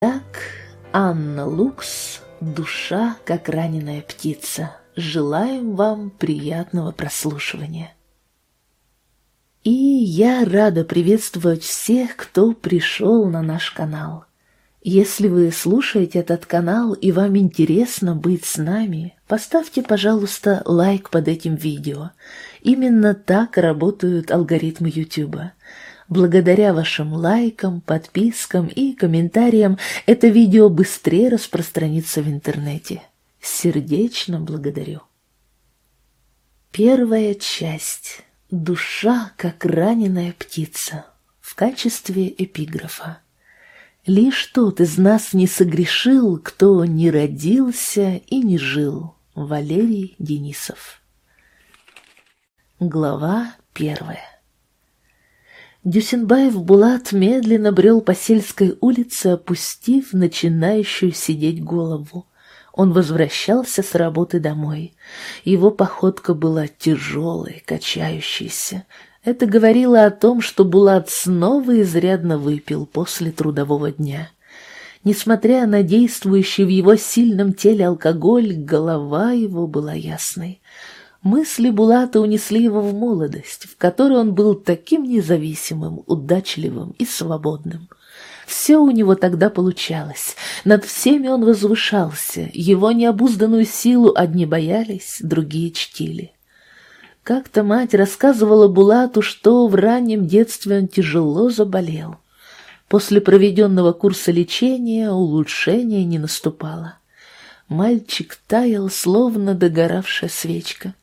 Так, Анна Лукс, душа, как раненая птица. Желаем вам приятного прослушивания. И я рада приветствовать всех, кто пришел на наш канал. Если вы слушаете этот канал и вам интересно быть с нами, поставьте, пожалуйста, лайк под этим видео. Именно так работают алгоритмы YouTube. Благодаря вашим лайкам, подпискам и комментариям это видео быстрее распространится в интернете. Сердечно благодарю. Первая часть. Душа, как раненая птица. В качестве эпиграфа. Лишь тот из нас не согрешил, кто не родился и не жил. Валерий Денисов. Глава первая. Дюсенбаев Булат медленно брел по сельской улице, опустив начинающую сидеть голову. Он возвращался с работы домой. Его походка была тяжелой, качающейся. Это говорило о том, что Булат снова изрядно выпил после трудового дня. Несмотря на действующий в его сильном теле алкоголь, голова его была ясной. Мысли Булата унесли его в молодость, в которой он был таким независимым, удачливым и свободным. Все у него тогда получалось, над всеми он возвышался, его необузданную силу одни боялись, другие чтили. Как-то мать рассказывала Булату, что в раннем детстве он тяжело заболел. После проведенного курса лечения улучшения не наступало. Мальчик таял, словно догоравшая свечка.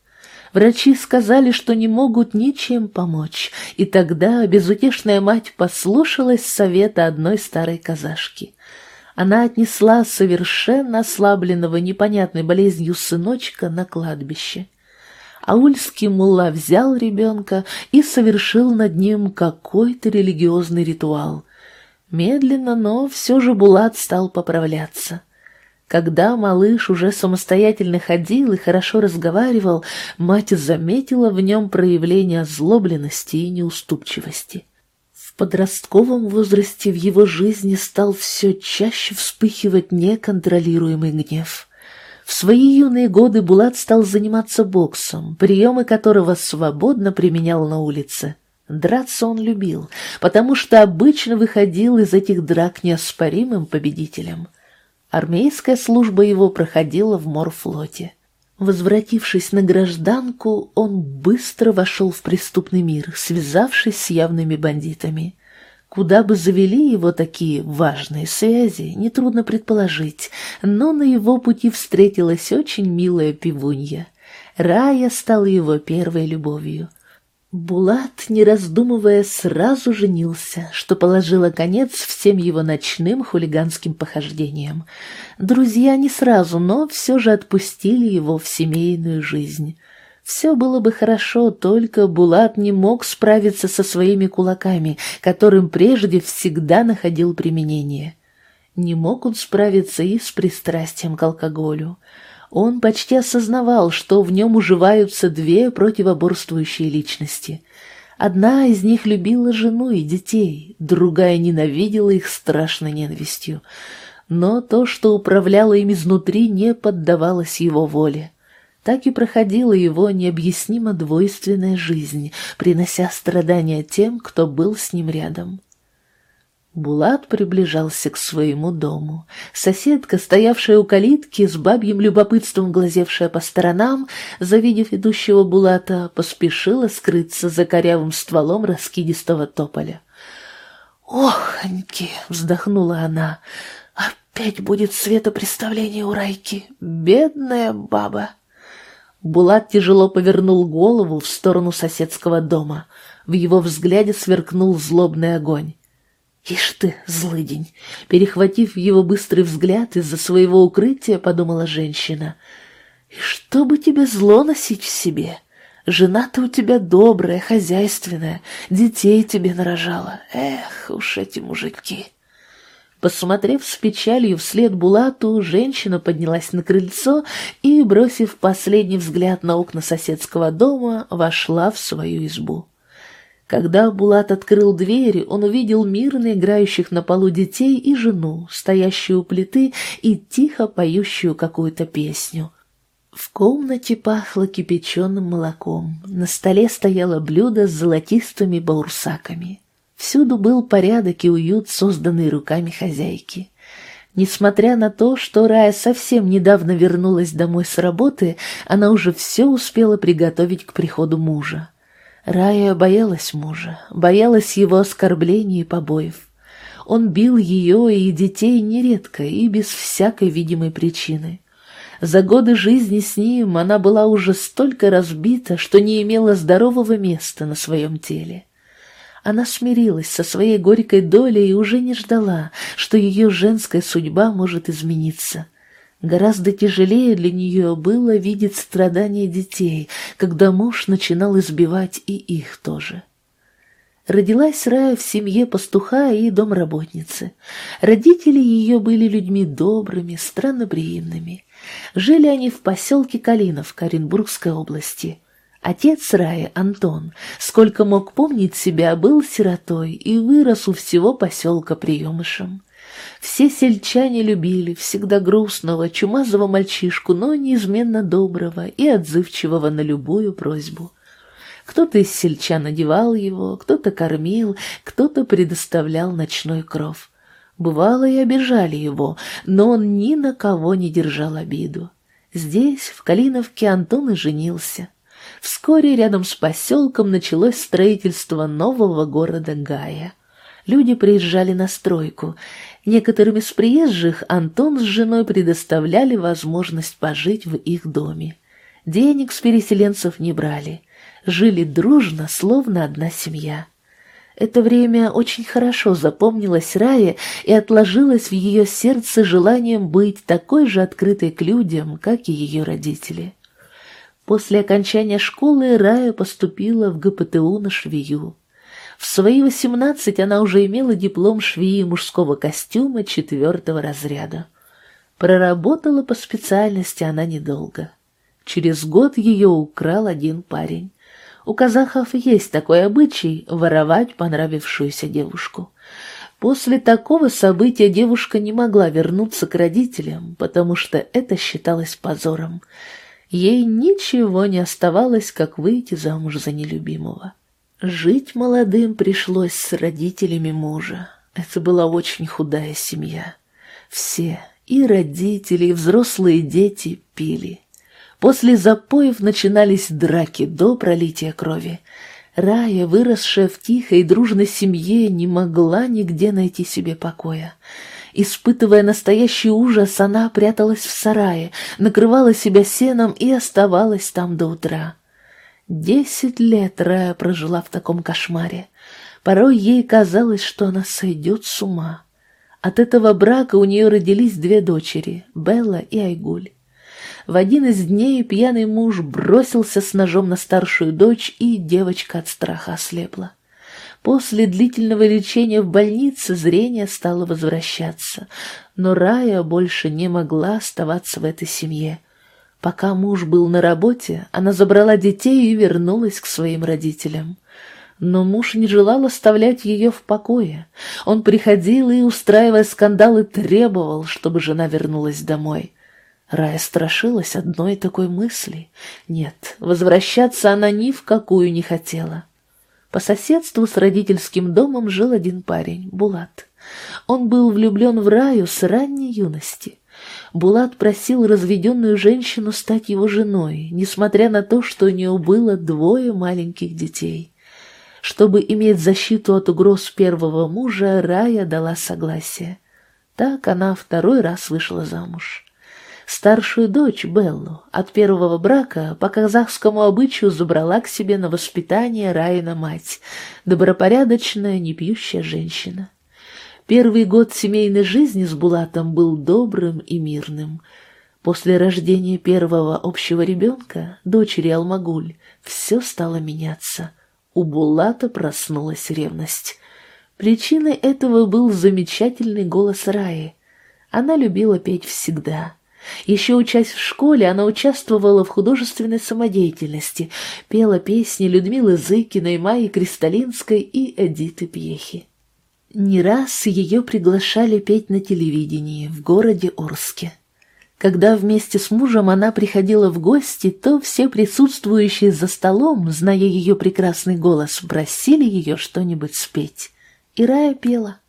Врачи сказали, что не могут ничем помочь, и тогда безутешная мать послушалась совета одной старой казашки. Она отнесла совершенно ослабленного непонятной болезнью сыночка на кладбище. Аульский мулла взял ребенка и совершил над ним какой-то религиозный ритуал. Медленно, но все же Булат стал поправляться. Когда малыш уже самостоятельно ходил и хорошо разговаривал, мать заметила в нем проявление озлобленности и неуступчивости. В подростковом возрасте в его жизни стал все чаще вспыхивать неконтролируемый гнев. В свои юные годы Булат стал заниматься боксом, приемы которого свободно применял на улице. Драться он любил, потому что обычно выходил из этих драк неоспоримым победителем. Армейская служба его проходила в морфлоте. Возвратившись на гражданку, он быстро вошел в преступный мир, связавшись с явными бандитами. Куда бы завели его такие важные связи, нетрудно предположить, но на его пути встретилась очень милая пивунья. Рая стала его первой любовью. Булат, не раздумывая, сразу женился, что положило конец всем его ночным хулиганским похождениям. Друзья не сразу, но все же отпустили его в семейную жизнь. Все было бы хорошо, только Булат не мог справиться со своими кулаками, которым прежде всегда находил применение. Не мог он справиться и с пристрастием к алкоголю. Он почти осознавал, что в нем уживаются две противоборствующие личности. Одна из них любила жену и детей, другая ненавидела их страшной ненавистью. Но то, что управляло им изнутри, не поддавалось его воле. Так и проходила его необъяснимо двойственная жизнь, принося страдания тем, кто был с ним рядом. Булат приближался к своему дому. Соседка, стоявшая у калитки, с бабьим любопытством глазевшая по сторонам, завидев идущего Булата, поспешила скрыться за корявым стволом раскидистого тополя. «Охоньки!» — вздохнула она. «Опять будет светопреставление у Райки! Бедная баба!» Булат тяжело повернул голову в сторону соседского дома. В его взгляде сверкнул злобный огонь. «Ишь ты, злыдень!» Перехватив его быстрый взгляд из-за своего укрытия, подумала женщина. «И что бы тебе зло носить в себе? Жена-то у тебя добрая, хозяйственная, детей тебе нарожала. Эх, уж эти мужики!» Посмотрев с печалью вслед Булату, женщина поднялась на крыльцо и, бросив последний взгляд на окна соседского дома, вошла в свою избу. Когда Булат открыл дверь, он увидел мирно играющих на полу детей и жену, стоящую у плиты и тихо поющую какую-то песню. В комнате пахло кипяченым молоком, на столе стояло блюдо с золотистыми баурсаками. Всюду был порядок и уют, созданный руками хозяйки. Несмотря на то, что Рая совсем недавно вернулась домой с работы, она уже все успела приготовить к приходу мужа. Рая боялась мужа, боялась его оскорблений и побоев. Он бил ее и детей нередко и без всякой видимой причины. За годы жизни с ним она была уже столько разбита, что не имела здорового места на своем теле. Она смирилась со своей горькой долей и уже не ждала, что ее женская судьба может измениться. Гораздо тяжелее для нее было видеть страдания детей, когда муж начинал избивать и их тоже. Родилась Рая в семье пастуха и домработницы. Родители ее были людьми добрыми, странноприимными. Жили они в поселке Калинов Оренбургской области. Отец Раи, Антон, сколько мог помнить себя, был сиротой и вырос у всего поселка приемышем. Все сельчане любили всегда грустного, чумазого мальчишку, но неизменно доброго и отзывчивого на любую просьбу. Кто-то из сельчан одевал его, кто-то кормил, кто-то предоставлял ночной кров. Бывало и обижали его, но он ни на кого не держал обиду. Здесь, в Калиновке, Антон и женился. Вскоре рядом с поселком началось строительство нового города Гая. Люди приезжали на стройку, Некоторым из приезжих Антон с женой предоставляли возможность пожить в их доме. Денег с переселенцев не брали. Жили дружно, словно одна семья. Это время очень хорошо запомнилось Рае и отложилось в ее сердце желанием быть такой же открытой к людям, как и ее родители. После окончания школы Рая поступила в ГПТУ на швею. В свои восемнадцать она уже имела диплом швеи мужского костюма четвертого разряда. Проработала по специальности она недолго. Через год ее украл один парень. У казахов есть такой обычай — воровать понравившуюся девушку. После такого события девушка не могла вернуться к родителям, потому что это считалось позором. Ей ничего не оставалось, как выйти замуж за нелюбимого. Жить молодым пришлось с родителями мужа. Это была очень худая семья. Все, и родители, и взрослые дети, пили. После запоев начинались драки до пролития крови. Рая, выросшая в тихой и дружной семье, не могла нигде найти себе покоя. Испытывая настоящий ужас, она пряталась в сарае, накрывала себя сеном и оставалась там до утра. Десять лет Рая прожила в таком кошмаре. Порой ей казалось, что она сойдет с ума. От этого брака у нее родились две дочери — Белла и Айгуль. В один из дней пьяный муж бросился с ножом на старшую дочь, и девочка от страха ослепла. После длительного лечения в больнице зрение стало возвращаться, но Рая больше не могла оставаться в этой семье. Пока муж был на работе, она забрала детей и вернулась к своим родителям. Но муж не желал оставлять ее в покое. Он приходил и, устраивая скандалы, требовал, чтобы жена вернулась домой. Рая страшилась одной такой мысли. Нет, возвращаться она ни в какую не хотела. По соседству с родительским домом жил один парень, Булат. Он был влюблен в Раю с ранней юности. Булат просил разведенную женщину стать его женой, несмотря на то, что у нее было двое маленьких детей. Чтобы иметь защиту от угроз первого мужа, Рая дала согласие. Так она второй раз вышла замуж. Старшую дочь, Беллу, от первого брака по казахскому обычаю забрала к себе на воспитание Раина мать, добропорядочная, непьющая женщина. Первый год семейной жизни с Булатом был добрым и мирным. После рождения первого общего ребенка, дочери Алмагуль, все стало меняться. У Булата проснулась ревность. Причиной этого был замечательный голос Раи. Она любила петь всегда. Еще учась в школе, она участвовала в художественной самодеятельности, пела песни Людмилы Зыкиной, Майи Кристалинской и Эдиты Пьехи. Не раз ее приглашали петь на телевидении в городе Орске. Когда вместе с мужем она приходила в гости, то все присутствующие за столом, зная ее прекрасный голос, просили ее что-нибудь спеть. И Рая пела.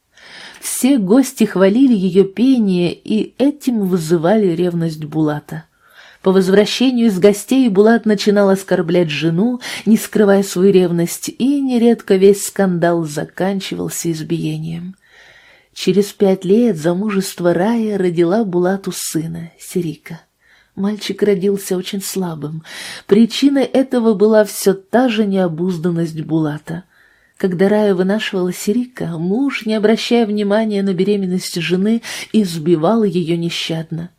Все гости хвалили ее пение и этим вызывали ревность Булата. По возвращению из гостей Булат начинал оскорблять жену, не скрывая свою ревность, и нередко весь скандал заканчивался избиением. Через пять лет замужество Рая родила Булату сына, Сирика. Мальчик родился очень слабым. Причиной этого была все та же необузданность Булата. Когда Рая вынашивала Сирика, муж, не обращая внимания на беременность жены, избивал ее нещадно.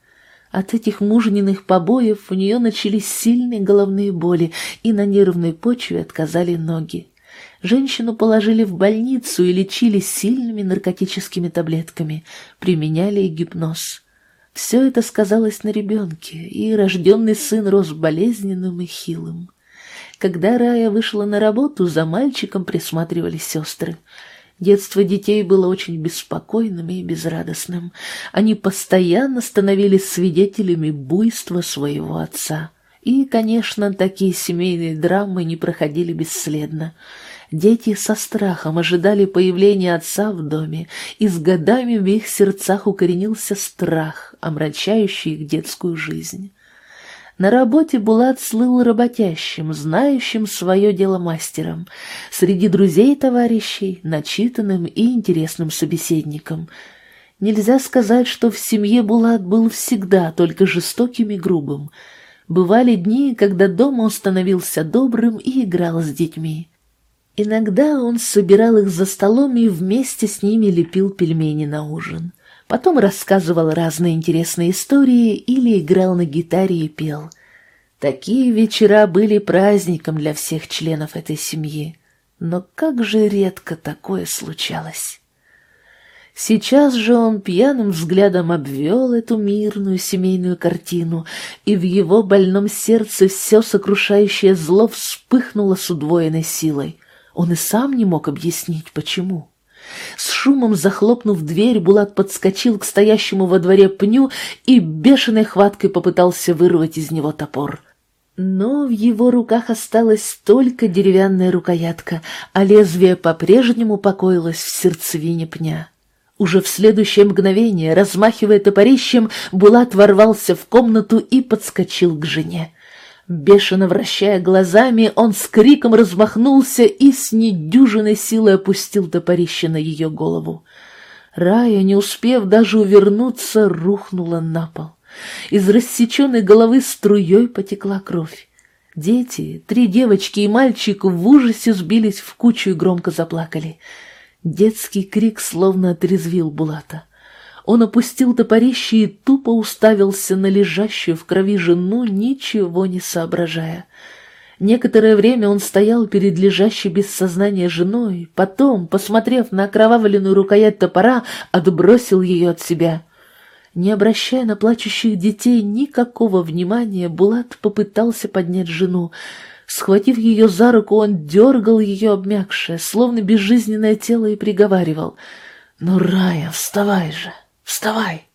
От этих мужниных побоев у нее начались сильные головные боли, и на нервной почве отказали ноги. Женщину положили в больницу и лечили сильными наркотическими таблетками, применяли гипноз. Все это сказалось на ребенке, и рожденный сын рос болезненным и хилым. Когда Рая вышла на работу, за мальчиком присматривали сестры. Детство детей было очень беспокойным и безрадостным. Они постоянно становились свидетелями буйства своего отца. И, конечно, такие семейные драмы не проходили бесследно. Дети со страхом ожидали появления отца в доме, и с годами в их сердцах укоренился страх, омрачающий их детскую жизнь. На работе Булат слыл работящим, знающим свое дело мастером, среди друзей-товарищей, начитанным и интересным собеседником. Нельзя сказать, что в семье Булат был всегда только жестоким и грубым. Бывали дни, когда дома он становился добрым и играл с детьми. Иногда он собирал их за столом и вместе с ними лепил пельмени на ужин потом рассказывал разные интересные истории или играл на гитаре и пел. Такие вечера были праздником для всех членов этой семьи, но как же редко такое случалось. Сейчас же он пьяным взглядом обвел эту мирную семейную картину, и в его больном сердце все сокрушающее зло вспыхнуло с удвоенной силой. Он и сам не мог объяснить, почему. С шумом захлопнув дверь, Булат подскочил к стоящему во дворе пню и бешеной хваткой попытался вырвать из него топор. Но в его руках осталась только деревянная рукоятка, а лезвие по-прежнему покоилось в сердцевине пня. Уже в следующее мгновение, размахивая топорищем, Булат ворвался в комнату и подскочил к жене. Бешено вращая глазами, он с криком размахнулся и с недюжиной силой опустил топорище на ее голову. Рая, не успев даже увернуться, рухнула на пол. Из рассеченной головы струей потекла кровь. Дети, три девочки и мальчик в ужасе сбились в кучу и громко заплакали. Детский крик словно отрезвил Булата. Он опустил топорище и тупо уставился на лежащую в крови жену, ничего не соображая. Некоторое время он стоял перед лежащей без сознания женой, потом, посмотрев на окровавленную рукоять топора, отбросил ее от себя. Не обращая на плачущих детей никакого внимания, Булат попытался поднять жену. Схватив ее за руку, он дергал ее обмякшее, словно безжизненное тело, и приговаривал «Ну, Рая, вставай же!» Вставай!»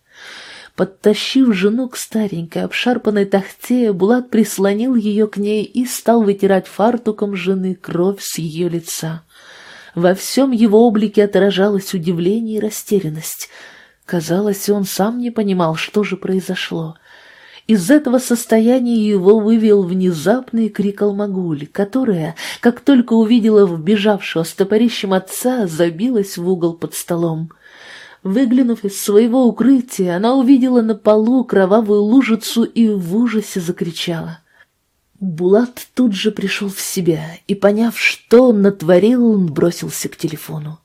Подтащив жену к старенькой обшарпанной тахте, Булат прислонил ее к ней и стал вытирать фартуком жены кровь с ее лица. Во всем его облике отражалось удивление и растерянность. Казалось, он сам не понимал, что же произошло. Из этого состояния его вывел внезапный крик Алмагуль, которая, как только увидела вбежавшего с топорищем отца, забилась в угол под столом. Выглянув из своего укрытия, она увидела на полу кровавую лужицу и в ужасе закричала. Булат тут же пришел в себя, и, поняв, что он натворил, он бросился к телефону.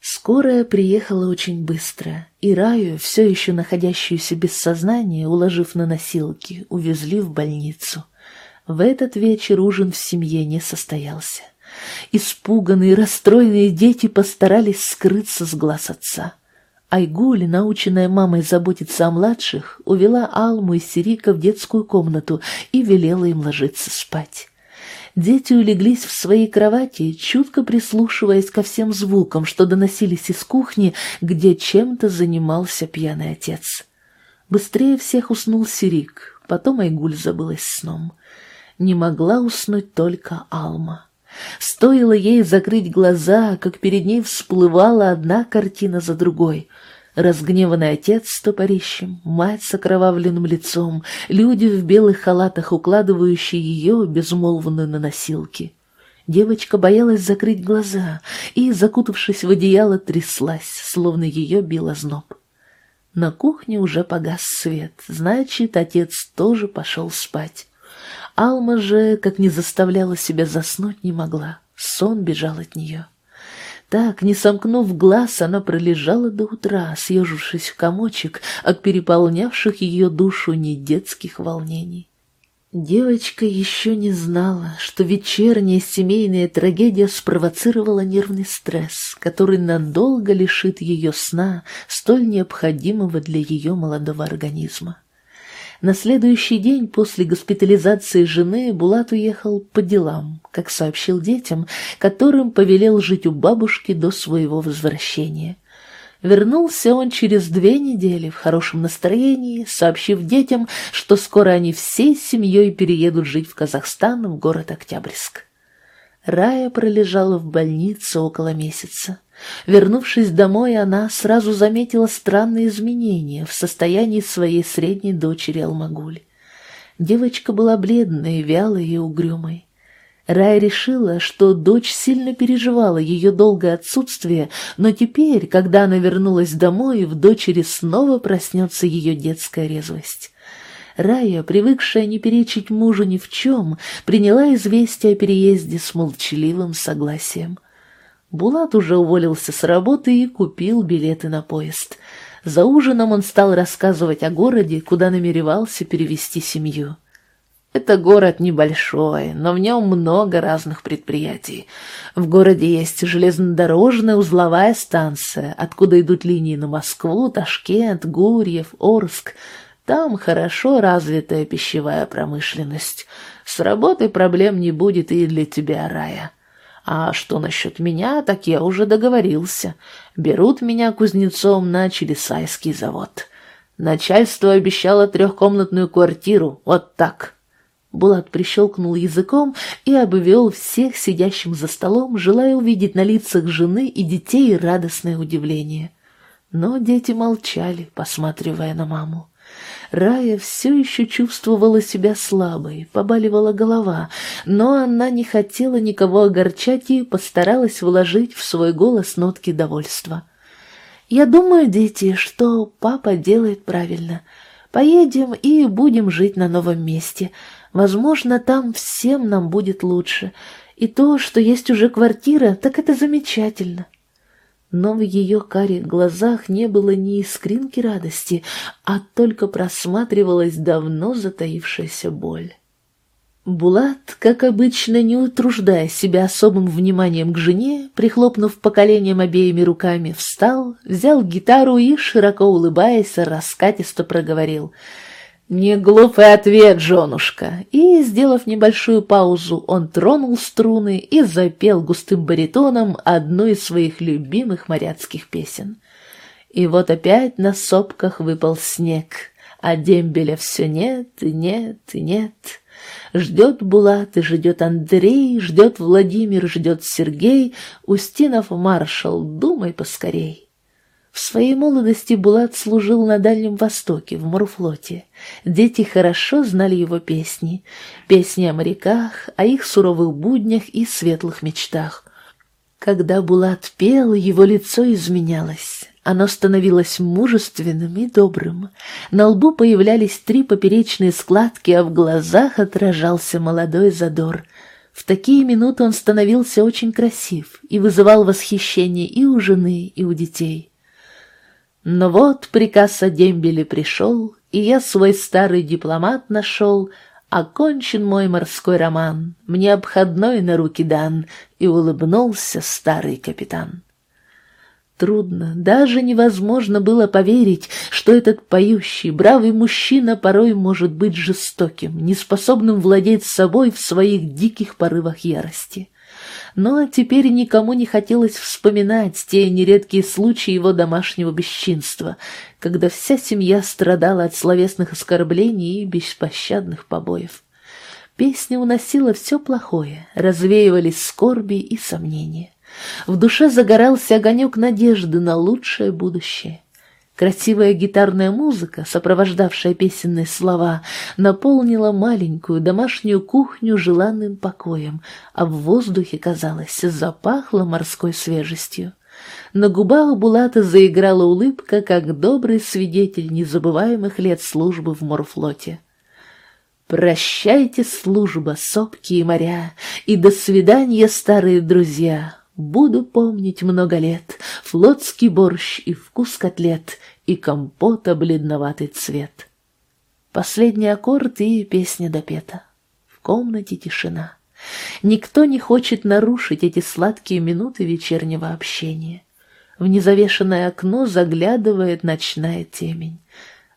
Скорая приехала очень быстро, и Раю, все еще находящуюся без сознания, уложив на носилки, увезли в больницу. В этот вечер ужин в семье не состоялся. Испуганные, расстроенные дети постарались скрыться с глаз отца. Айгуль, наученная мамой заботиться о младших, увела Алму и Сирика в детскую комнату и велела им ложиться спать. Дети улеглись в своей кровати, чутко прислушиваясь ко всем звукам, что доносились из кухни, где чем-то занимался пьяный отец. Быстрее всех уснул Сирик, потом Айгуль забылась сном. Не могла уснуть только Алма. Стоило ей закрыть глаза, как перед ней всплывала одна картина за другой. Разгневанный отец с топорищем, мать с окровавленным лицом, люди в белых халатах, укладывающие ее, безмолвную на носилки. Девочка боялась закрыть глаза и, закутавшись в одеяло, тряслась, словно ее бил озноб. На кухне уже погас свет, значит, отец тоже пошел спать. Алма же, как не заставляла себя заснуть, не могла. Сон бежал от нее. Так, не сомкнув глаз, она пролежала до утра, съежившись в комочек от переполнявших ее душу недетских волнений. Девочка еще не знала, что вечерняя семейная трагедия спровоцировала нервный стресс, который надолго лишит ее сна, столь необходимого для ее молодого организма. На следующий день после госпитализации жены Булат уехал по делам, как сообщил детям, которым повелел жить у бабушки до своего возвращения. Вернулся он через две недели в хорошем настроении, сообщив детям, что скоро они всей семьей переедут жить в Казахстан, в город Октябрьск. Рая пролежала в больнице около месяца. Вернувшись домой, она сразу заметила странные изменения в состоянии своей средней дочери Алмагуль. Девочка была бледной, вялой и угрюмой. Рая решила, что дочь сильно переживала ее долгое отсутствие, но теперь, когда она вернулась домой, в дочери снова проснется ее детская резвость. Рая, привыкшая не перечить мужу ни в чем, приняла известие о переезде с молчаливым согласием. Булат уже уволился с работы и купил билеты на поезд. За ужином он стал рассказывать о городе, куда намеревался перевести семью. Это город небольшой, но в нем много разных предприятий. В городе есть железнодорожная узловая станция, откуда идут линии на Москву, Ташкент, Гурьев, Орск. Там хорошо развитая пищевая промышленность. С работой проблем не будет и для тебя, Рая. А что насчет меня, так я уже договорился. Берут меня кузнецом на Челесайский завод. Начальство обещало трехкомнатную квартиру, вот так. Булат прищелкнул языком и обвел всех сидящим за столом, желая увидеть на лицах жены и детей радостное удивление. Но дети молчали, посматривая на маму. Рая все еще чувствовала себя слабой, побаливала голова, но она не хотела никого огорчать и постаралась вложить в свой голос нотки довольства. «Я думаю, дети, что папа делает правильно. Поедем и будем жить на новом месте. Возможно, там всем нам будет лучше. И то, что есть уже квартира, так это замечательно» но в ее карих глазах не было ни искринки радости, а только просматривалась давно затаившаяся боль. Булат, как обычно, не утруждая себя особым вниманием к жене, прихлопнув по коленям обеими руками, встал, взял гитару и, широко улыбаясь, раскатисто проговорил — «Не глупый ответ, женушка!» И, сделав небольшую паузу, он тронул струны и запел густым баритоном одну из своих любимых моряцких песен. И вот опять на сопках выпал снег, а дембеля все нет и нет и нет. Ждет Булат и ждет Андрей, ждет Владимир, ждет Сергей, Устинов маршал, думай поскорей. В своей молодости Булат служил на Дальнем Востоке, в морфлоте. Дети хорошо знали его песни. Песни о моряках, о их суровых буднях и светлых мечтах. Когда Булат пел, его лицо изменялось. Оно становилось мужественным и добрым. На лбу появлялись три поперечные складки, а в глазах отражался молодой задор. В такие минуты он становился очень красив и вызывал восхищение и у жены, и у детей. Но вот приказ о дембеле пришел, и я свой старый дипломат нашел, окончен мой морской роман, мне обходной на руки дан, и улыбнулся старый капитан. Трудно, даже невозможно было поверить, что этот поющий, бравый мужчина порой может быть жестоким, неспособным владеть собой в своих диких порывах ярости. Но теперь никому не хотелось вспоминать те нередкие случаи его домашнего бесчинства, когда вся семья страдала от словесных оскорблений и беспощадных побоев. Песня уносила все плохое, развеивались скорби и сомнения. В душе загорался огонек надежды на лучшее будущее. Красивая гитарная музыка, сопровождавшая песенные слова, наполнила маленькую домашнюю кухню желанным покоем, а в воздухе, казалось, запахло морской свежестью. На губах Булата заиграла улыбка, как добрый свидетель незабываемых лет службы в морфлоте. «Прощайте, служба, сопки и моря, и до свидания, старые друзья!» Буду помнить много лет флотский борщ и вкус котлет, и компота бледноватый цвет. Последний аккорд и песня допета. В комнате тишина. Никто не хочет нарушить эти сладкие минуты вечернего общения. В незавешенное окно заглядывает ночная темень.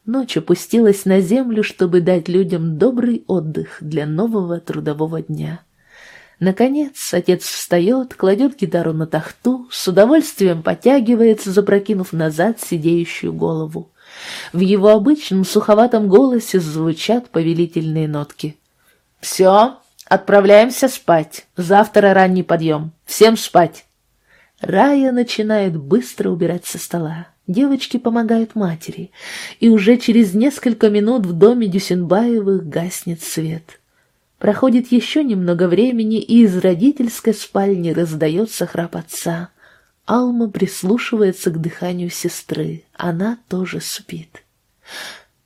Ночь опустилась на землю, чтобы дать людям добрый отдых для нового трудового дня. Наконец отец встает, кладет гитару на тахту, с удовольствием потягивается, запрокинув назад сидеющую голову. В его обычном суховатом голосе звучат повелительные нотки. «Все, отправляемся спать. Завтра ранний подъем. Всем спать!» Рая начинает быстро убирать со стола. Девочки помогают матери, и уже через несколько минут в доме Дюсенбаевых гаснет свет. Проходит еще немного времени, и из родительской спальни раздается храп отца. Алма прислушивается к дыханию сестры. Она тоже спит.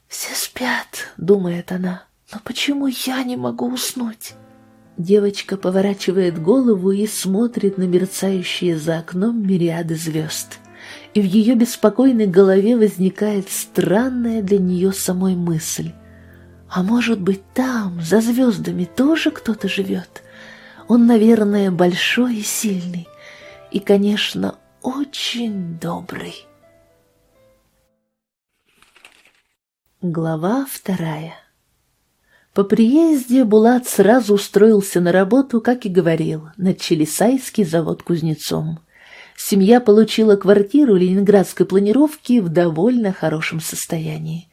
«Все спят», — думает она, — «но почему я не могу уснуть?» Девочка поворачивает голову и смотрит на мерцающие за окном мириады звезд. И в ее беспокойной голове возникает странная для нее самой мысль — а может быть, там, за звездами, тоже кто-то живет? Он, наверное, большой и сильный. И, конечно, очень добрый. Глава вторая По приезде Булат сразу устроился на работу, как и говорил, на Челисайский завод кузнецом. Семья получила квартиру ленинградской планировки в довольно хорошем состоянии.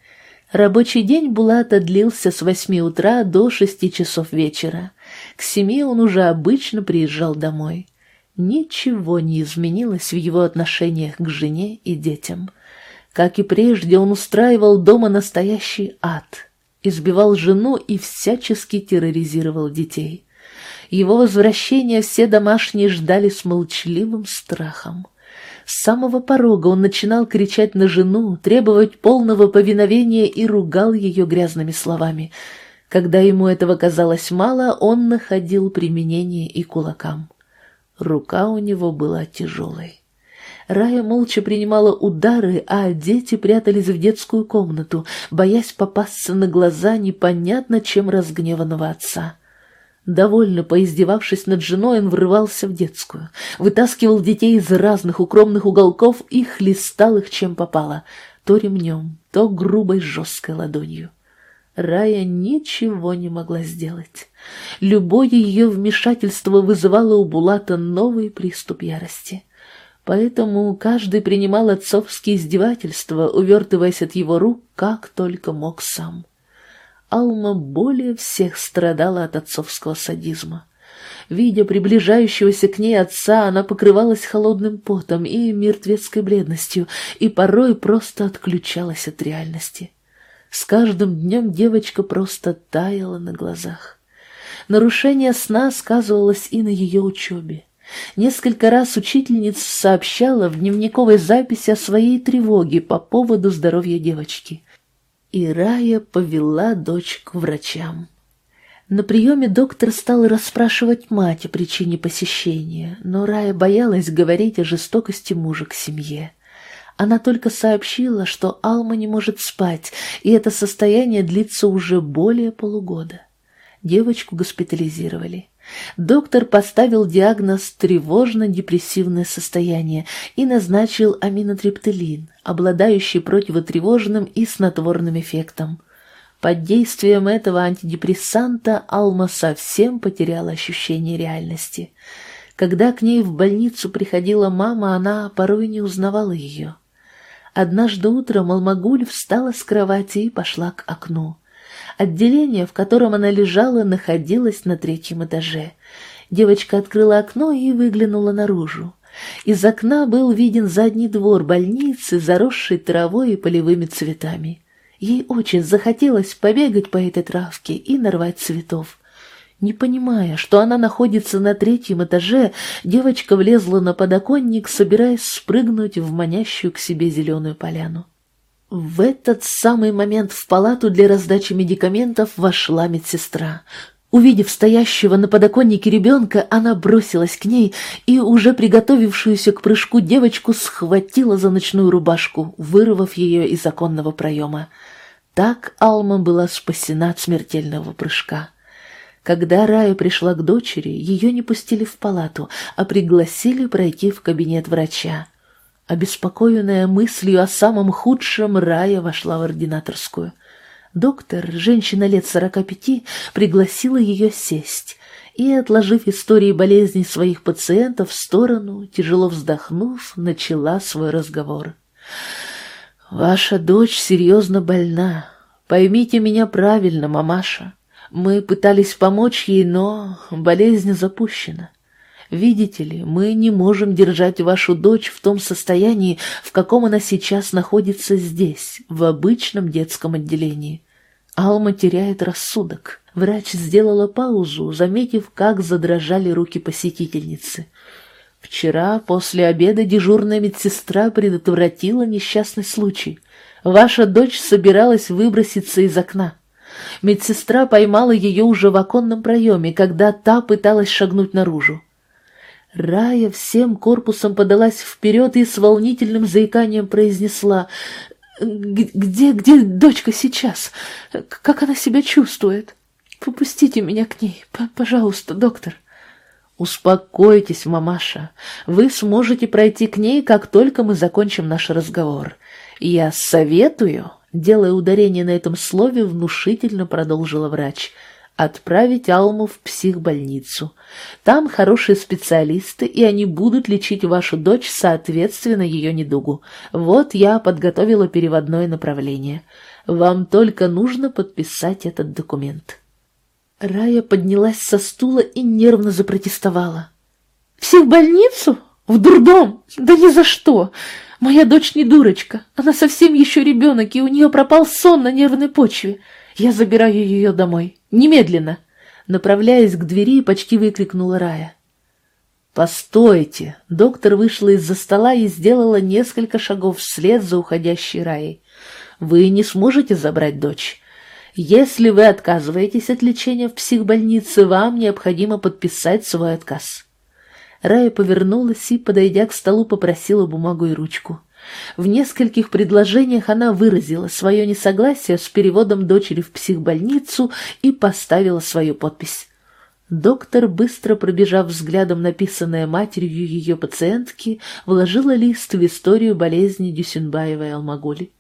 Рабочий день Булата длился с восьми утра до шести часов вечера. К семи он уже обычно приезжал домой. Ничего не изменилось в его отношениях к жене и детям. Как и прежде, он устраивал дома настоящий ад, избивал жену и всячески терроризировал детей. Его возвращение все домашние ждали с молчаливым страхом. С самого порога он начинал кричать на жену, требовать полного повиновения и ругал ее грязными словами. Когда ему этого казалось мало, он находил применение и кулакам. Рука у него была тяжелой. Рая молча принимала удары, а дети прятались в детскую комнату, боясь попасться на глаза непонятно чем разгневанного отца. Довольно поиздевавшись над женой, он врывался в детскую, вытаскивал детей из разных укромных уголков и хлестал их чем попало, то ремнем, то грубой жесткой ладонью. Рая ничего не могла сделать. Любое ее вмешательство вызывало у Булата новый приступ ярости. Поэтому каждый принимал отцовские издевательства, увертываясь от его рук, как только мог сам. Алма более всех страдала от отцовского садизма. Видя приближающегося к ней отца, она покрывалась холодным потом и мертвецкой бледностью, и порой просто отключалась от реальности. С каждым днем девочка просто таяла на глазах. Нарушение сна сказывалось и на ее учебе. Несколько раз учительница сообщала в дневниковой записи о своей тревоге по поводу здоровья девочки и Рая повела дочь к врачам. На приеме доктор стал расспрашивать мать о причине посещения, но Рая боялась говорить о жестокости мужа к семье. Она только сообщила, что Алма не может спать, и это состояние длится уже более полугода. Девочку госпитализировали. Доктор поставил диагноз «тревожно-депрессивное состояние» и назначил аминотриптилин, обладающий противотревожным и снотворным эффектом. Под действием этого антидепрессанта Алма совсем потеряла ощущение реальности. Когда к ней в больницу приходила мама, она порой не узнавала ее. Однажды утром Алмагуль встала с кровати и пошла к окну. Отделение, в котором она лежала, находилось на третьем этаже. Девочка открыла окно и выглянула наружу. Из окна был виден задний двор больницы, заросший травой и полевыми цветами. Ей очень захотелось побегать по этой травке и нарвать цветов. Не понимая, что она находится на третьем этаже, девочка влезла на подоконник, собираясь спрыгнуть в манящую к себе зеленую поляну. В этот самый момент в палату для раздачи медикаментов вошла медсестра. Увидев стоящего на подоконнике ребенка, она бросилась к ней и, уже приготовившуюся к прыжку девочку, схватила за ночную рубашку, вырвав ее из оконного проема. Так Алма была спасена от смертельного прыжка. Когда Рая пришла к дочери, ее не пустили в палату, а пригласили пройти в кабинет врача. Обеспокоенная мыслью о самом худшем, Рая вошла в ординаторскую. Доктор, женщина лет сорока пяти, пригласила ее сесть и, отложив истории болезней своих пациентов в сторону, тяжело вздохнув, начала свой разговор. «Ваша дочь серьезно больна. Поймите меня правильно, мамаша. Мы пытались помочь ей, но болезнь запущена. Видите ли, мы не можем держать вашу дочь в том состоянии, в каком она сейчас находится здесь, в обычном детском отделении. Алма теряет рассудок. Врач сделала паузу, заметив, как задрожали руки посетительницы. Вчера после обеда дежурная медсестра предотвратила несчастный случай. Ваша дочь собиралась выброситься из окна. Медсестра поймала ее уже в оконном проеме, когда та пыталась шагнуть наружу. Рая всем корпусом подалась вперед и с волнительным заиканием произнесла «Где, где дочка сейчас? Как она себя чувствует? Попустите меня к ней, пожалуйста, доктор». «Успокойтесь, мамаша. Вы сможете пройти к ней, как только мы закончим наш разговор. Я советую, делая ударение на этом слове, внушительно продолжила врач – отправить Алму в психбольницу. Там хорошие специалисты, и они будут лечить вашу дочь соответственно ее недугу. Вот я подготовила переводное направление. Вам только нужно подписать этот документ». Рая поднялась со стула и нервно запротестовала. «Психбольницу? В дурдом? Да ни за что! Моя дочь не дурочка, она совсем еще ребенок, и у нее пропал сон на нервной почве. Я забираю ее домой. Немедленно!» Направляясь к двери, почти выкрикнула Рая. «Постойте!» Доктор вышла из-за стола и сделала несколько шагов вслед за уходящей Раей. «Вы не сможете забрать дочь. Если вы отказываетесь от лечения в психбольнице, вам необходимо подписать свой отказ». Рая повернулась и, подойдя к столу, попросила бумагу и ручку. В нескольких предложениях она выразила свое несогласие с переводом дочери в психбольницу и поставила свою подпись. Доктор, быстро пробежав взглядом написанное матерью ее пациентки, вложила лист в историю болезни Дюсенбаевой Алмагули.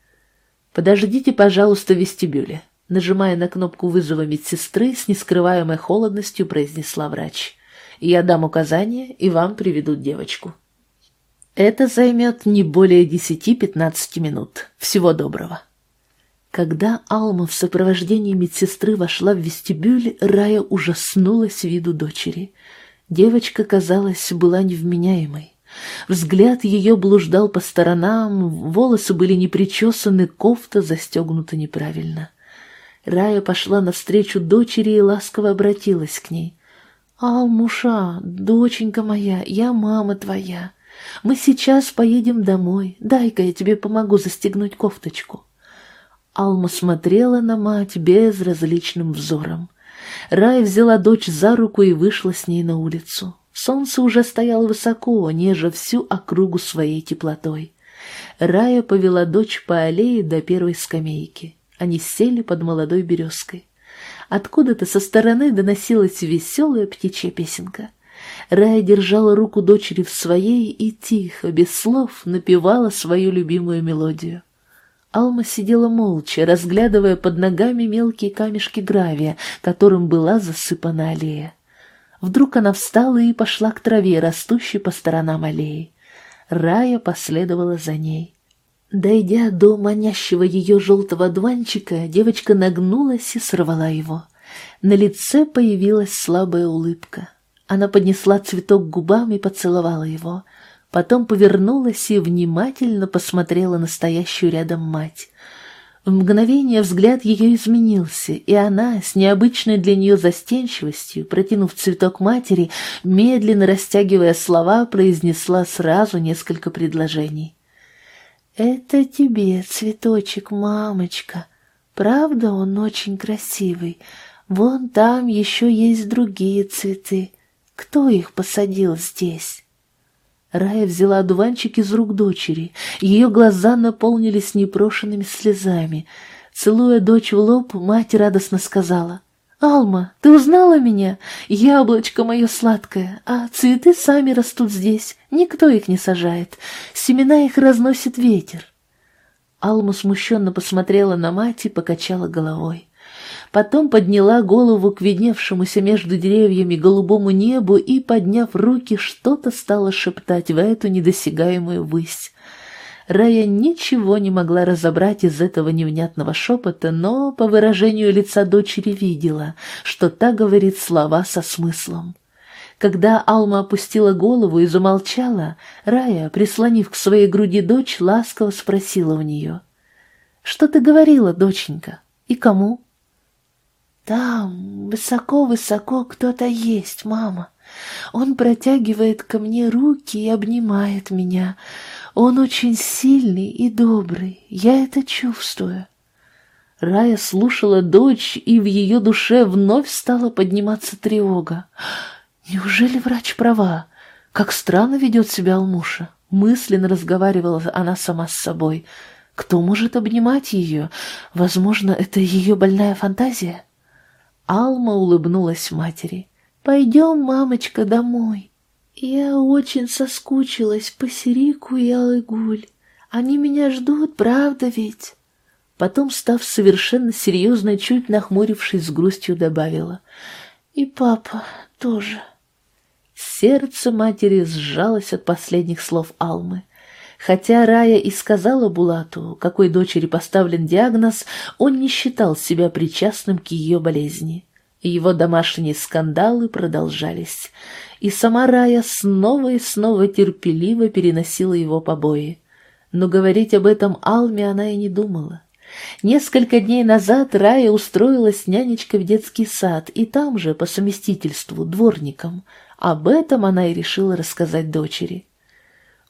«Подождите, пожалуйста, в вестибюле», нажимая на кнопку вызова медсестры, с нескрываемой холодностью произнесла врач. «Я дам указания, и вам приведут девочку». Это займет не более десяти-пятнадцати минут. Всего доброго. Когда Алма в сопровождении медсестры вошла в вестибюль, Рая ужаснулась виду дочери. Девочка, казалось, была невменяемой. Взгляд ее блуждал по сторонам, волосы были не причесаны, кофта застегнута неправильно. Рая пошла навстречу дочери и ласково обратилась к ней. «Алмуша, доченька моя, я мама твоя». Мы сейчас поедем домой. Дай-ка я тебе помогу застегнуть кофточку». Алма смотрела на мать безразличным взором. Рай взяла дочь за руку и вышла с ней на улицу. Солнце уже стояло высоко, нежа всю округу своей теплотой. Рая повела дочь по аллее до первой скамейки. Они сели под молодой березкой. Откуда-то со стороны доносилась веселая птичья песенка. Рая держала руку дочери в своей и тихо, без слов, напевала свою любимую мелодию. Алма сидела молча, разглядывая под ногами мелкие камешки гравия, которым была засыпана аллея. Вдруг она встала и пошла к траве, растущей по сторонам аллеи. Рая последовала за ней. Дойдя до манящего ее желтого одуванчика, девочка нагнулась и сорвала его. На лице появилась слабая улыбка. Она поднесла цветок к губам и поцеловала его — потом повернулась и внимательно посмотрела на стоящую рядом мать. В мгновение взгляд ее изменился, и она, с необычной для нее застенчивостью, протянув цветок матери, медленно растягивая слова, произнесла сразу несколько предложений. «Это тебе цветочек, мамочка. Правда, он очень красивый. Вон там еще есть другие цветы. Кто их посадил здесь?» Рая взяла одуванчик из рук дочери. Ее глаза наполнились непрошенными слезами. Целуя дочь в лоб, мать радостно сказала. «Алма, ты узнала меня? Яблочко мое сладкое, а цветы сами растут здесь, никто их не сажает, семена их разносит ветер». Алма смущенно посмотрела на мать и покачала головой. Потом подняла голову к видневшемуся между деревьями голубому небу и, подняв руки, что-то стала шептать в эту недосягаемую высь. Рая ничего не могла разобрать из этого невнятного шепота, но по выражению лица дочери видела, что та говорит слова со смыслом. Когда Алма опустила голову и замолчала, Рая, прислонив к своей груди дочь, ласково спросила у нее. «Что ты говорила, доченька? И кому?» Там, высоко-высоко кто-то есть, мама. Он протягивает ко мне руки и обнимает меня. Он очень сильный и добрый, я это чувствую. Рая слушала дочь, и в ее душе вновь стала подниматься тревога. Неужели врач права? Как странно ведет себя Алмуша. Мысленно разговаривала она сама с собой. Кто может обнимать ее? Возможно, это ее больная фантазия? Алма улыбнулась матери. «Пойдем, мамочка, домой. Я очень соскучилась по Сирику и Алыгуль. Они меня ждут, правда ведь?» Потом, став совершенно серьезной, чуть нахмурившись с грустью, добавила. «И папа тоже». Сердце матери сжалось от последних слов Алмы. Хотя Рая и сказала Булату, какой дочери поставлен диагноз, он не считал себя причастным к ее болезни. Его домашние скандалы продолжались, и сама Рая снова и снова терпеливо переносила его побои. Но говорить об этом Алме она и не думала. Несколько дней назад Рая устроилась нянечкой в детский сад, и там же, по совместительству, дворником. Об этом она и решила рассказать дочери.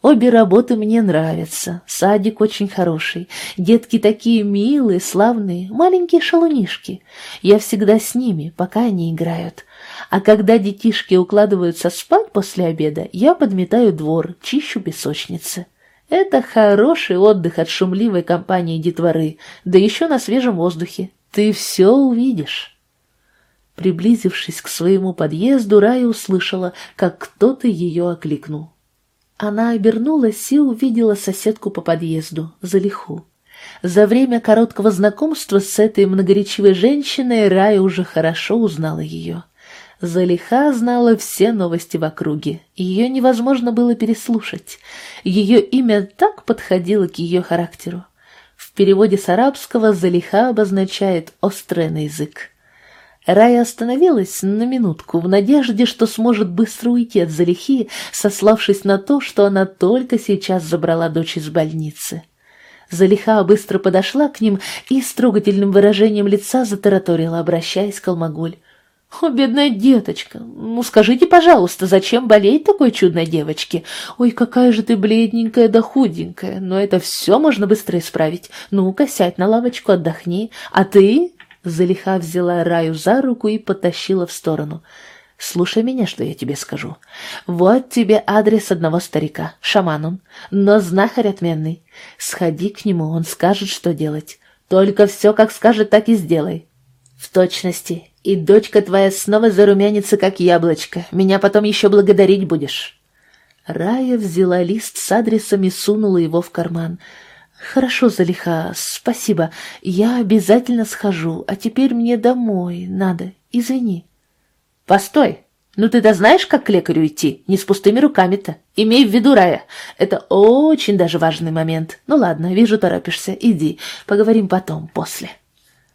Обе работы мне нравятся. Садик очень хороший. Детки такие милые, славные, маленькие шалунишки. Я всегда с ними, пока они играют. А когда детишки укладываются спать после обеда, я подметаю двор, чищу песочницы. Это хороший отдых от шумливой компании детворы, да еще на свежем воздухе. Ты все увидишь. Приблизившись к своему подъезду, Рая услышала, как кто-то ее окликнул. Она обернулась и увидела соседку по подъезду, Залиху. За время короткого знакомства с этой многоречивой женщиной Рая уже хорошо узнала ее. Залиха знала все новости в округе, ее невозможно было переслушать. Ее имя так подходило к ее характеру. В переводе с арабского «залиха» обозначает «острый на язык». Рая остановилась на минутку в надежде, что сможет быстро уйти от Залихи, сославшись на то, что она только сейчас забрала дочь из больницы. Залиха быстро подошла к ним и с трогательным выражением лица затараторила, обращаясь к Алмагуль. «О, бедная деточка! Ну, скажите, пожалуйста, зачем болеть такой чудной девочке? Ой, какая же ты бледненькая да худенькая, но это все можно быстро исправить. Ну-ка, сядь на лавочку, отдохни. А ты Залиха взяла Раю за руку и потащила в сторону. «Слушай меня, что я тебе скажу. Вот тебе адрес одного старика, шаман он, но знахарь отменный. Сходи к нему, он скажет, что делать. Только все, как скажет, так и сделай». В точности. И дочка твоя снова зарумянится, как яблочко. Меня потом еще благодарить будешь. Рая взяла лист с адресом и сунула его в карман. «Хорошо, Залиха, спасибо. Я обязательно схожу, а теперь мне домой надо. Извини». «Постой! Ну ты-то знаешь, как к лекарю идти? Не с пустыми руками-то. Имей в виду, Рая, это очень даже важный момент. Ну ладно, вижу, торопишься. Иди, поговорим потом, после».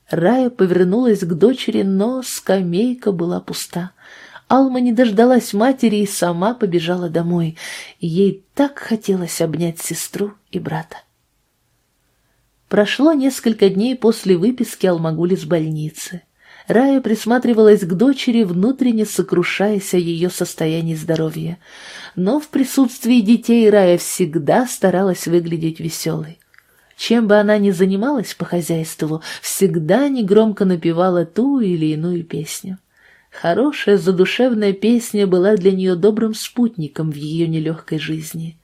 Рая повернулась к дочери, но скамейка была пуста. Алма не дождалась матери и сама побежала домой. Ей так хотелось обнять сестру и брата. Прошло несколько дней после выписки Алмагуль из больницы. Рая присматривалась к дочери, внутренне сокрушаясь о ее состоянии здоровья. Но в присутствии детей Рая всегда старалась выглядеть веселой. Чем бы она ни занималась по хозяйству, всегда негромко напевала ту или иную песню. Хорошая задушевная песня была для нее добрым спутником в ее нелегкой жизни.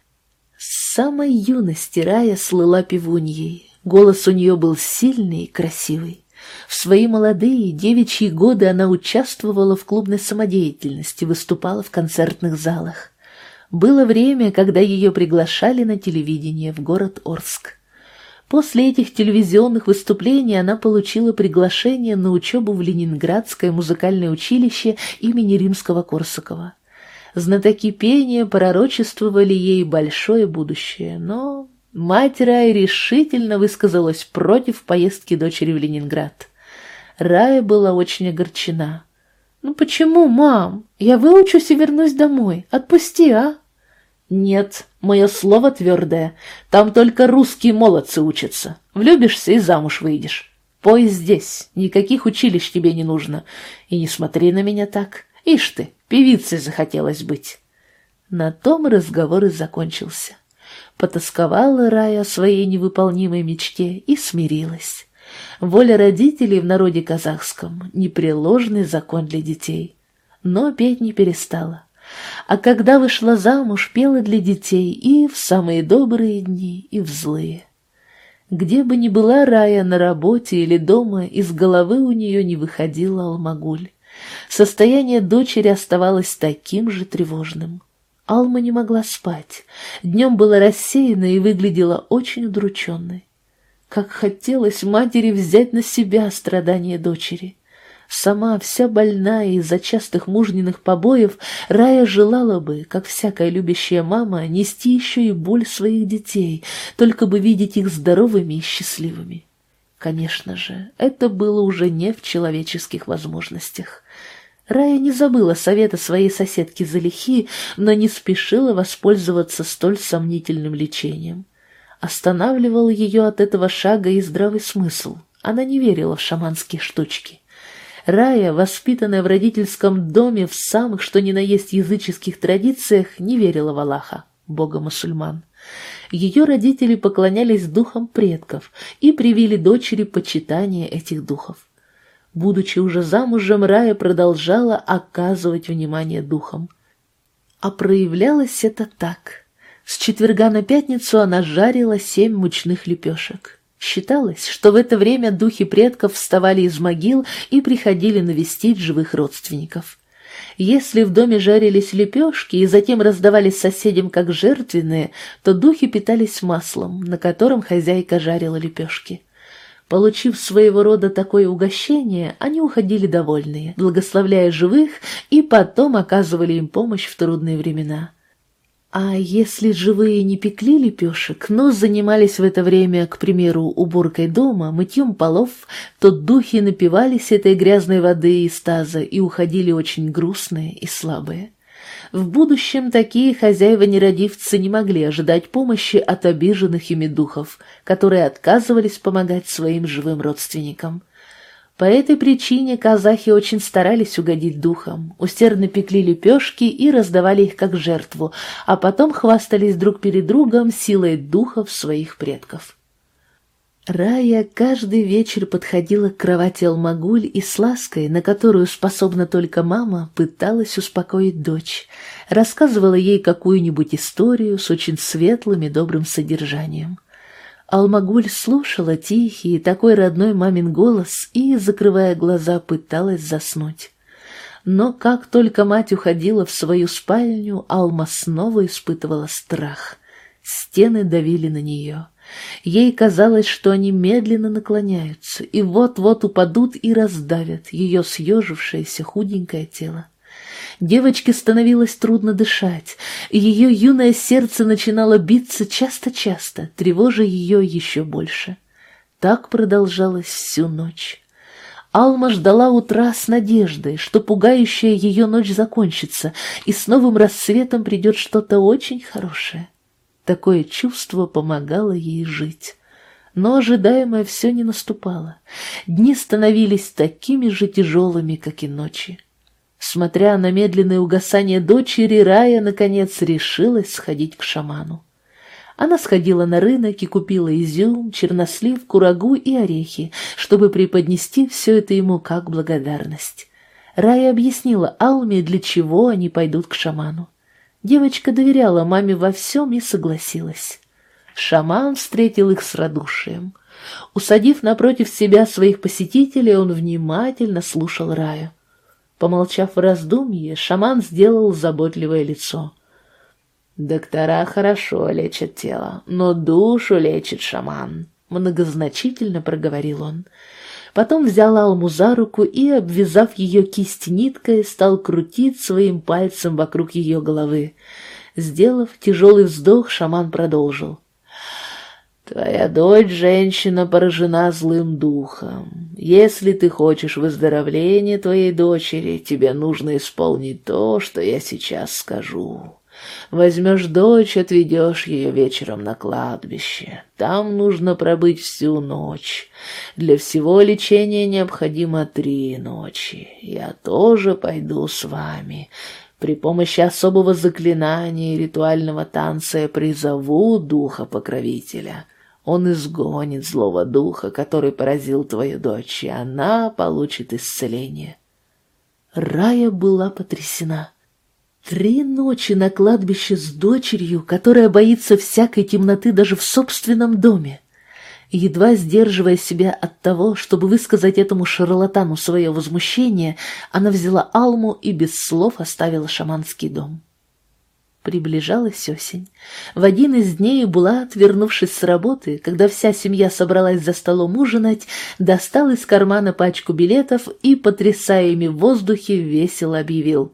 С самой юности Рая слыла певуньей. Голос у нее был сильный и красивый. В свои молодые девичьи годы она участвовала в клубной самодеятельности, выступала в концертных залах. Было время, когда ее приглашали на телевидение в город Орск. После этих телевизионных выступлений она получила приглашение на учебу в Ленинградское музыкальное училище имени Римского-Корсакова. Знатоки пения пророчествовали ей большое будущее, но мать Раи решительно высказалась против поездки дочери в Ленинград. Рая была очень огорчена. «Ну почему, мам? Я выучусь и вернусь домой. Отпусти, а?» «Нет, мое слово твердое. Там только русские молодцы учатся. Влюбишься и замуж выйдешь. Пой здесь, никаких училищ тебе не нужно. И не смотри на меня так. Ишь ты, певицей захотелось быть». На том разговор и закончился. Потасковала Рая о своей невыполнимой мечте и смирилась. Воля родителей в народе казахском — непреложный закон для детей. Но петь не перестала а когда вышла замуж, пела для детей и в самые добрые дни, и в злые. Где бы ни была Рая на работе или дома, из головы у нее не выходила Алмагуль. Состояние дочери оставалось таким же тревожным. Алма не могла спать, днем была рассеяна и выглядела очень удрученной. Как хотелось матери взять на себя страдания дочери. Сама вся больная из-за частых мужниных побоев, Рая желала бы, как всякая любящая мама, нести еще и боль своих детей, только бы видеть их здоровыми и счастливыми. Конечно же, это было уже не в человеческих возможностях. Рая не забыла совета своей соседки Залихи, но не спешила воспользоваться столь сомнительным лечением. Останавливал ее от этого шага и здравый смысл. Она не верила в шаманские штучки. Рая, воспитанная в родительском доме в самых что ни на есть языческих традициях, не верила в Аллаха, бога мусульман. Ее родители поклонялись духам предков и привили дочери почитание этих духов. Будучи уже замужем, Рая продолжала оказывать внимание духам. А проявлялось это так. С четверга на пятницу она жарила семь мучных лепешек. Считалось, что в это время духи предков вставали из могил и приходили навестить живых родственников. Если в доме жарились лепешки и затем раздавались соседям как жертвенные, то духи питались маслом, на котором хозяйка жарила лепешки. Получив своего рода такое угощение, они уходили довольные, благословляя живых, и потом оказывали им помощь в трудные времена. А если живые не пекли лепешек, но занимались в это время, к примеру, уборкой дома, мытьем полов, то духи напивались этой грязной воды из таза и уходили очень грустные и слабые. В будущем такие хозяева-нерадивцы не могли ожидать помощи от обиженных ими духов, которые отказывались помогать своим живым родственникам. По этой причине казахи очень старались угодить духам, усердно пекли лепешки и раздавали их как жертву, а потом хвастались друг перед другом силой духов своих предков. Рая каждый вечер подходила к кровати Алмагуль и с лаской, на которую способна только мама, пыталась успокоить дочь, рассказывала ей какую-нибудь историю с очень светлым и добрым содержанием. Алмагуль слушала тихий, такой родной мамин голос и, закрывая глаза, пыталась заснуть. Но как только мать уходила в свою спальню, Алма снова испытывала страх. Стены давили на нее. Ей казалось, что они медленно наклоняются и вот-вот упадут и раздавят ее съежившееся худенькое тело. Девочке становилось трудно дышать, и ее юное сердце начинало биться часто-часто, тревожа ее еще больше. Так продолжалось всю ночь. Алма ждала утра с надеждой, что пугающая ее ночь закончится, и с новым рассветом придет что-то очень хорошее. Такое чувство помогало ей жить. Но ожидаемое все не наступало. Дни становились такими же тяжелыми, как и ночи. Смотря на медленное угасание дочери, Рая, наконец, решилась сходить к шаману. Она сходила на рынок и купила изюм, чернослив, курагу и орехи, чтобы преподнести все это ему как благодарность. Рая объяснила Алме, для чего они пойдут к шаману. Девочка доверяла маме во всем и согласилась. Шаман встретил их с радушием. Усадив напротив себя своих посетителей, он внимательно слушал Раю. Помолчав в раздумье, шаман сделал заботливое лицо. «Доктора хорошо лечат тело, но душу лечит шаман», — многозначительно проговорил он. Потом взял Алму за руку и, обвязав ее кисть ниткой, стал крутить своим пальцем вокруг ее головы. Сделав тяжелый вздох, шаман продолжил. Твоя дочь, женщина, поражена злым духом. Если ты хочешь выздоровления твоей дочери, тебе нужно исполнить то, что я сейчас скажу. Возьмешь дочь, отведешь ее вечером на кладбище. Там нужно пробыть всю ночь. Для всего лечения необходимо три ночи. Я тоже пойду с вами. При помощи особого заклинания и ритуального танца я призову духа-покровителя. Он изгонит злого духа, который поразил твою дочь, и она получит исцеление. Рая была потрясена. Три ночи на кладбище с дочерью, которая боится всякой темноты даже в собственном доме. Едва сдерживая себя от того, чтобы высказать этому шарлатану свое возмущение, она взяла Алму и без слов оставила шаманский дом. Приближалась осень. В один из дней Булат, вернувшись с работы, когда вся семья собралась за столом ужинать, достал из кармана пачку билетов и, потрясая ими в воздухе, весело объявил.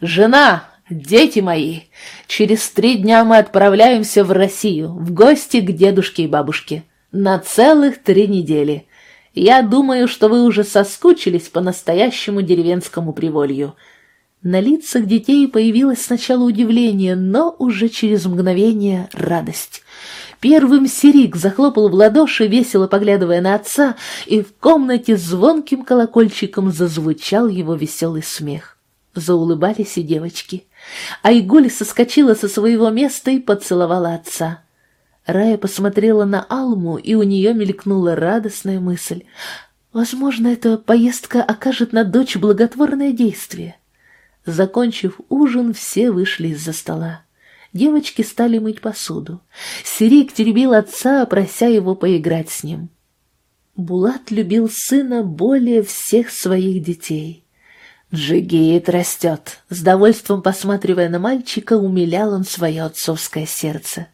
«Жена, дети мои, через три дня мы отправляемся в Россию, в гости к дедушке и бабушке. На целых три недели. Я думаю, что вы уже соскучились по настоящему деревенскому приволью». На лицах детей появилось сначала удивление, но уже через мгновение радость. Первым Сирик захлопал в ладоши, весело поглядывая на отца, и в комнате звонким колокольчиком зазвучал его веселый смех. Заулыбались и девочки. Айгуль соскочила со своего места и поцеловала отца. Рая посмотрела на Алму, и у нее мелькнула радостная мысль. Возможно, эта поездка окажет на дочь благотворное действие. Закончив ужин, все вышли из-за стола. Девочки стали мыть посуду. Сирик теребил отца, прося его поиграть с ним. Булат любил сына более всех своих детей. Джигит растет. С довольством посматривая на мальчика, умилял он свое отцовское сердце.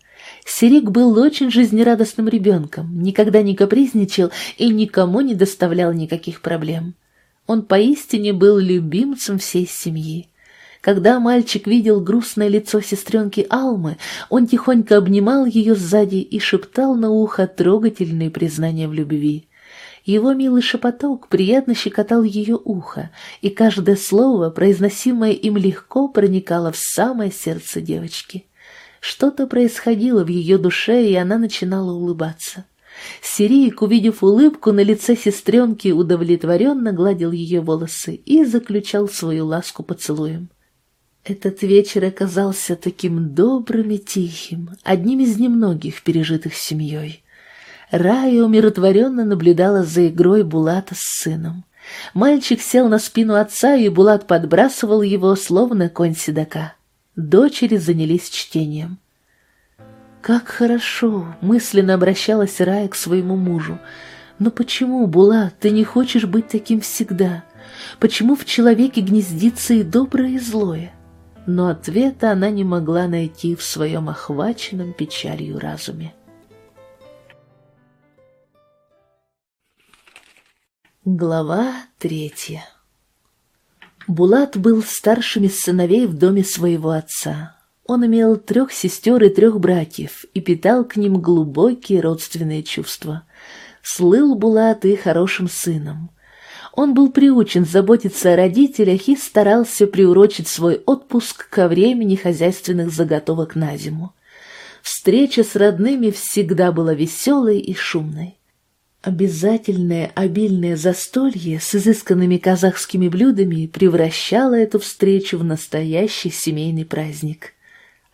Сирик был очень жизнерадостным ребенком, никогда не капризничал и никому не доставлял никаких проблем. Он поистине был любимцем всей семьи. Когда мальчик видел грустное лицо сестренки Алмы, он тихонько обнимал ее сзади и шептал на ухо трогательные признания в любви. Его милый шепоток приятно щекотал ее ухо, и каждое слово, произносимое им легко, проникало в самое сердце девочки. Что-то происходило в ее душе, и она начинала улыбаться. Сирийк, увидев улыбку на лице сестренки, удовлетворенно гладил ее волосы и заключал свою ласку поцелуем. Этот вечер оказался таким добрым и тихим, одним из немногих пережитых семьей. Рая умиротворенно наблюдала за игрой Булата с сыном. Мальчик сел на спину отца, и Булат подбрасывал его, словно конь седока. Дочери занялись чтением. Как хорошо, мысленно обращалась Рая к своему мужу. Но почему, Була, ты не хочешь быть таким всегда? Почему в человеке гнездится и доброе, и злое? Но ответа она не могла найти в своем охваченном печалью разуме. Глава третья Булат был старшим из сыновей в доме своего отца. Он имел трех сестер и трех братьев и питал к ним глубокие родственные чувства. Слыл Булат и хорошим сыном. Он был приучен заботиться о родителях и старался приурочить свой отпуск ко времени хозяйственных заготовок на зиму. Встреча с родными всегда была веселой и шумной. Обязательное обильное застолье с изысканными казахскими блюдами превращало эту встречу в настоящий семейный праздник.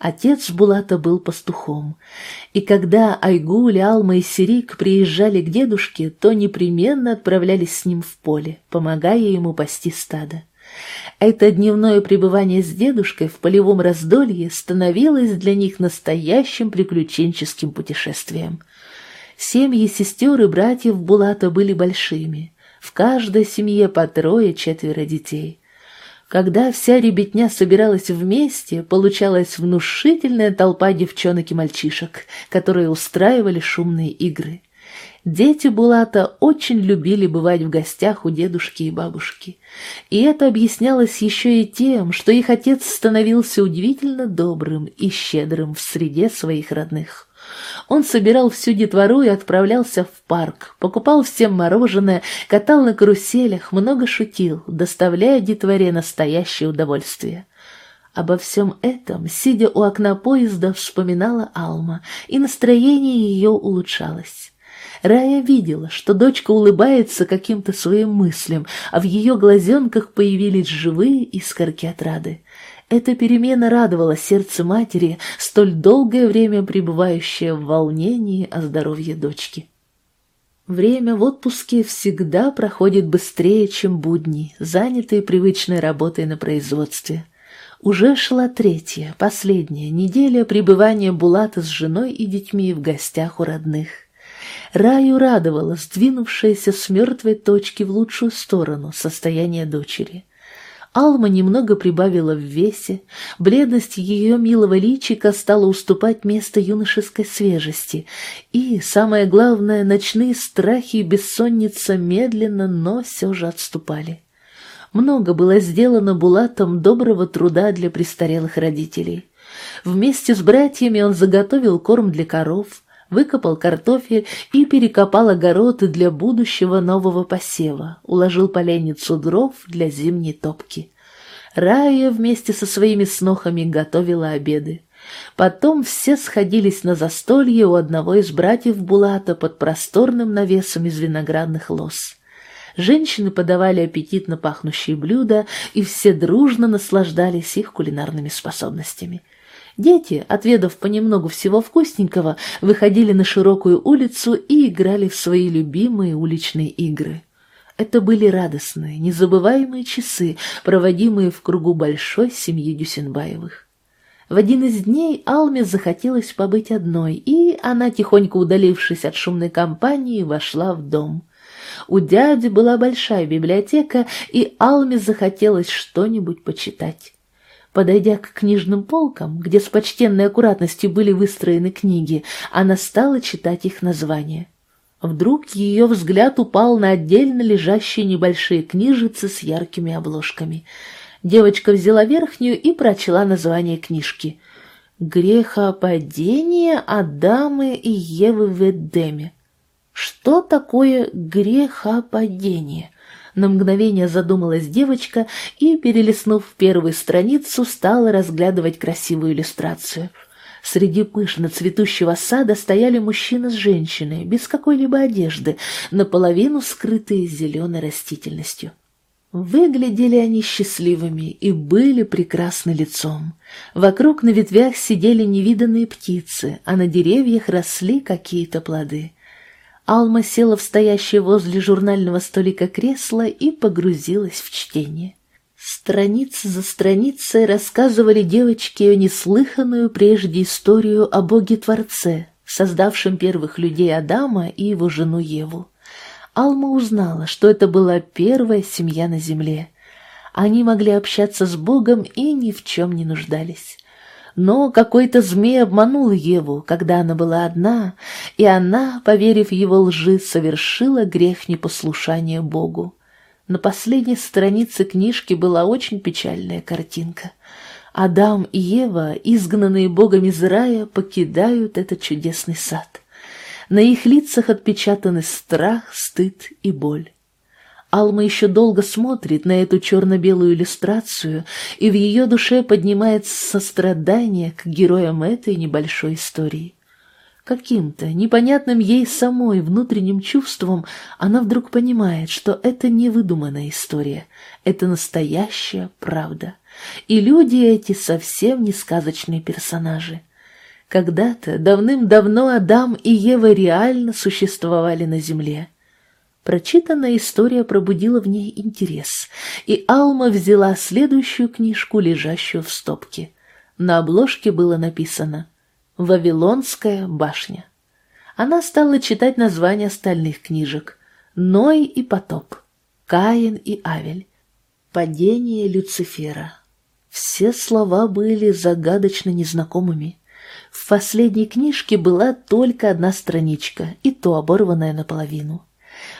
Отец Булата был пастухом, и когда Айгуль, Алма и Сирик приезжали к дедушке, то непременно отправлялись с ним в поле, помогая ему пасти стадо. Это дневное пребывание с дедушкой в полевом раздолье становилось для них настоящим приключенческим путешествием – Семьи сестер и братьев Булата были большими. В каждой семье по трое-четверо детей. Когда вся ребятня собиралась вместе, получалась внушительная толпа девчонок и мальчишек, которые устраивали шумные игры. Дети Булата очень любили бывать в гостях у дедушки и бабушки. И это объяснялось еще и тем, что их отец становился удивительно добрым и щедрым в среде своих родных. Он собирал всю детвору и отправлялся в парк, покупал всем мороженое, катал на каруселях, много шутил, доставляя детворе настоящее удовольствие. Обо всем этом, сидя у окна поезда, вспоминала Алма, и настроение ее улучшалось. Рая видела, что дочка улыбается каким-то своим мыслям, а в ее глазенках появились живые искорки отрады. Эта перемена радовала сердце матери, столь долгое время пребывающее в волнении о здоровье дочки. Время в отпуске всегда проходит быстрее, чем будни, занятые привычной работой на производстве. Уже шла третья, последняя неделя пребывания Булата с женой и детьми в гостях у родных. Раю радовало сдвинувшееся с мертвой точки в лучшую сторону состояние дочери. Алма немного прибавила в весе, бледность ее милого личика стала уступать место юношеской свежести, и, самое главное, ночные страхи и бессонница медленно, но все же отступали. Много было сделано Булатом доброго труда для престарелых родителей. Вместе с братьями он заготовил корм для коров, выкопал картофель и перекопал огороды для будущего нового посева, уложил поленницу дров для зимней топки. Рая вместе со своими снохами готовила обеды. Потом все сходились на застолье у одного из братьев Булата под просторным навесом из виноградных лоз. Женщины подавали аппетитно пахнущие блюда, и все дружно наслаждались их кулинарными способностями. Дети, отведав понемногу всего вкусненького, выходили на широкую улицу и играли в свои любимые уличные игры. Это были радостные, незабываемые часы, проводимые в кругу большой семьи Дюсенбаевых. В один из дней Алме захотелось побыть одной, и она, тихонько удалившись от шумной компании, вошла в дом. У дяди была большая библиотека, и Алме захотелось что-нибудь почитать. Подойдя к книжным полкам, где с почтенной аккуратностью были выстроены книги, она стала читать их названия. Вдруг ее взгляд упал на отдельно лежащие небольшие книжицы с яркими обложками. Девочка взяла верхнюю и прочла название книжки. «Грехопадение Адама и Евы в Эдеме». Что такое грехопадение? На мгновение задумалась девочка и, перелистнув первую страницу, стала разглядывать красивую иллюстрацию. Среди пышно цветущего сада стояли мужчина с женщиной, без какой-либо одежды, наполовину скрытые зеленой растительностью. Выглядели они счастливыми и были прекрасны лицом. Вокруг на ветвях сидели невиданные птицы, а на деревьях росли какие-то плоды. Алма села в стоящее возле журнального столика кресло и погрузилась в чтение. Страницы за страницей рассказывали девочке неслыханную прежде историю о Боге-Творце, создавшем первых людей Адама и его жену Еву. Алма узнала, что это была первая семья на земле. Они могли общаться с Богом и ни в чем не нуждались. Но какой-то змей обманул Еву, когда она была одна, и она, поверив его лжи, совершила грех непослушания Богу. На последней странице книжки была очень печальная картинка. Адам и Ева, изгнанные Богом из рая, покидают этот чудесный сад. На их лицах отпечатаны страх, стыд и боль. Алма еще долго смотрит на эту черно-белую иллюстрацию, и в ее душе поднимается сострадание к героям этой небольшой истории. Каким-то непонятным ей самой внутренним чувством она вдруг понимает, что это не выдуманная история, это настоящая правда. И люди эти совсем не сказочные персонажи. Когда-то, давным-давно Адам и Ева реально существовали на земле. Прочитанная история пробудила в ней интерес, и Алма взяла следующую книжку, лежащую в стопке. На обложке было написано «Вавилонская башня». Она стала читать названия остальных книжек «Ной и потоп», «Каин и Авель», «Падение Люцифера». Все слова были загадочно незнакомыми. В последней книжке была только одна страничка, и то оборванная наполовину.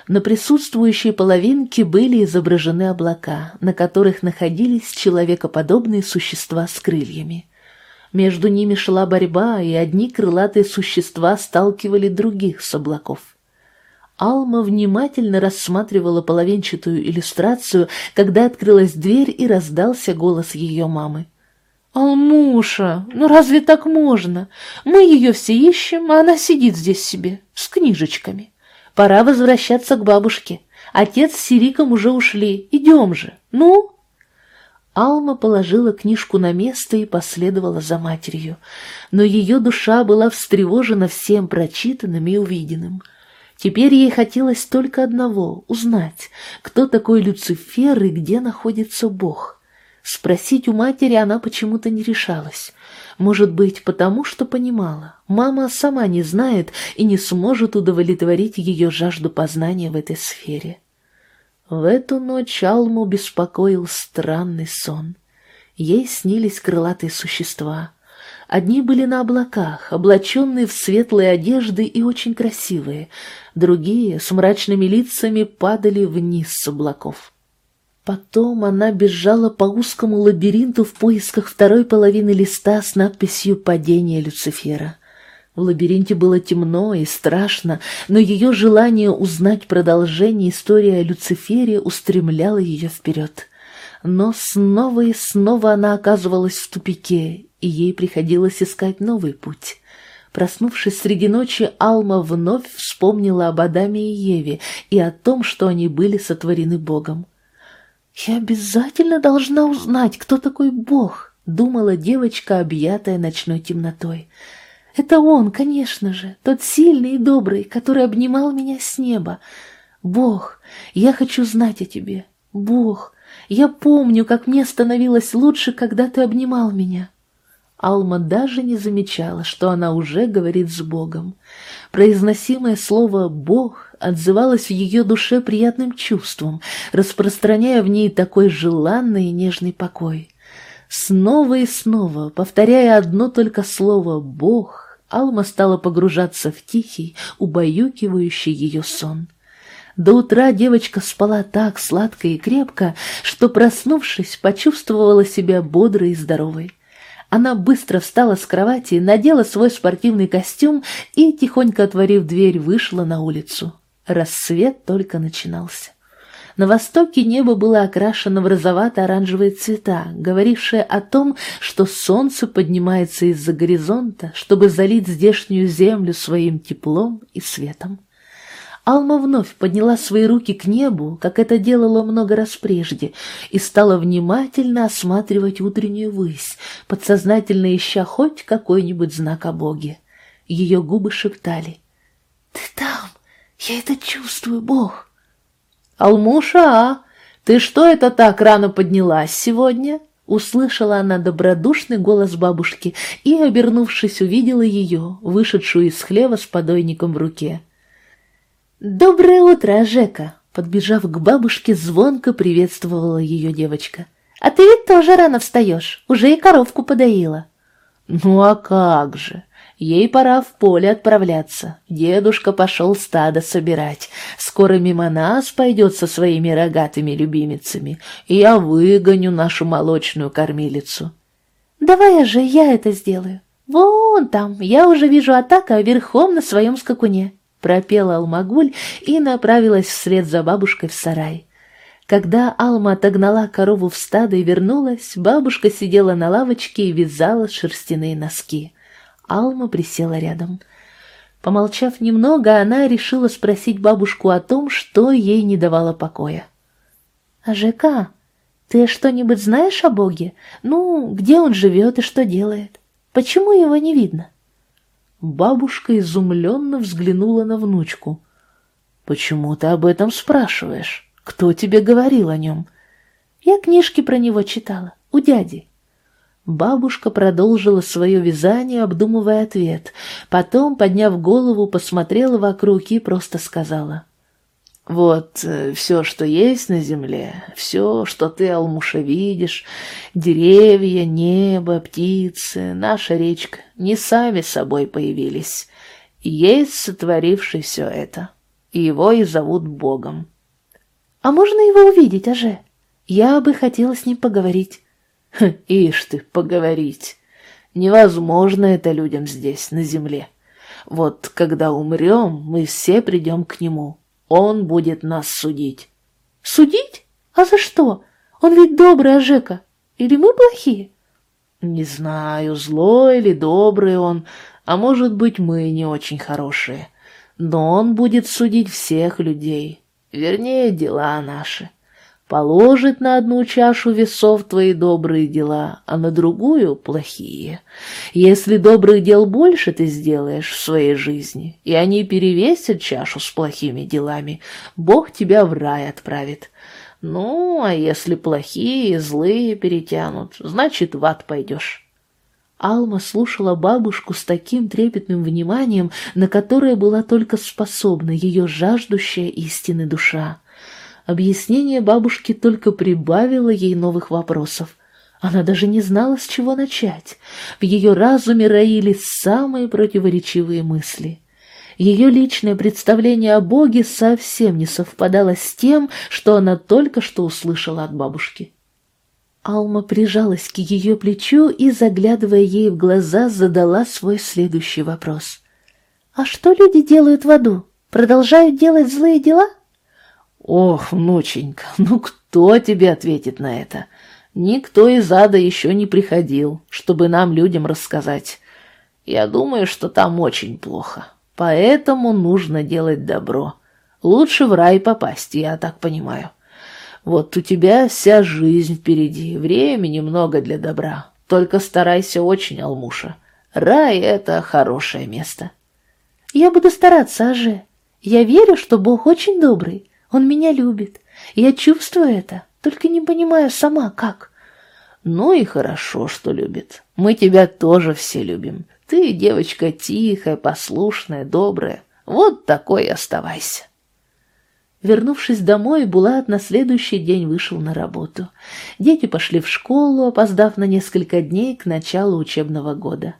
На присутствующей половинке были изображены облака, на которых находились человекоподобные существа с крыльями. Между ними шла борьба, и одни крылатые существа сталкивали других с облаков. Алма внимательно рассматривала половинчатую иллюстрацию, когда открылась дверь и раздался голос ее мамы. «Алмуша, ну разве так можно? Мы ее все ищем, а она сидит здесь себе, с книжечками. Пора возвращаться к бабушке. Отец с Сириком уже ушли, идем же, ну?» Алма положила книжку на место и последовала за матерью, но ее душа была встревожена всем прочитанным и увиденным. Теперь ей хотелось только одного — узнать, кто такой Люцифер и где находится Бог. Спросить у матери она почему-то не решалась. Может быть, потому что понимала, мама сама не знает и не сможет удовлетворить ее жажду познания в этой сфере. В эту ночь Алму беспокоил странный сон. Ей снились крылатые существа. Одни были на облаках, облаченные в светлые одежды и очень красивые, другие с мрачными лицами падали вниз с облаков. Потом она бежала по узкому лабиринту в поисках второй половины листа с надписью «Падение Люцифера». В лабиринте было темно и страшно, но ее желание узнать продолжение истории о Люцифере устремляло ее вперед. Но снова и снова она оказывалась в тупике, и ей приходилось искать новый путь. Проснувшись среди ночи, Алма вновь вспомнила об Адаме и Еве и о том, что они были сотворены Богом. «Я обязательно должна узнать, кто такой Бог», — думала девочка, объятая ночной темнотой. Это он, конечно же, тот сильный и добрый, который обнимал меня с неба. Бог, я хочу знать о тебе. Бог, я помню, как мне становилось лучше, когда ты обнимал меня. Алма даже не замечала, что она уже говорит с Богом. Произносимое слово «Бог» отзывалось в ее душе приятным чувством, распространяя в ней такой желанный и нежный покой. Снова и снова, повторяя одно только слово «Бог», Алма стала погружаться в тихий, убаюкивающий ее сон. До утра девочка спала так сладко и крепко, что, проснувшись, почувствовала себя бодрой и здоровой. Она быстро встала с кровати, надела свой спортивный костюм и, тихонько отворив дверь, вышла на улицу. Рассвет только начинался. На востоке небо было окрашено в розовато-оранжевые цвета, говорившие о том, что солнце поднимается из-за горизонта, чтобы залить здешнюю землю своим теплом и светом. Алма вновь подняла свои руки к небу, как это делала много раз прежде, и стала внимательно осматривать утреннюю высь, подсознательно ища хоть какой-нибудь знак о Боге. Ее губы шептали «Ты там! Я это чувствую, Бог!» «Алмуша, ты что это так рано поднялась сегодня?» Услышала она добродушный голос бабушки и, обернувшись, увидела ее, вышедшую из хлева с подойником в руке. «Доброе утро, Жека!» Подбежав к бабушке, звонко приветствовала ее девочка. «А ты ведь тоже рано встаешь, уже и коровку подоила». «Ну а как же! Ей пора в поле отправляться. Дедушка пошел стадо собирать. Скоро мимо нас пойдет со своими рогатыми любимицами, и я выгоню нашу молочную кормилицу. Давай же я это сделаю. Вон там, я уже вижу атака верхом на своем скакуне. Пропела Алмагуль и направилась вслед за бабушкой в сарай. Когда Алма отогнала корову в стадо и вернулась, бабушка сидела на лавочке и вязала шерстяные носки. Алма присела рядом. Помолчав немного, она решила спросить бабушку о том, что ей не давало покоя. «А ЖК, ты что-нибудь знаешь о Боге? Ну, где он живет и что делает? Почему его не видно?» Бабушка изумленно взглянула на внучку. «Почему ты об этом спрашиваешь? Кто тебе говорил о нем?» «Я книжки про него читала, у дяди. Бабушка продолжила свое вязание, обдумывая ответ. Потом, подняв голову, посмотрела вокруг и просто сказала. «Вот э, все, что есть на земле, все, что ты, Алмуша, видишь, деревья, небо, птицы, наша речка, не сами собой появились. Есть сотворивший все это, его и зовут Богом». «А можно его увидеть, Аже? Я бы хотела с ним поговорить». Ишь ты, поговорить. Невозможно это людям здесь, на земле. Вот когда умрем, мы все придем к нему. Он будет нас судить. Судить? А за что? Он ведь добрый, Ажека. Или мы плохие? Не знаю, злой или добрый он, а может быть, мы не очень хорошие. Но он будет судить всех людей, вернее, дела наши положит на одну чашу весов твои добрые дела, а на другую — плохие. Если добрых дел больше ты сделаешь в своей жизни, и они перевесят чашу с плохими делами, Бог тебя в рай отправит. Ну, а если плохие и злые перетянут, значит, в ад пойдешь». Алма слушала бабушку с таким трепетным вниманием, на которое была только способна ее жаждущая истины душа. Объяснение бабушки только прибавило ей новых вопросов. Она даже не знала, с чего начать. В ее разуме роились самые противоречивые мысли. Ее личное представление о Боге совсем не совпадало с тем, что она только что услышала от бабушки. Алма прижалась к ее плечу и, заглядывая ей в глаза, задала свой следующий вопрос. «А что люди делают в аду? Продолжают делать злые дела?» Ох, внученька, ну кто тебе ответит на это? Никто из ада еще не приходил, чтобы нам, людям, рассказать. Я думаю, что там очень плохо, поэтому нужно делать добро. Лучше в рай попасть, я так понимаю. Вот у тебя вся жизнь впереди, времени много для добра. Только старайся очень, Алмуша. Рай — это хорошее место. Я буду стараться, Аже. Я верю, что Бог очень добрый. Он меня любит. Я чувствую это, только не понимаю сама, как. Ну и хорошо, что любит. Мы тебя тоже все любим. Ты девочка тихая, послушная, добрая. Вот такой оставайся. Вернувшись домой, Булат на следующий день вышел на работу. Дети пошли в школу, опоздав на несколько дней к началу учебного года.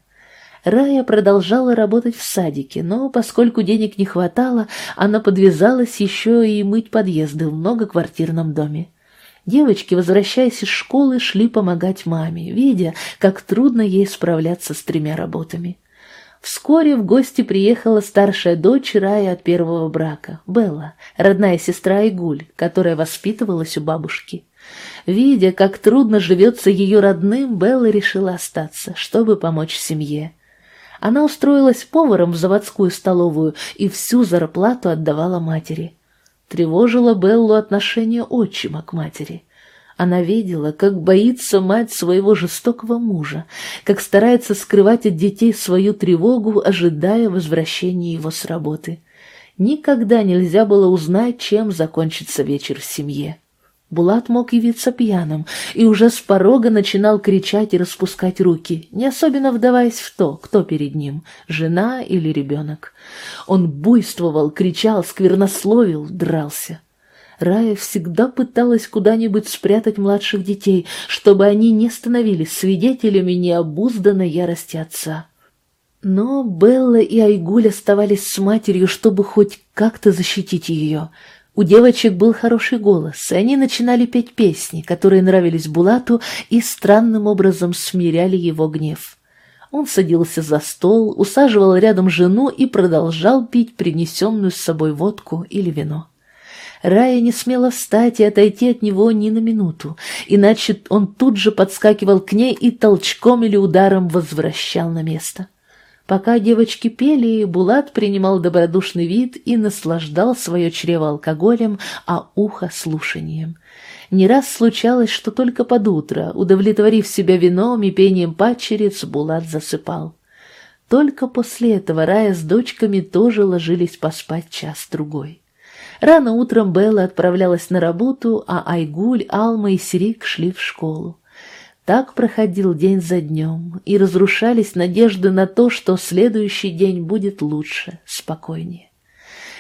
Рая продолжала работать в садике, но поскольку денег не хватало, она подвязалась еще и мыть подъезды в многоквартирном доме. Девочки, возвращаясь из школы, шли помогать маме, видя, как трудно ей справляться с тремя работами. Вскоре в гости приехала старшая дочь Рая от первого брака, Белла, родная сестра Игуль, которая воспитывалась у бабушки. Видя, как трудно живется ее родным, Белла решила остаться, чтобы помочь семье. Она устроилась поваром в заводскую столовую и всю зарплату отдавала матери. Тревожило Беллу отношение отчима к матери. Она видела, как боится мать своего жестокого мужа, как старается скрывать от детей свою тревогу, ожидая возвращения его с работы. Никогда нельзя было узнать, чем закончится вечер в семье. Булат мог явиться пьяным и уже с порога начинал кричать и распускать руки, не особенно вдаваясь в то, кто перед ним — жена или ребенок. Он буйствовал, кричал, сквернословил, дрался. Рая всегда пыталась куда-нибудь спрятать младших детей, чтобы они не становились свидетелями необузданной ярости отца. Но Белла и Айгуль оставались с матерью, чтобы хоть как-то защитить ее — у девочек был хороший голос, и они начинали петь песни, которые нравились Булату и странным образом смиряли его гнев. Он садился за стол, усаживал рядом жену и продолжал пить принесенную с собой водку или вино. Рая не смела встать и отойти от него ни на минуту, иначе он тут же подскакивал к ней и толчком или ударом возвращал на место. Пока девочки пели, Булат принимал добродушный вид и наслаждал свое чрево алкоголем, а ухо — слушанием. Не раз случалось, что только под утро, удовлетворив себя вином и пением падчериц, Булат засыпал. Только после этого Рая с дочками тоже ложились поспать час-другой. Рано утром Белла отправлялась на работу, а Айгуль, Алма и Сирик шли в школу. Так проходил день за днем, и разрушались надежды на то, что следующий день будет лучше, спокойнее.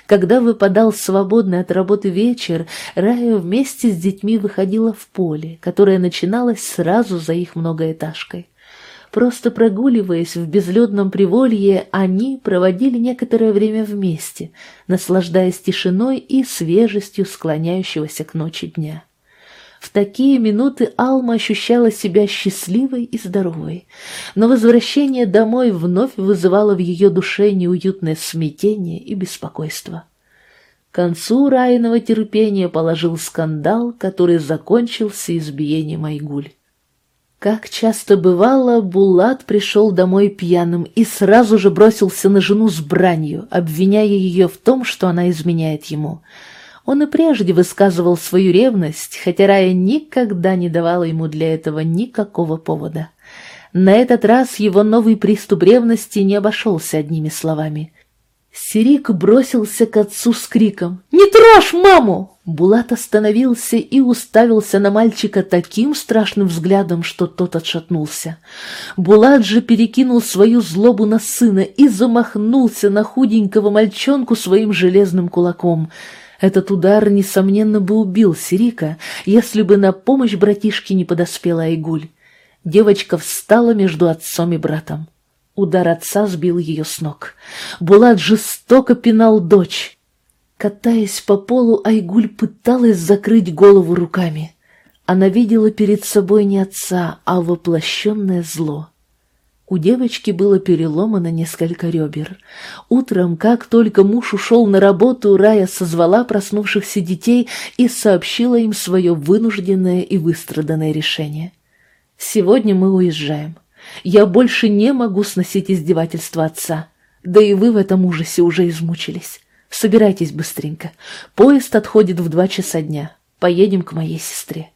Когда выпадал свободный от работы вечер, Рая вместе с детьми выходила в поле, которое начиналось сразу за их многоэтажкой. Просто прогуливаясь в безлюдном приволье, они проводили некоторое время вместе, наслаждаясь тишиной и свежестью склоняющегося к ночи дня. В такие минуты Алма ощущала себя счастливой и здоровой, но возвращение домой вновь вызывало в ее душе неуютное смятение и беспокойство. К концу райного терпения положил скандал, который закончился избиением Айгуль. Как часто бывало, Булат пришел домой пьяным и сразу же бросился на жену с бранью, обвиняя ее в том, что она изменяет ему — он и прежде высказывал свою ревность, хотя Рая никогда не давала ему для этого никакого повода. На этот раз его новый приступ ревности не обошелся одними словами. Сирик бросился к отцу с криком «Не трожь маму!» Булат остановился и уставился на мальчика таким страшным взглядом, что тот отшатнулся. Булат же перекинул свою злобу на сына и замахнулся на худенького мальчонку своим железным кулаком — этот удар, несомненно, бы убил Сирика, если бы на помощь братишке не подоспела Айгуль. Девочка встала между отцом и братом. Удар отца сбил ее с ног. Булат жестоко пинал дочь. Катаясь по полу, Айгуль пыталась закрыть голову руками. Она видела перед собой не отца, а воплощенное зло. У девочки было переломано несколько ребер. Утром, как только муж ушел на работу, Рая созвала проснувшихся детей и сообщила им свое вынужденное и выстраданное решение. «Сегодня мы уезжаем. Я больше не могу сносить издевательства отца. Да и вы в этом ужасе уже измучились. Собирайтесь быстренько. Поезд отходит в два часа дня. Поедем к моей сестре».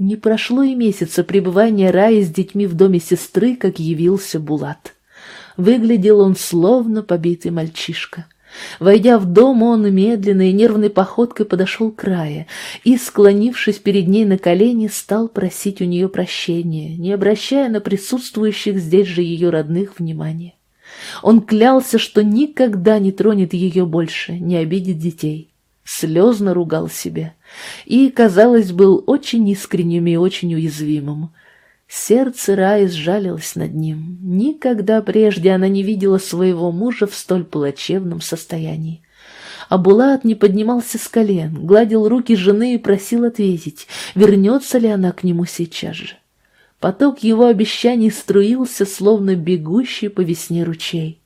Не прошло и месяца пребывания Раи с детьми в доме сестры, как явился Булат. Выглядел он словно побитый мальчишка. Войдя в дом, он медленной и нервной походкой подошел к Рае и, склонившись перед ней на колени, стал просить у нее прощения, не обращая на присутствующих здесь же ее родных внимания. Он клялся, что никогда не тронет ее больше, не обидит детей слезно ругал себя и, казалось, был очень искренним и очень уязвимым. Сердце Раи сжалилось над ним. Никогда прежде она не видела своего мужа в столь плачевном состоянии. А Булат не поднимался с колен, гладил руки жены и просил ответить, вернется ли она к нему сейчас же. Поток его обещаний струился, словно бегущий по весне ручей.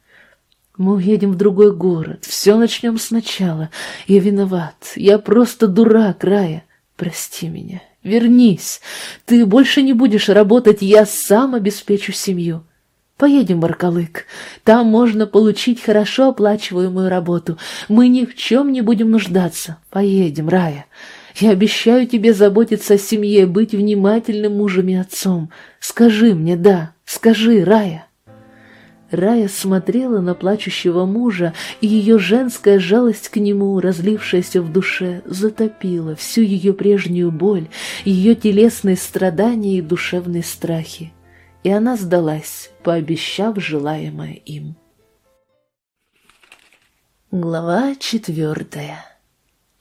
Мы уедем в другой город, все начнем сначала. Я виноват, я просто дурак, Рая. Прости меня, вернись. Ты больше не будешь работать, я сам обеспечу семью. Поедем в Аркалык. Там можно получить хорошо оплачиваемую работу. Мы ни в чем не будем нуждаться. Поедем, Рая. Я обещаю тебе заботиться о семье, быть внимательным мужем и отцом. Скажи мне «да», скажи, Рая. Рая смотрела на плачущего мужа, и ее женская жалость к нему, разлившаяся в душе, затопила всю ее прежнюю боль, ее телесные страдания и душевные страхи. И она сдалась, пообещав желаемое им. Глава четвертая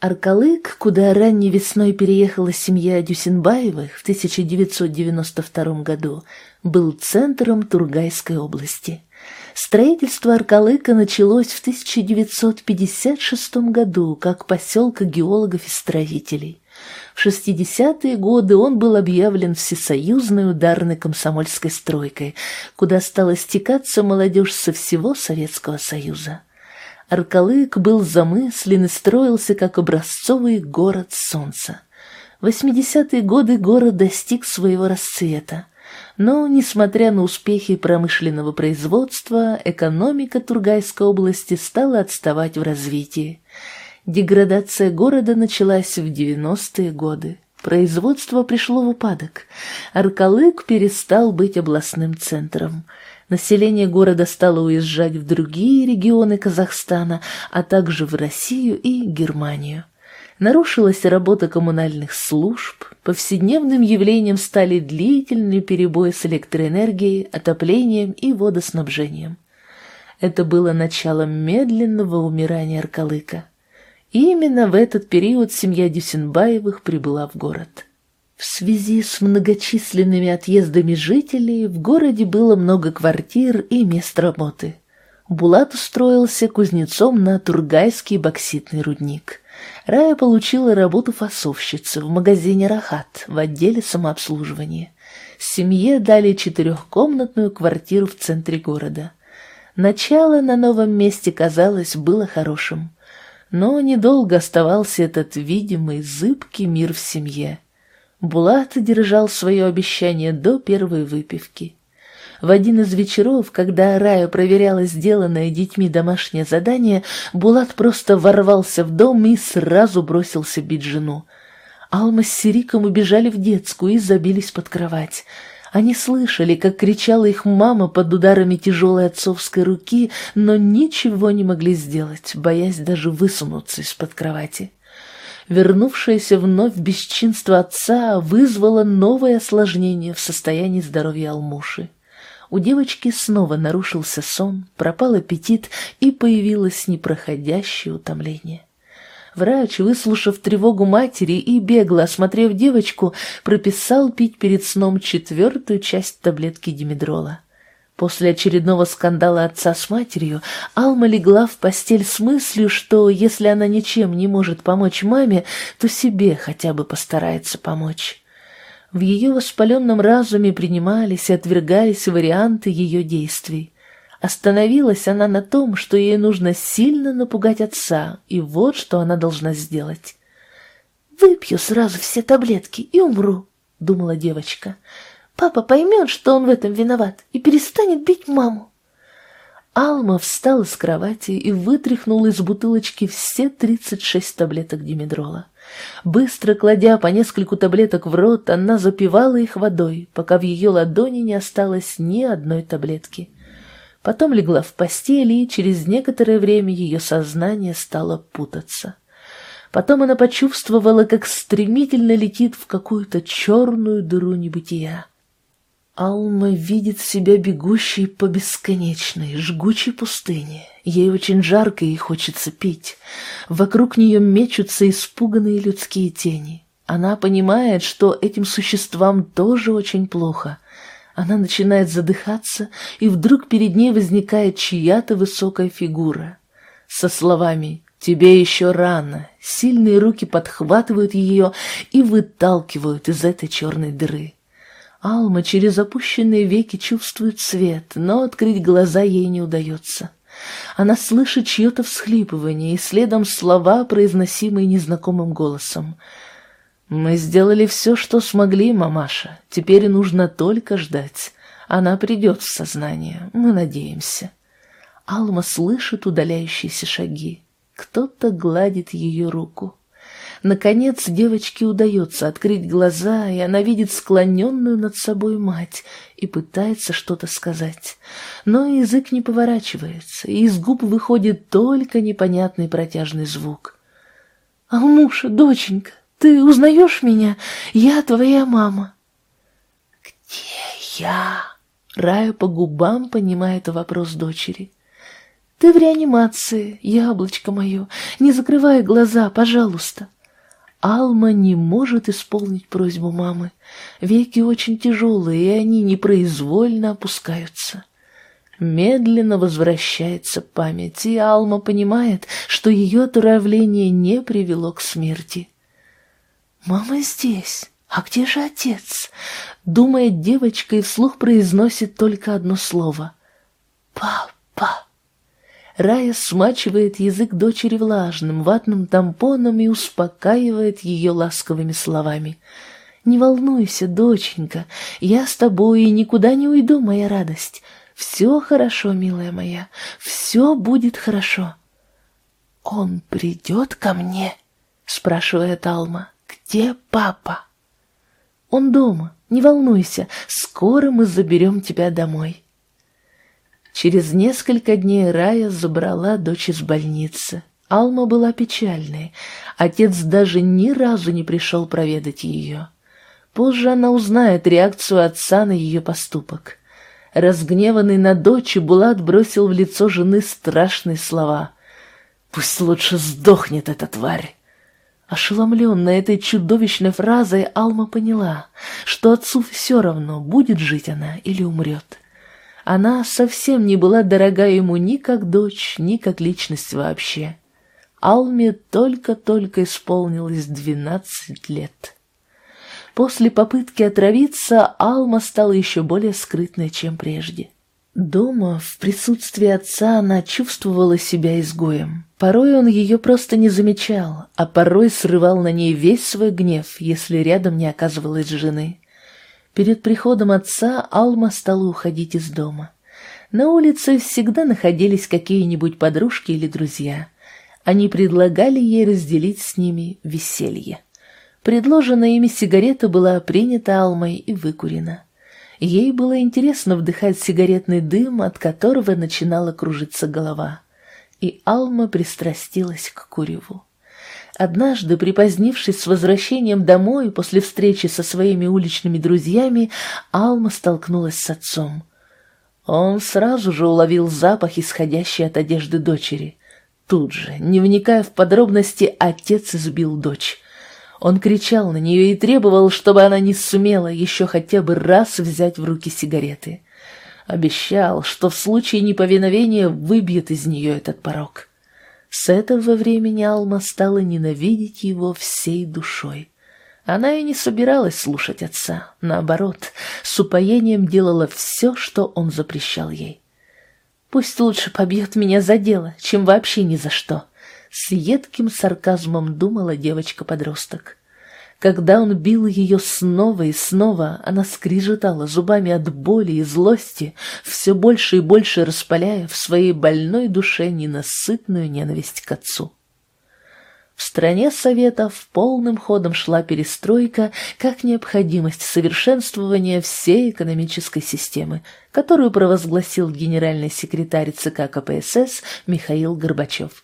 Аркалык, куда ранней весной переехала семья Дюсинбаевых в 1992 году, был центром Тургайской области. Строительство Аркалыка началось в 1956 году как поселка геологов и строителей. В 60-е годы он был объявлен всесоюзной ударной комсомольской стройкой, куда стала стекаться молодежь со всего Советского Союза. Аркалык был замыслен и строился как образцовый город солнца. В 80-е годы город достиг своего расцвета. Но, несмотря на успехи промышленного производства, экономика Тургайской области стала отставать в развитии. Деградация города началась в 90-е годы. Производство пришло в упадок. Аркалык перестал быть областным центром. Население города стало уезжать в другие регионы Казахстана, а также в Россию и Германию. Нарушилась работа коммунальных служб, повседневным явлением стали длительные перебои с электроэнергией, отоплением и водоснабжением. Это было началом медленного умирания Аркалыка. И именно в этот период семья Дюсенбаевых прибыла в город. В связи с многочисленными отъездами жителей в городе было много квартир и мест работы. Булат устроился кузнецом на Тургайский бокситный рудник. Рая получила работу фасовщицы в магазине «Рахат» в отделе самообслуживания. Семье дали четырехкомнатную квартиру в центре города. Начало на новом месте, казалось, было хорошим. Но недолго оставался этот видимый, зыбкий мир в семье. Булат держал свое обещание до первой выпивки. В один из вечеров, когда Рая проверяла сделанное детьми домашнее задание, Булат просто ворвался в дом и сразу бросился бить жену. Алма с Сириком убежали в детскую и забились под кровать. Они слышали, как кричала их мама под ударами тяжелой отцовской руки, но ничего не могли сделать, боясь даже высунуться из-под кровати вернувшееся вновь бесчинство отца вызвало новое осложнение в состоянии здоровья Алмуши. У девочки снова нарушился сон, пропал аппетит и появилось непроходящее утомление. Врач, выслушав тревогу матери и бегло осмотрев девочку, прописал пить перед сном четвертую часть таблетки димедрола. После очередного скандала отца с матерью Алма легла в постель с мыслью, что если она ничем не может помочь маме, то себе хотя бы постарается помочь. В ее воспаленном разуме принимались и отвергались варианты ее действий. Остановилась она на том, что ей нужно сильно напугать отца, и вот что она должна сделать. «Выпью сразу все таблетки и умру», — думала девочка. Папа поймет, что он в этом виноват, и перестанет бить маму. Алма встала с кровати и вытряхнула из бутылочки все тридцать шесть таблеток димедрола. Быстро кладя по нескольку таблеток в рот, она запивала их водой, пока в ее ладони не осталось ни одной таблетки. Потом легла в постели, и через некоторое время ее сознание стало путаться. Потом она почувствовала, как стремительно летит в какую-то черную дыру небытия. Алма видит себя бегущей по бесконечной, жгучей пустыне. Ей очень жарко и хочется пить. Вокруг нее мечутся испуганные людские тени. Она понимает, что этим существам тоже очень плохо. Она начинает задыхаться, и вдруг перед ней возникает чья-то высокая фигура. Со словами «Тебе еще рано» сильные руки подхватывают ее и выталкивают из этой черной дыры. Алма через опущенные веки чувствует свет, но открыть глаза ей не удается. Она слышит чье-то всхлипывание и следом слова, произносимые незнакомым голосом. «Мы сделали все, что смогли, мамаша. Теперь нужно только ждать. Она придет в сознание, мы надеемся». Алма слышит удаляющиеся шаги. Кто-то гладит ее руку. Наконец девочке удается открыть глаза, и она видит склоненную над собой мать и пытается что-то сказать. Но язык не поворачивается, и из губ выходит только непонятный протяжный звук. «Алмуша, доченька, ты узнаешь меня? Я твоя мама». «Где я?» Рая по губам понимает вопрос дочери. «Ты в реанимации, яблочко мое. Не закрывай глаза, пожалуйста». Алма не может исполнить просьбу мамы. Веки очень тяжелые, и они непроизвольно опускаются. Медленно возвращается память, и Алма понимает, что ее отравление не привело к смерти. «Мама здесь. А где же отец?» Думает девочка и вслух произносит только одно слово. «Папа». Рая смачивает язык дочери влажным, ватным тампоном и успокаивает ее ласковыми словами. «Не волнуйся, доченька, я с тобой и никуда не уйду, моя радость. Все хорошо, милая моя, все будет хорошо». «Он придет ко мне?» — спрашивает Алма. «Где папа?» «Он дома, не волнуйся, скоро мы заберем тебя домой». Через несколько дней Рая забрала дочь из больницы. Алма была печальной. Отец даже ни разу не пришел проведать ее. Позже она узнает реакцию отца на ее поступок. Разгневанный на дочь, Булат бросил в лицо жены страшные слова. «Пусть лучше сдохнет эта тварь!» Ошеломленная этой чудовищной фразой, Алма поняла, что отцу все равно, будет жить она или умрет. Она совсем не была дорога ему ни как дочь, ни как личность вообще. Алме только-только исполнилось двенадцать лет. После попытки отравиться Алма стала еще более скрытной, чем прежде. Дома, в присутствии отца, она чувствовала себя изгоем. Порой он ее просто не замечал, а порой срывал на ней весь свой гнев, если рядом не оказывалась жены. Перед приходом отца Алма стала уходить из дома. На улице всегда находились какие-нибудь подружки или друзья. Они предлагали ей разделить с ними веселье. Предложенная ими сигарета была принята Алмой и выкурена. Ей было интересно вдыхать сигаретный дым, от которого начинала кружиться голова. И Алма пристрастилась к куреву. Однажды, припозднившись с возвращением домой после встречи со своими уличными друзьями, Алма столкнулась с отцом. Он сразу же уловил запах, исходящий от одежды дочери. Тут же, не вникая в подробности, отец избил дочь. Он кричал на нее и требовал, чтобы она не сумела еще хотя бы раз взять в руки сигареты. Обещал, что в случае неповиновения выбьет из нее этот порог. С этого времени Алма стала ненавидеть его всей душой. Она и не собиралась слушать отца, наоборот, с упоением делала все, что он запрещал ей. «Пусть лучше побьет меня за дело, чем вообще ни за что», — с едким сарказмом думала девочка-подросток. Когда он бил ее снова и снова, она скрижетала зубами от боли и злости, все больше и больше распаляя в своей больной душе ненасытную ненависть к отцу. В стране Советов полным ходом шла перестройка как необходимость совершенствования всей экономической системы, которую провозгласил генеральный секретарь ЦК КПСС Михаил Горбачев.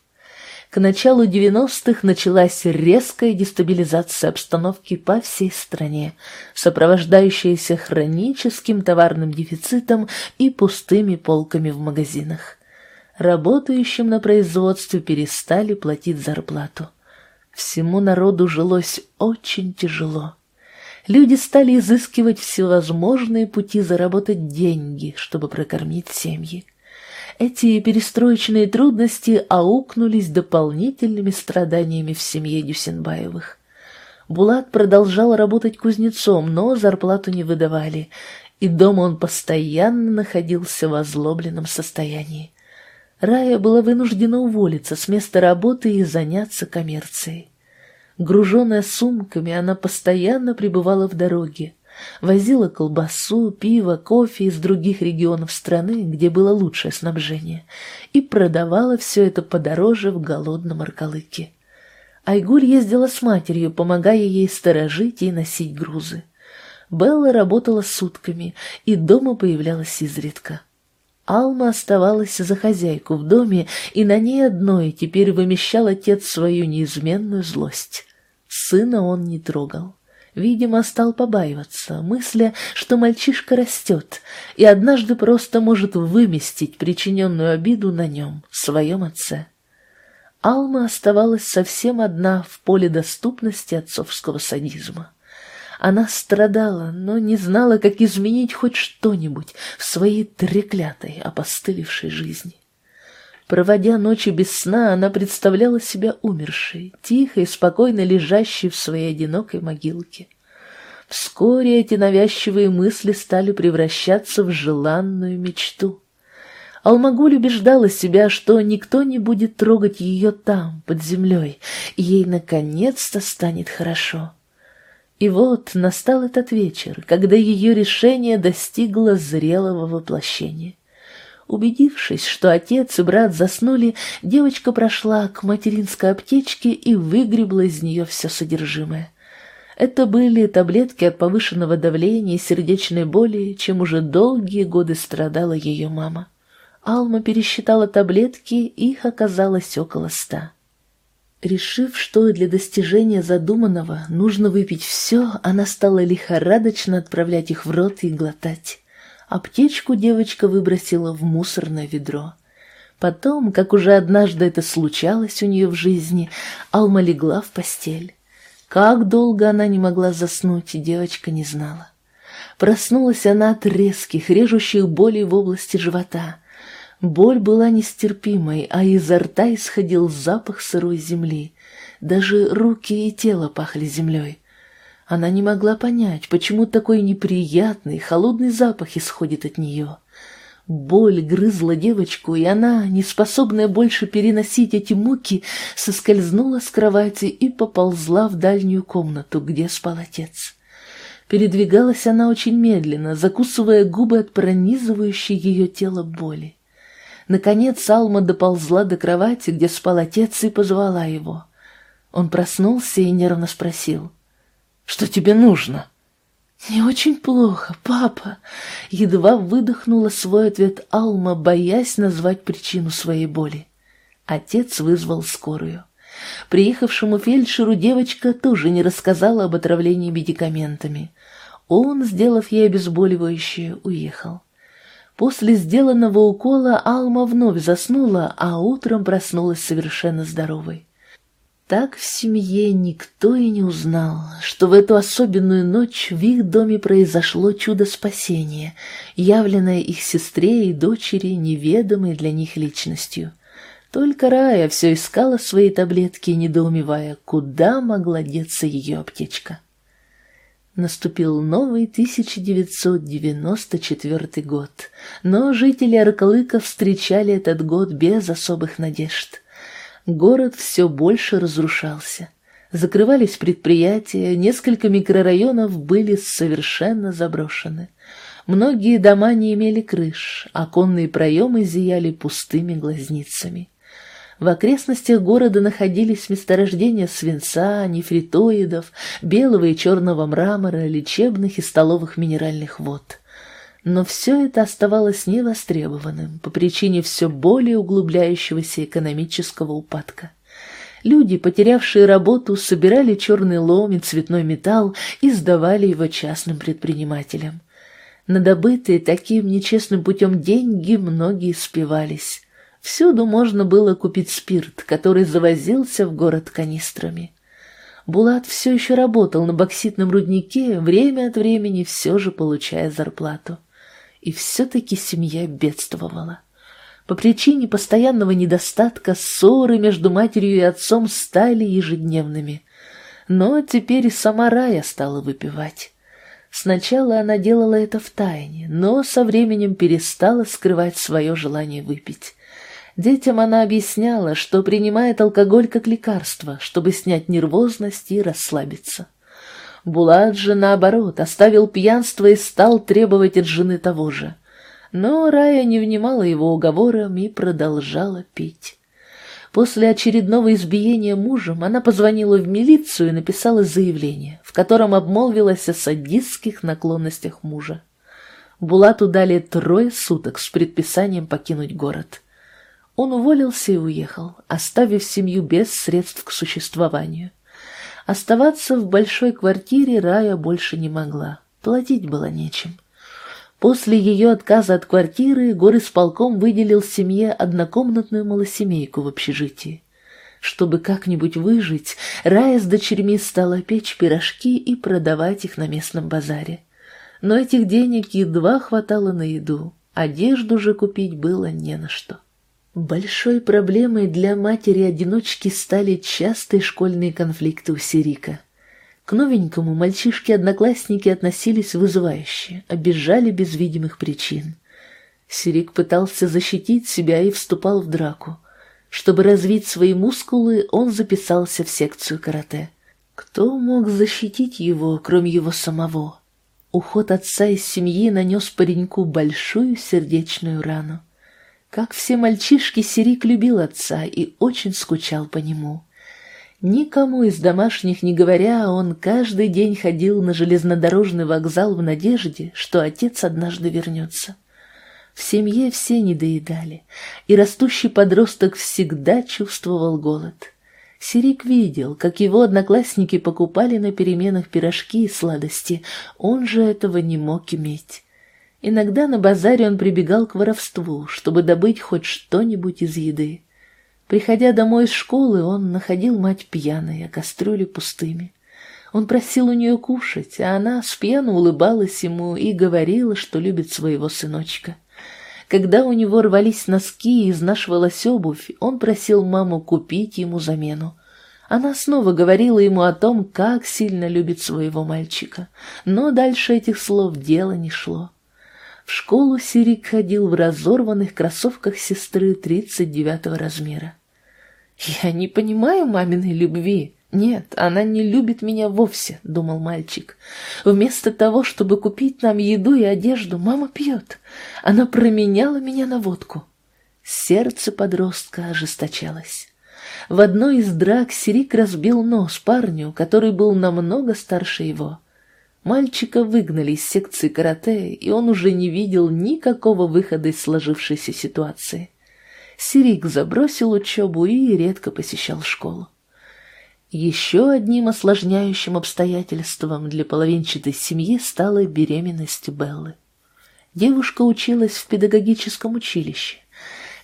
К началу 90-х началась резкая дестабилизация обстановки по всей стране, сопровождающаяся хроническим товарным дефицитом и пустыми полками в магазинах. Работающим на производстве перестали платить зарплату. Всему народу жилось очень тяжело. Люди стали изыскивать всевозможные пути заработать деньги, чтобы прокормить семьи. Эти перестроечные трудности аукнулись дополнительными страданиями в семье Дюсенбаевых. Булат продолжал работать кузнецом, но зарплату не выдавали, и дома он постоянно находился в озлобленном состоянии. Рая была вынуждена уволиться с места работы и заняться коммерцией. Груженная сумками, она постоянно пребывала в дороге возила колбасу, пиво, кофе из других регионов страны, где было лучшее снабжение, и продавала все это подороже в голодном Аркалыке. Айгуль ездила с матерью, помогая ей сторожить и носить грузы. Белла работала сутками, и дома появлялась изредка. Алма оставалась за хозяйку в доме, и на ней одной теперь вымещал отец свою неизменную злость. Сына он не трогал. Видимо, стал побаиваться, мысля, что мальчишка растет и однажды просто может выместить причиненную обиду на нем, своем отце. Алма оставалась совсем одна в поле доступности отцовского садизма. Она страдала, но не знала, как изменить хоть что-нибудь в своей треклятой, опостылевшей жизни. Проводя ночи без сна, она представляла себя умершей, тихо и спокойно лежащей в своей одинокой могилке. Вскоре эти навязчивые мысли стали превращаться в желанную мечту. Алмагуль убеждала себя, что никто не будет трогать ее там, под землей, и ей наконец-то станет хорошо. И вот настал этот вечер, когда ее решение достигло зрелого воплощения. Убедившись, что отец и брат заснули, девочка прошла к материнской аптечке и выгребла из нее все содержимое. Это были таблетки от повышенного давления и сердечной боли, чем уже долгие годы страдала ее мама. Алма пересчитала таблетки, их оказалось около ста. Решив, что для достижения задуманного нужно выпить все, она стала лихорадочно отправлять их в рот и глотать. Аптечку девочка выбросила в мусорное ведро. Потом, как уже однажды это случалось у нее в жизни, Алма легла в постель. Как долго она не могла заснуть, девочка не знала. Проснулась она от резких, режущих болей в области живота. Боль была нестерпимой, а изо рта исходил запах сырой земли. Даже руки и тело пахли землей. Она не могла понять, почему такой неприятный, холодный запах исходит от нее. Боль грызла девочку, и она, неспособная больше переносить эти муки, соскользнула с кровати и поползла в дальнюю комнату, где спал отец. Передвигалась она очень медленно, закусывая губы от пронизывающей ее тело боли. Наконец Алма доползла до кровати, где спал отец, и позвала его. Он проснулся и нервно спросил — что тебе нужно?» «Не очень плохо, папа», — едва выдохнула свой ответ Алма, боясь назвать причину своей боли. Отец вызвал скорую. Приехавшему фельдшеру девочка тоже не рассказала об отравлении медикаментами. Он, сделав ей обезболивающее, уехал. После сделанного укола Алма вновь заснула, а утром проснулась совершенно здоровой. Так в семье никто и не узнал, что в эту особенную ночь в их доме произошло чудо спасения, явленное их сестре и дочери неведомой для них личностью. Только Рая все искала свои таблетки, недоумевая, куда могла деться ее аптечка. Наступил новый 1994 год, но жители Аркалыка встречали этот год без особых надежд – Город все больше разрушался. Закрывались предприятия, несколько микрорайонов были совершенно заброшены. Многие дома не имели крыш, оконные проемы зияли пустыми глазницами. В окрестностях города находились месторождения свинца, нефритоидов, белого и черного мрамора, лечебных и столовых минеральных вод. Но все это оставалось невостребованным по причине все более углубляющегося экономического упадка. Люди, потерявшие работу, собирали черный лом и цветной металл и сдавали его частным предпринимателям. На добытые таким нечестным путем деньги многие спивались. Всюду можно было купить спирт, который завозился в город канистрами. Булат все еще работал на бокситном руднике, время от времени все же получая зарплату. И все-таки семья бедствовала. По причине постоянного недостатка ссоры между матерью и отцом стали ежедневными. Но теперь сама Рая стала выпивать. Сначала она делала это в тайне, но со временем перестала скрывать свое желание выпить. Детям она объясняла, что принимает алкоголь как лекарство, чтобы снять нервозность и расслабиться. Булат же, наоборот, оставил пьянство и стал требовать от жены того же. Но Рая не внимала его уговорам и продолжала пить. После очередного избиения мужем она позвонила в милицию и написала заявление, в котором обмолвилась о садистских наклонностях мужа. Булату дали трое суток с предписанием покинуть город. Он уволился и уехал, оставив семью без средств к существованию. Оставаться в большой квартире Рая больше не могла, платить было нечем. После ее отказа от квартиры горисполком выделил семье однокомнатную малосемейку в общежитии. Чтобы как-нибудь выжить, Рая с дочерьми стала печь пирожки и продавать их на местном базаре. Но этих денег едва хватало на еду, одежду же купить было не на что. Большой проблемой для матери-одиночки стали частые школьные конфликты у Сирика. К новенькому мальчишки-одноклассники относились вызывающе, обижали без видимых причин. Сирик пытался защитить себя и вступал в драку. Чтобы развить свои мускулы, он записался в секцию карате. Кто мог защитить его, кроме его самого? Уход отца из семьи нанес пареньку большую сердечную рану. Как все мальчишки, Сирик любил отца и очень скучал по нему. Никому из домашних не говоря, он каждый день ходил на железнодорожный вокзал в надежде, что отец однажды вернется. В семье все недоедали, и растущий подросток всегда чувствовал голод. Сирик видел, как его одноклассники покупали на переменах пирожки и сладости, он же этого не мог иметь. Иногда на базаре он прибегал к воровству, чтобы добыть хоть что-нибудь из еды. Приходя домой из школы, он находил мать пьяной, а кастрюли пустыми. Он просил у нее кушать, а она спьяно улыбалась ему и говорила, что любит своего сыночка. Когда у него рвались носки и изнашивалась обувь, он просил маму купить ему замену. Она снова говорила ему о том, как сильно любит своего мальчика, но дальше этих слов дело не шло. В школу Сирик ходил в разорванных кроссовках сестры тридцать девятого размера. «Я не понимаю маминой любви. Нет, она не любит меня вовсе», — думал мальчик. «Вместо того, чтобы купить нам еду и одежду, мама пьет. Она променяла меня на водку». Сердце подростка ожесточалось. В одной из драк Сирик разбил нос парню, который был намного старше его. Мальчика выгнали из секции карате, и он уже не видел никакого выхода из сложившейся ситуации. Сирик забросил учебу и редко посещал школу. Еще одним осложняющим обстоятельством для половинчатой семьи стала беременность Беллы. Девушка училась в педагогическом училище.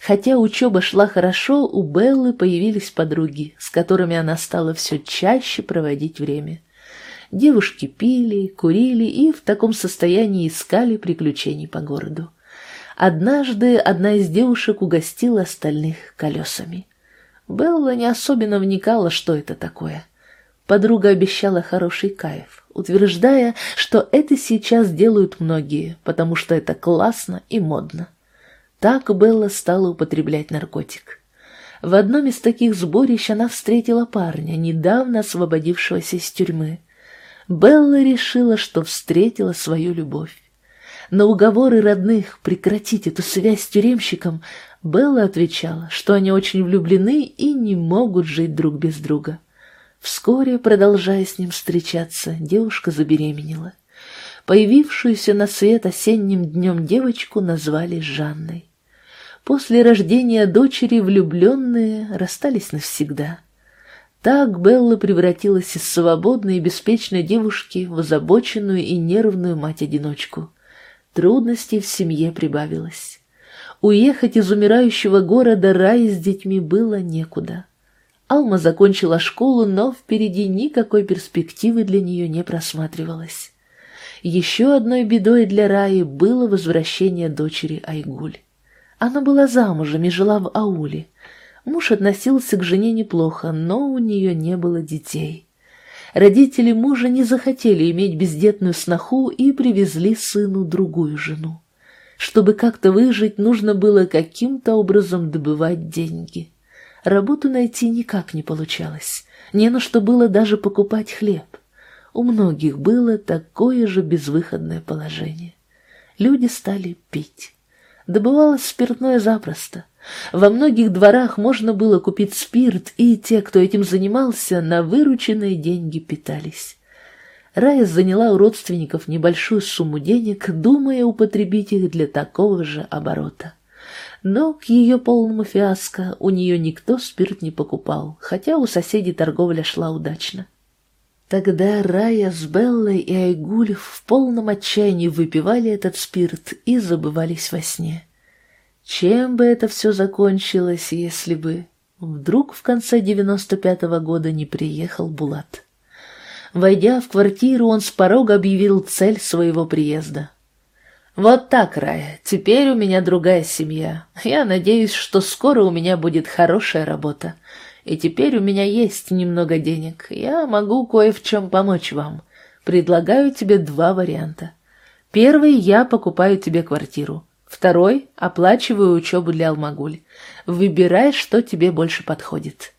Хотя учеба шла хорошо, у Беллы появились подруги, с которыми она стала все чаще проводить время. Девушки пили, курили и в таком состоянии искали приключений по городу. Однажды одна из девушек угостила остальных колесами. Белла не особенно вникала, что это такое. Подруга обещала хороший кайф, утверждая, что это сейчас делают многие, потому что это классно и модно. Так Белла стала употреблять наркотик. В одном из таких сборищ она встретила парня, недавно освободившегося из тюрьмы. Белла решила, что встретила свою любовь. На уговоры родных прекратить эту связь с тюремщиком Белла отвечала, что они очень влюблены и не могут жить друг без друга. Вскоре, продолжая с ним встречаться, девушка забеременела. Появившуюся на свет осенним днем девочку назвали Жанной. После рождения дочери влюбленные расстались навсегда. Так Белла превратилась из свободной и беспечной девушки в озабоченную и нервную мать-одиночку. Трудностей в семье прибавилось. Уехать из умирающего города Раи с детьми было некуда. Алма закончила школу, но впереди никакой перспективы для нее не просматривалось. Еще одной бедой для Раи было возвращение дочери Айгуль. Она была замужем и жила в ауле. Муж относился к жене неплохо, но у нее не было детей. Родители мужа не захотели иметь бездетную сноху и привезли сыну другую жену. Чтобы как-то выжить, нужно было каким-то образом добывать деньги. Работу найти никак не получалось, не на что было даже покупать хлеб. У многих было такое же безвыходное положение. Люди стали пить. Добывалось спиртное запросто. Во многих дворах можно было купить спирт, и те, кто этим занимался, на вырученные деньги питались. Рая заняла у родственников небольшую сумму денег, думая употребить их для такого же оборота. Но к ее полному фиаско у нее никто спирт не покупал, хотя у соседей торговля шла удачно. Тогда Рая с Беллой и Айгуль в полном отчаянии выпивали этот спирт и забывались во сне. Чем бы это все закончилось, если бы... Вдруг в конце девяносто пятого года не приехал Булат. Войдя в квартиру, он с порога объявил цель своего приезда. «Вот так, Рая, теперь у меня другая семья. Я надеюсь, что скоро у меня будет хорошая работа. И теперь у меня есть немного денег. Я могу кое в чем помочь вам. Предлагаю тебе два варианта. Первый – я покупаю тебе квартиру. Второй – оплачиваю учебу для Алмагуль. Выбирай, что тебе больше подходит».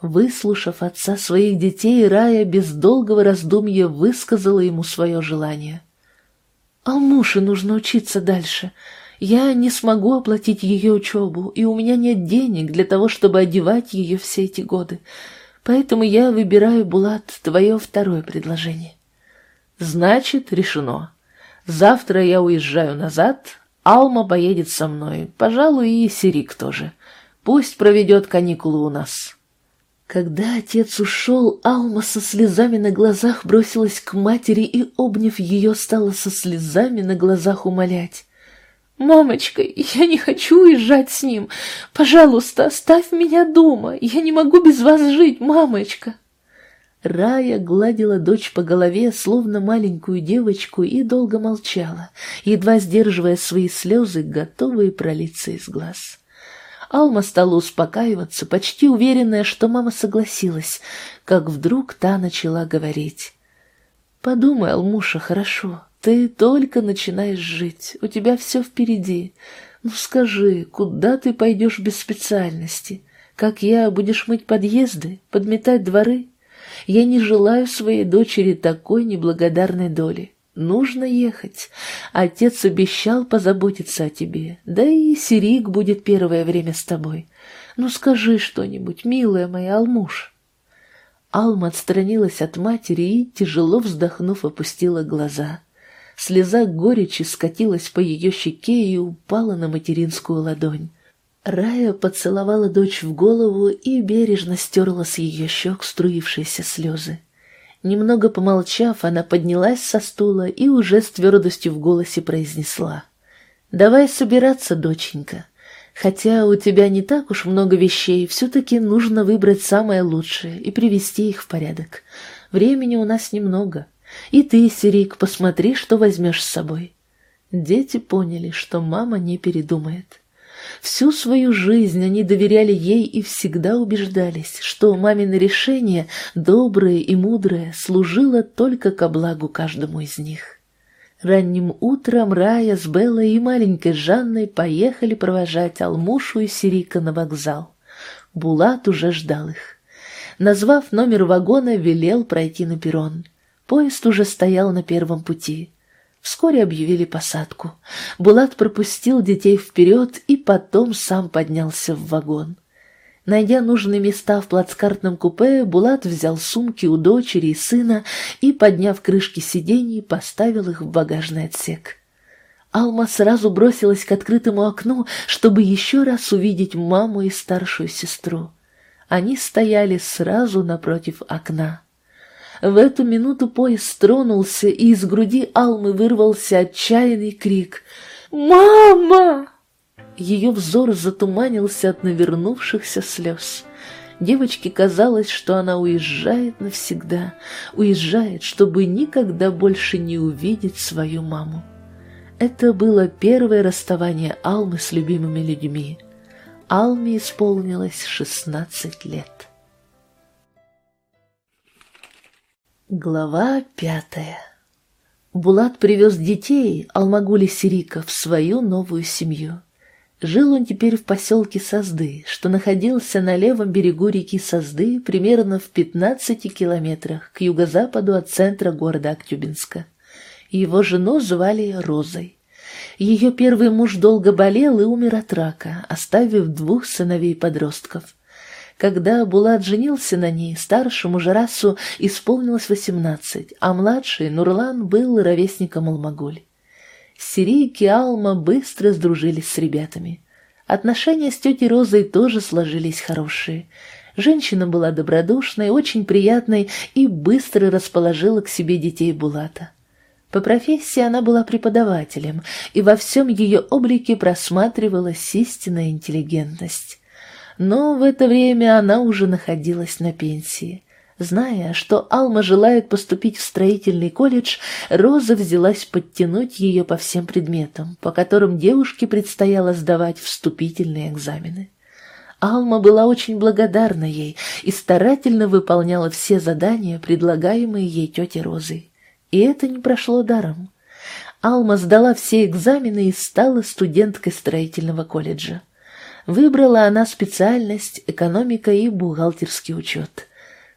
Выслушав отца своих детей, Рая без долгого раздумья высказала ему свое желание. «Алмуше нужно учиться дальше. Я не смогу оплатить ее учебу, и у меня нет денег для того, чтобы одевать ее все эти годы. Поэтому я выбираю, Булат, твое второе предложение». «Значит, решено. Завтра я уезжаю назад, Алма поедет со мной, пожалуй, и Сирик тоже. Пусть проведет каникулы у нас». Когда отец ушел, Алма со слезами на глазах бросилась к матери и, обняв ее, стала со слезами на глазах умолять. «Мамочка, я не хочу уезжать с ним. Пожалуйста, оставь меня дома. Я не могу без вас жить, мамочка». Рая гладила дочь по голове, словно маленькую девочку, и долго молчала, едва сдерживая свои слезы, готовые пролиться из глаз. Алма стала успокаиваться, почти уверенная, что мама согласилась, как вдруг та начала говорить. «Подумай, Алмуша, хорошо, ты только начинаешь жить, у тебя все впереди. Ну скажи, куда ты пойдешь без специальности? Как я, будешь мыть подъезды, подметать дворы?» Я не желаю своей дочери такой неблагодарной доли. Нужно ехать. Отец обещал позаботиться о тебе, да и Сирик будет первое время с тобой. Ну скажи что-нибудь, милая моя Алмуш. Алма отстранилась от матери и, тяжело вздохнув, опустила глаза. Слеза горечи скатилась по ее щеке и упала на материнскую ладонь. Рая поцеловала дочь в голову и бережно стерла с ее щек струившиеся слезы. Немного помолчав, она поднялась со стула и уже с твердостью в голосе произнесла. «Давай собираться, доченька. Хотя у тебя не так уж много вещей, все-таки нужно выбрать самое лучшее и привести их в порядок. Времени у нас немного. И ты, Сирик, посмотри, что возьмешь с собой». Дети поняли, что мама не передумает. Всю свою жизнь они доверяли ей и всегда убеждались, что мамино решение, доброе и мудрое, служило только ко благу каждому из них. Ранним утром Рая с Беллой и маленькой Жанной поехали провожать Алмушу и Сирика на вокзал. Булат уже ждал их. Назвав номер вагона, велел пройти на перрон. Поезд уже стоял на первом пути. Вскоре объявили посадку. Булат пропустил детей вперед и потом сам поднялся в вагон. Найдя нужные места в плацкартном купе, Булат взял сумки у дочери и сына и, подняв крышки сидений, поставил их в багажный отсек. Алма сразу бросилась к открытому окну, чтобы еще раз увидеть маму и старшую сестру. Они стояли сразу напротив окна. В эту минуту поезд тронулся, и из груди Алмы вырвался отчаянный крик «Мама!». Ее взор затуманился от навернувшихся слез. Девочке казалось, что она уезжает навсегда, уезжает, чтобы никогда больше не увидеть свою маму. Это было первое расставание Алмы с любимыми людьми. Алме исполнилось шестнадцать лет. Глава пятая Булат привез детей, Алмагули Сирика, в свою новую семью. Жил он теперь в поселке Созды, что находился на левом берегу реки Созды, примерно в 15 километрах к юго-западу от центра города Актюбинска. Его жену звали Розой. Ее первый муж долго болел и умер от рака, оставив двух сыновей-подростков. Когда Булат женился на ней, старшему Жарасу исполнилось восемнадцать, а младший Нурлан был ровесником Алмагуль. Сирийки Алма быстро сдружились с ребятами. Отношения с тетей Розой тоже сложились хорошие. Женщина была добродушной, очень приятной и быстро расположила к себе детей Булата. По профессии она была преподавателем, и во всем ее облике просматривалась истинная интеллигентность. Но в это время она уже находилась на пенсии. Зная, что Алма желает поступить в строительный колледж, Роза взялась подтянуть ее по всем предметам, по которым девушке предстояло сдавать вступительные экзамены. Алма была очень благодарна ей и старательно выполняла все задания, предлагаемые ей тетей Розой. И это не прошло даром. Алма сдала все экзамены и стала студенткой строительного колледжа. Выбрала она специальность экономика и бухгалтерский учет.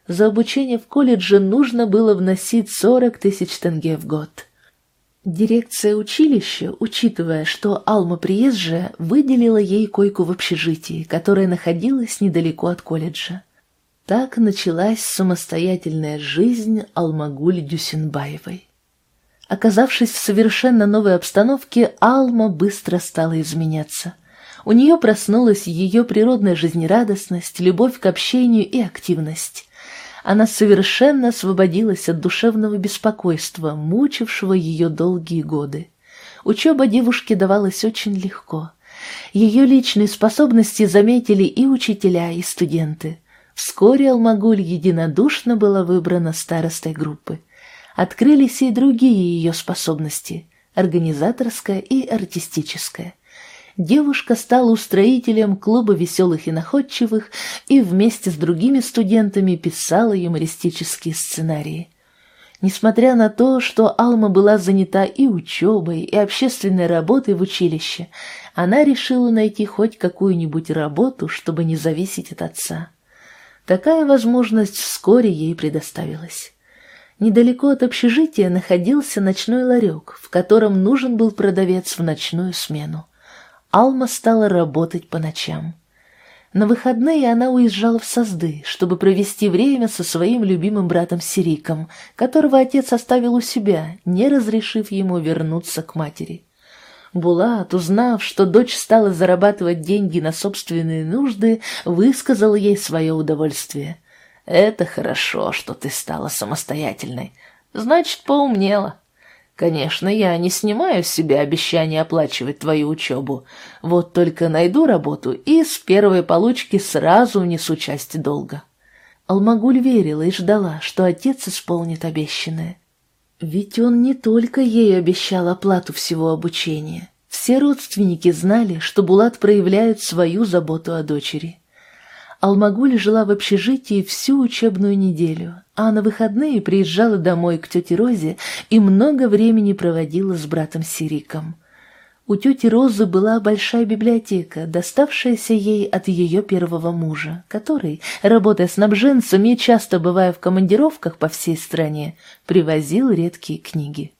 За обучение в колледже нужно было вносить 40 тысяч тенге в год. Дирекция училища, учитывая, что Алма приезжая, выделила ей койку в общежитии, которое находилось недалеко от колледжа. Так началась самостоятельная жизнь Алмагуль Дюсинбаевой. Оказавшись в совершенно новой обстановке, Алма быстро стала изменяться – у нее проснулась ее природная жизнерадостность, любовь к общению и активность. Она совершенно освободилась от душевного беспокойства, мучившего ее долгие годы. Учеба девушке давалась очень легко. Ее личные способности заметили и учителя, и студенты. Вскоре Алмагуль единодушно была выбрана старостой группы. Открылись и другие ее способности – организаторская и артистическая – девушка стала устроителем клуба веселых и находчивых и вместе с другими студентами писала юмористические сценарии. Несмотря на то, что Алма была занята и учебой, и общественной работой в училище, она решила найти хоть какую-нибудь работу, чтобы не зависеть от отца. Такая возможность вскоре ей предоставилась. Недалеко от общежития находился ночной ларек, в котором нужен был продавец в ночную смену. Алма стала работать по ночам. На выходные она уезжала в Созды, чтобы провести время со своим любимым братом Сириком, которого отец оставил у себя, не разрешив ему вернуться к матери. Булат, узнав, что дочь стала зарабатывать деньги на собственные нужды, высказал ей свое удовольствие. «Это хорошо, что ты стала самостоятельной. Значит, поумнела. Конечно, я не снимаю с себя обещание оплачивать твою учебу. Вот только найду работу и с первой получки сразу внесу часть долга». Алмагуль верила и ждала, что отец исполнит обещанное. Ведь он не только ей обещал оплату всего обучения. Все родственники знали, что Булат проявляет свою заботу о дочери. Алмагуль жила в общежитии всю учебную неделю, а на выходные приезжала домой к тете Розе и много времени проводила с братом Сириком. У тети Розы была большая библиотека, доставшаяся ей от ее первого мужа, который, работая снабженцем и часто бывая в командировках по всей стране, привозил редкие книги.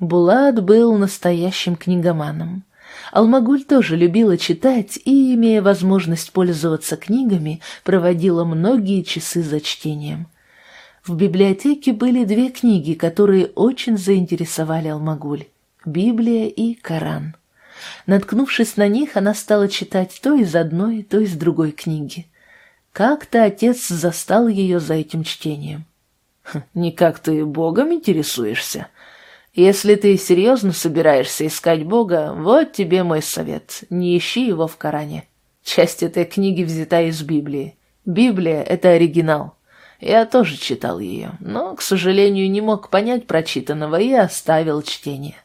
Булат был настоящим книгоманом. Алмагуль тоже любила читать и, имея возможность пользоваться книгами, проводила многие часы за чтением. В библиотеке были две книги, которые очень заинтересовали Алмагуль – Библия и Коран. Наткнувшись на них, она стала читать то из одной, то из другой книги. Как-то отец застал ее за этим чтением. «Хм, «Не как ты Богом интересуешься?» Если ты серьезно собираешься искать Бога, вот тебе мой совет. Не ищи его в Коране. Часть этой книги взята из Библии. Библия — это оригинал. Я тоже читал ее, но, к сожалению, не мог понять прочитанного и оставил чтение.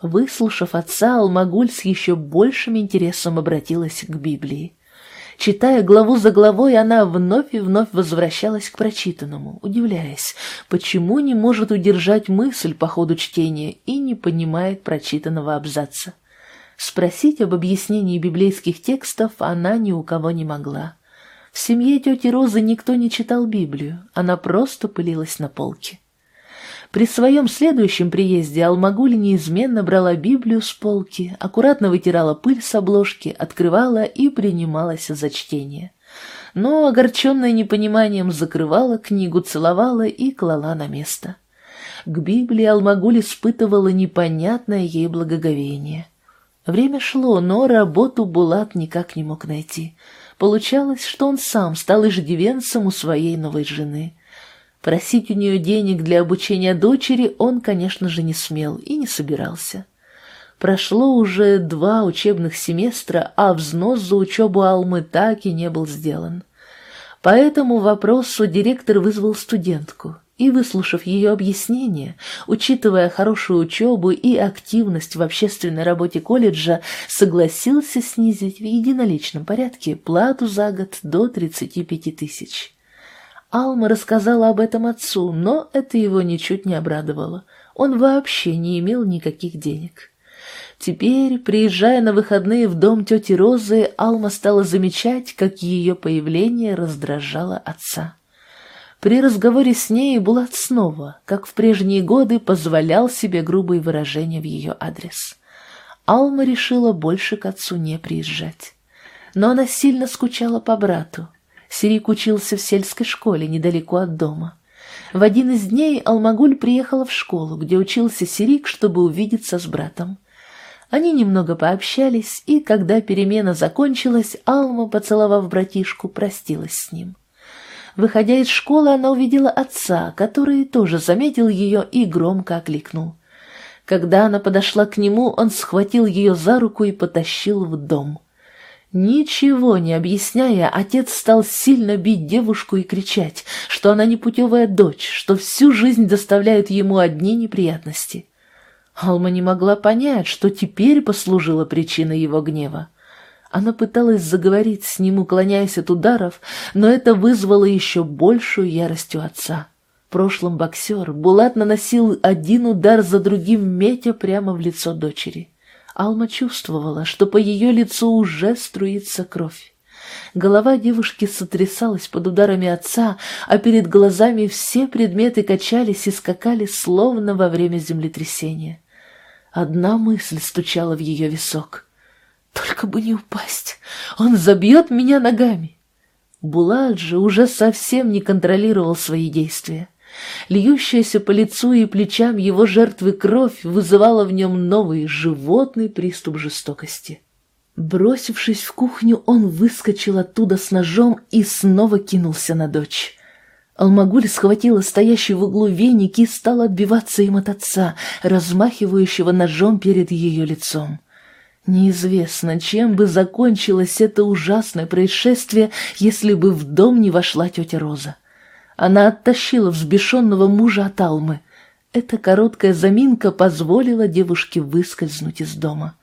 Выслушав отца, Алмагуль с еще большим интересом обратилась к Библии. Читая главу за главой, она вновь и вновь возвращалась к прочитанному, удивляясь, почему не может удержать мысль по ходу чтения и не понимает прочитанного абзаца. Спросить об объяснении библейских текстов она ни у кого не могла. В семье тети Розы никто не читал Библию, она просто пылилась на полке. При своем следующем приезде Алмагуль неизменно брала Библию с полки, аккуратно вытирала пыль с обложки, открывала и принималась за чтение. Но, огорченная непониманием, закрывала книгу, целовала и клала на место. К Библии Алмагуль испытывала непонятное ей благоговение. Время шло, но работу Булат никак не мог найти. Получалось, что он сам стал иждивенцем у своей новой жены. Просить у нее денег для обучения дочери он, конечно же, не смел и не собирался. Прошло уже два учебных семестра, а взнос за учебу Алмы так и не был сделан. По этому вопросу директор вызвал студентку и, выслушав ее объяснение, учитывая хорошую учебу и активность в общественной работе колледжа, согласился снизить в единоличном порядке плату за год до 35 тысяч. Алма рассказала об этом отцу, но это его ничуть не обрадовало. Он вообще не имел никаких денег. Теперь, приезжая на выходные в дом тети Розы, Алма стала замечать, как ее появление раздражало отца. При разговоре с ней Булат снова, как в прежние годы, позволял себе грубые выражения в ее адрес. Алма решила больше к отцу не приезжать. Но она сильно скучала по брату, Сирик учился в сельской школе недалеко от дома. В один из дней Алмагуль приехала в школу, где учился Сирик, чтобы увидеться с братом. Они немного пообщались, и когда перемена закончилась, Алма, поцеловав братишку, простилась с ним. Выходя из школы, она увидела отца, который тоже заметил ее и громко окликнул. Когда она подошла к нему, он схватил ее за руку и потащил в дом. Ничего не объясняя, отец стал сильно бить девушку и кричать, что она непутевая дочь, что всю жизнь доставляет ему одни неприятности. Алма не могла понять, что теперь послужило причиной его гнева. Она пыталась заговорить с ним, уклоняясь от ударов, но это вызвало еще большую ярость у отца. В прошлом боксер Булат наносил один удар за другим, метя прямо в лицо дочери. Алма чувствовала, что по ее лицу уже струится кровь. Голова девушки сотрясалась под ударами отца, а перед глазами все предметы качались и скакали, словно во время землетрясения. Одна мысль стучала в ее висок. «Только бы не упасть! Он забьет меня ногами!» Булат же уже совсем не контролировал свои действия. Льющаяся по лицу и плечам его жертвы кровь вызывала в нем новый животный приступ жестокости. Бросившись в кухню, он выскочил оттуда с ножом и снова кинулся на дочь. Алмагуль схватила стоящий в углу веник и стала отбиваться им от отца, размахивающего ножом перед ее лицом. Неизвестно, чем бы закончилось это ужасное происшествие, если бы в дом не вошла тетя Роза. Она оттащила взбешенного мужа от Алмы. Эта короткая заминка позволила девушке выскользнуть из дома.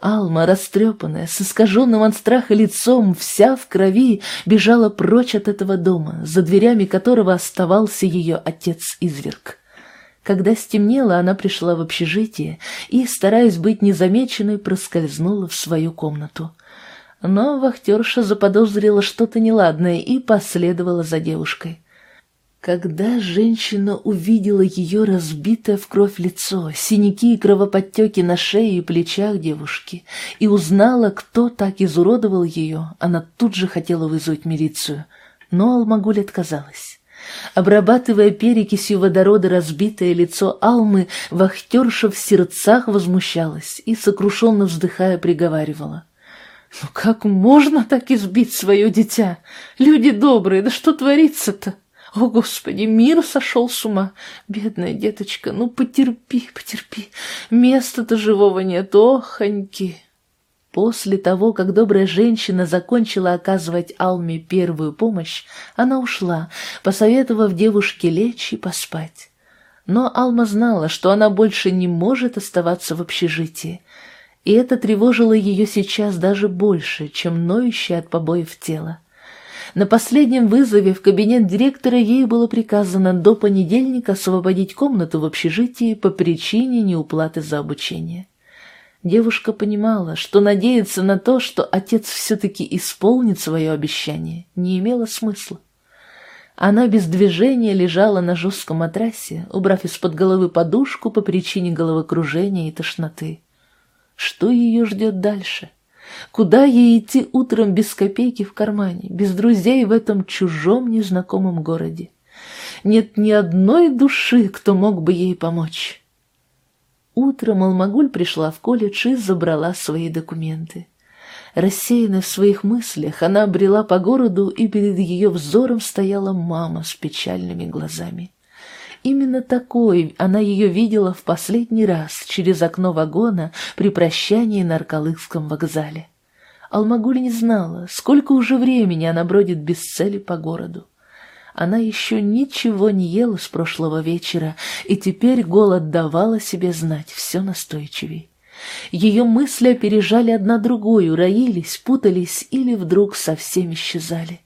Алма, растрепанная, с искаженным от страха лицом, вся в крови, бежала прочь от этого дома, за дверями которого оставался ее отец-изверг. Когда стемнело, она пришла в общежитие и, стараясь быть незамеченной, проскользнула в свою комнату. Но вахтерша заподозрила что-то неладное и последовала за девушкой. Когда женщина увидела ее разбитое в кровь лицо, синяки и кровоподтеки на шее и плечах девушки, и узнала, кто так изуродовал ее, она тут же хотела вызвать милицию. Но Алмагуль отказалась. Обрабатывая перекисью водорода разбитое лицо Алмы, вахтерша в сердцах возмущалась и, сокрушенно вздыхая, приговаривала. «Ну как можно так избить свое дитя? Люди добрые, да что творится-то?» О, Господи, мир сошел с ума. Бедная деточка, ну потерпи, потерпи. Места-то живого нет, охоньки. После того, как добрая женщина закончила оказывать Алме первую помощь, она ушла, посоветовав девушке лечь и поспать. Но Алма знала, что она больше не может оставаться в общежитии, и это тревожило ее сейчас даже больше, чем ноющее от побоев тело. На последнем вызове в кабинет директора ей было приказано до понедельника освободить комнату в общежитии по причине неуплаты за обучение. Девушка понимала, что надеяться на то, что отец все-таки исполнит свое обещание, не имело смысла. Она без движения лежала на жестком матрасе, убрав из-под головы подушку по причине головокружения и тошноты. Что ее ждет дальше? Куда ей идти утром без копейки в кармане, без друзей в этом чужом незнакомом городе? Нет ни одной души, кто мог бы ей помочь. Утром Алмагуль пришла в колледж и забрала свои документы. Рассеянная в своих мыслях, она брела по городу, и перед ее взором стояла мама с печальными глазами. Именно такой она ее видела в последний раз через окно вагона при прощании на Аркалыкском вокзале. Алмагуль не знала, сколько уже времени она бродит без цели по городу. Она еще ничего не ела с прошлого вечера, и теперь голод давал о себе знать все настойчивей. Ее мысли опережали одна другую, роились, путались или вдруг совсем исчезали.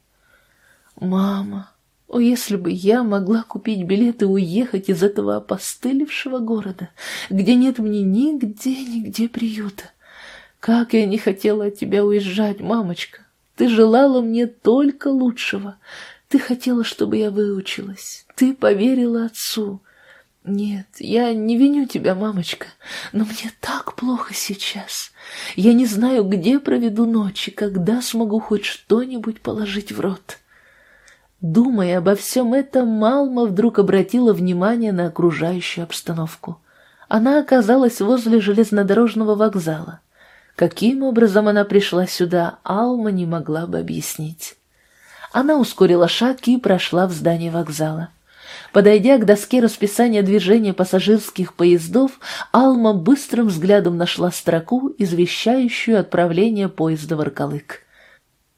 «Мама, о, если бы я могла купить билет и уехать из этого опостылевшего города, где нет мне нигде, нигде приюта! Как я не хотела от тебя уезжать, мамочка! Ты желала мне только лучшего. Ты хотела, чтобы я выучилась. Ты поверила отцу. «Нет, я не виню тебя, мамочка, но мне так плохо сейчас. Я не знаю, где проведу ночи, когда смогу хоть что-нибудь положить в рот». Думая обо всем этом, Малма вдруг обратила внимание на окружающую обстановку. Она оказалась возле железнодорожного вокзала. Каким образом она пришла сюда, Алма не могла бы объяснить. Она ускорила шаг и прошла в здание вокзала. Подойдя к доске расписания движения пассажирских поездов, Алма быстрым взглядом нашла строку, извещающую отправление поезда в Аркалык.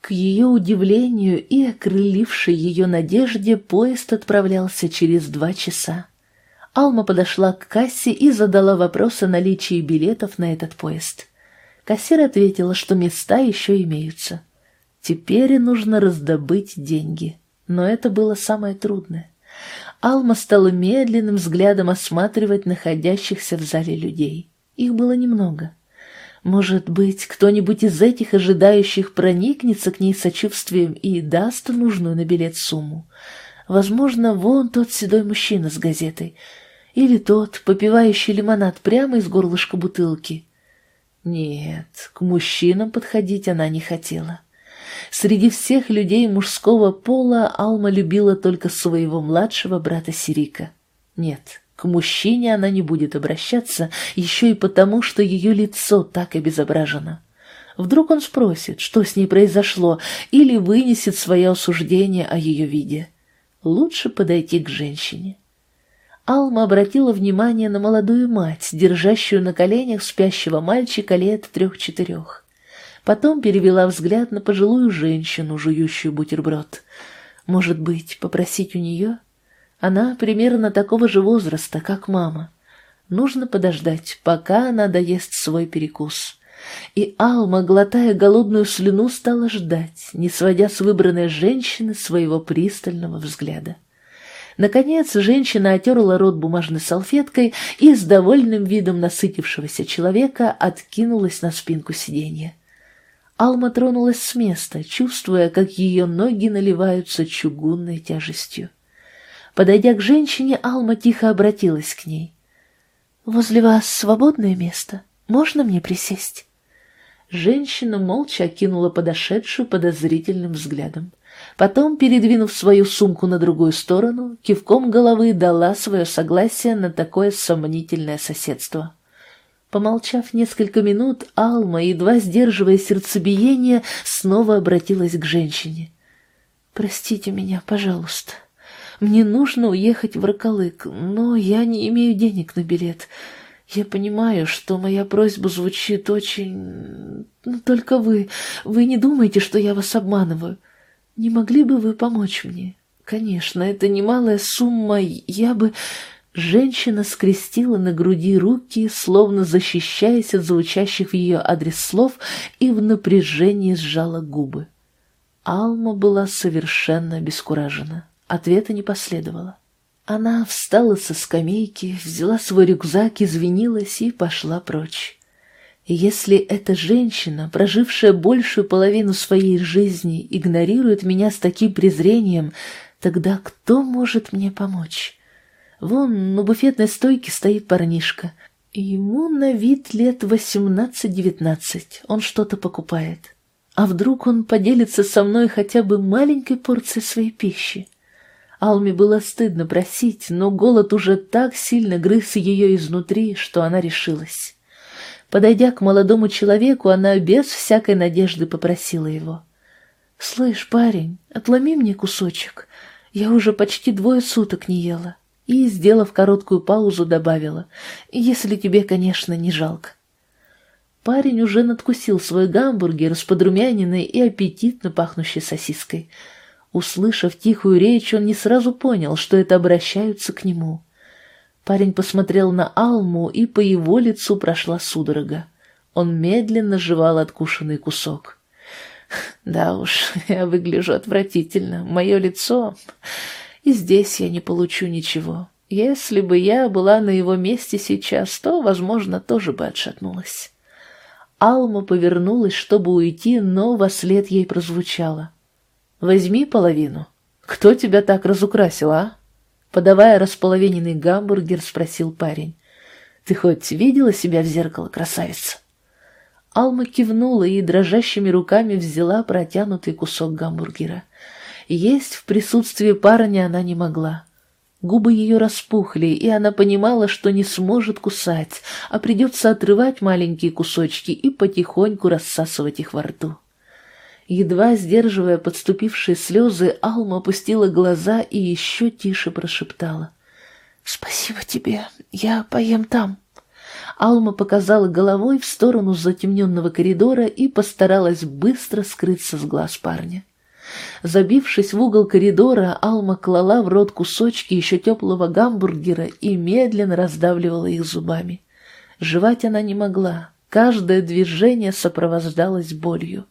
К ее удивлению и окрылившей ее надежде поезд отправлялся через два часа. Алма подошла к кассе и задала вопрос о наличии билетов на этот поезд. Кассир ответила, что места еще имеются. Теперь нужно раздобыть деньги, но это было самое трудное. Алма стала медленным взглядом осматривать находящихся в зале людей. Их было немного. Может быть, кто-нибудь из этих ожидающих проникнется к ней сочувствием и даст нужную на билет сумму. Возможно, вон тот седой мужчина с газетой. Или тот, попивающий лимонад прямо из горлышка бутылки. Нет, к мужчинам подходить она не хотела. Среди всех людей мужского пола Алма любила только своего младшего брата Сирика. Нет, к мужчине она не будет обращаться, еще и потому, что ее лицо так обезображено. Вдруг он спросит, что с ней произошло, или вынесет свое осуждение о ее виде. Лучше подойти к женщине. Алма обратила внимание на молодую мать, держащую на коленях спящего мальчика лет трех-четырех. Потом перевела взгляд на пожилую женщину, жующую бутерброд. Может быть, попросить у нее? Она примерно такого же возраста, как мама. Нужно подождать, пока она доест свой перекус. И Алма, глотая голодную слюну, стала ждать, не сводя с выбранной женщины своего пристального взгляда. Наконец женщина отерла рот бумажной салфеткой и с довольным видом насытившегося человека откинулась на спинку сиденья. Алма тронулась с места, чувствуя, как ее ноги наливаются чугунной тяжестью. Подойдя к женщине, Алма тихо обратилась к ней. «Возле вас свободное место? Можно мне присесть?» Женщина молча окинула подошедшую подозрительным взглядом. Потом, передвинув свою сумку на другую сторону, кивком головы дала свое согласие на такое сомнительное соседство. Помолчав несколько минут, Алма, едва сдерживая сердцебиение, снова обратилась к женщине. «Простите меня, пожалуйста. Мне нужно уехать в Роколык, но я не имею денег на билет. Я понимаю, что моя просьба звучит очень... Но ну, только вы... Вы не думаете, что я вас обманываю? Не могли бы вы помочь мне? Конечно, это немалая сумма, я бы... Женщина скрестила на груди руки, словно защищаясь от звучащих в ее адрес слов, и в напряжении сжала губы. Алма была совершенно обескуражена. Ответа не последовало. Она встала со скамейки, взяла свой рюкзак, извинилась и пошла прочь. если эта женщина, прожившая большую половину своей жизни, игнорирует меня с таким презрением, Тогда кто может мне помочь? Вон на буфетной стойке стоит парнишка. Ему на вид лет восемнадцать-девятнадцать. Он что-то покупает. А вдруг он поделится со мной хотя бы маленькой порцией своей пищи? Алме было стыдно просить, но голод уже так сильно грыз ее изнутри, что она решилась. Подойдя к молодому человеку, она без всякой надежды попросила его. «Слышь, парень, отломи мне кусочек. Я уже почти двое суток не ела». И, сделав короткую паузу, добавила, «Если тебе, конечно, не жалко». Парень уже надкусил свой гамбургер с подрумяненной и аппетитно пахнущей сосиской. Услышав тихую речь, он не сразу понял, что это обращаются к нему. Парень посмотрел на Алму, и по его лицу прошла судорога. Он медленно жевал откушенный кусок. «Да уж, я выгляжу отвратительно. Мое лицо... И здесь я не получу ничего. Если бы я была на его месте сейчас, то, возможно, тоже бы отшатнулась». Алма повернулась, чтобы уйти, но во след ей прозвучало. «Возьми половину. Кто тебя так разукрасил, а?» Подавая располовиненный гамбургер, спросил парень. «Ты хоть видела себя в зеркало, красавица?» Алма кивнула и дрожащими руками взяла протянутый кусок гамбургера. Есть в присутствии парня она не могла. Губы ее распухли, и она понимала, что не сможет кусать, а придется отрывать маленькие кусочки и потихоньку рассасывать их во рту. Едва сдерживая подступившие слезы, Алма опустила глаза и еще тише прошептала. «Спасибо тебе, я поем там». Алма показала головой в сторону затемненного коридора и постаралась быстро скрыться с глаз парня. Забившись в угол коридора, Алма клала в рот кусочки еще теплого гамбургера и медленно раздавливала их зубами. Жевать она не могла, каждое движение сопровождалось болью,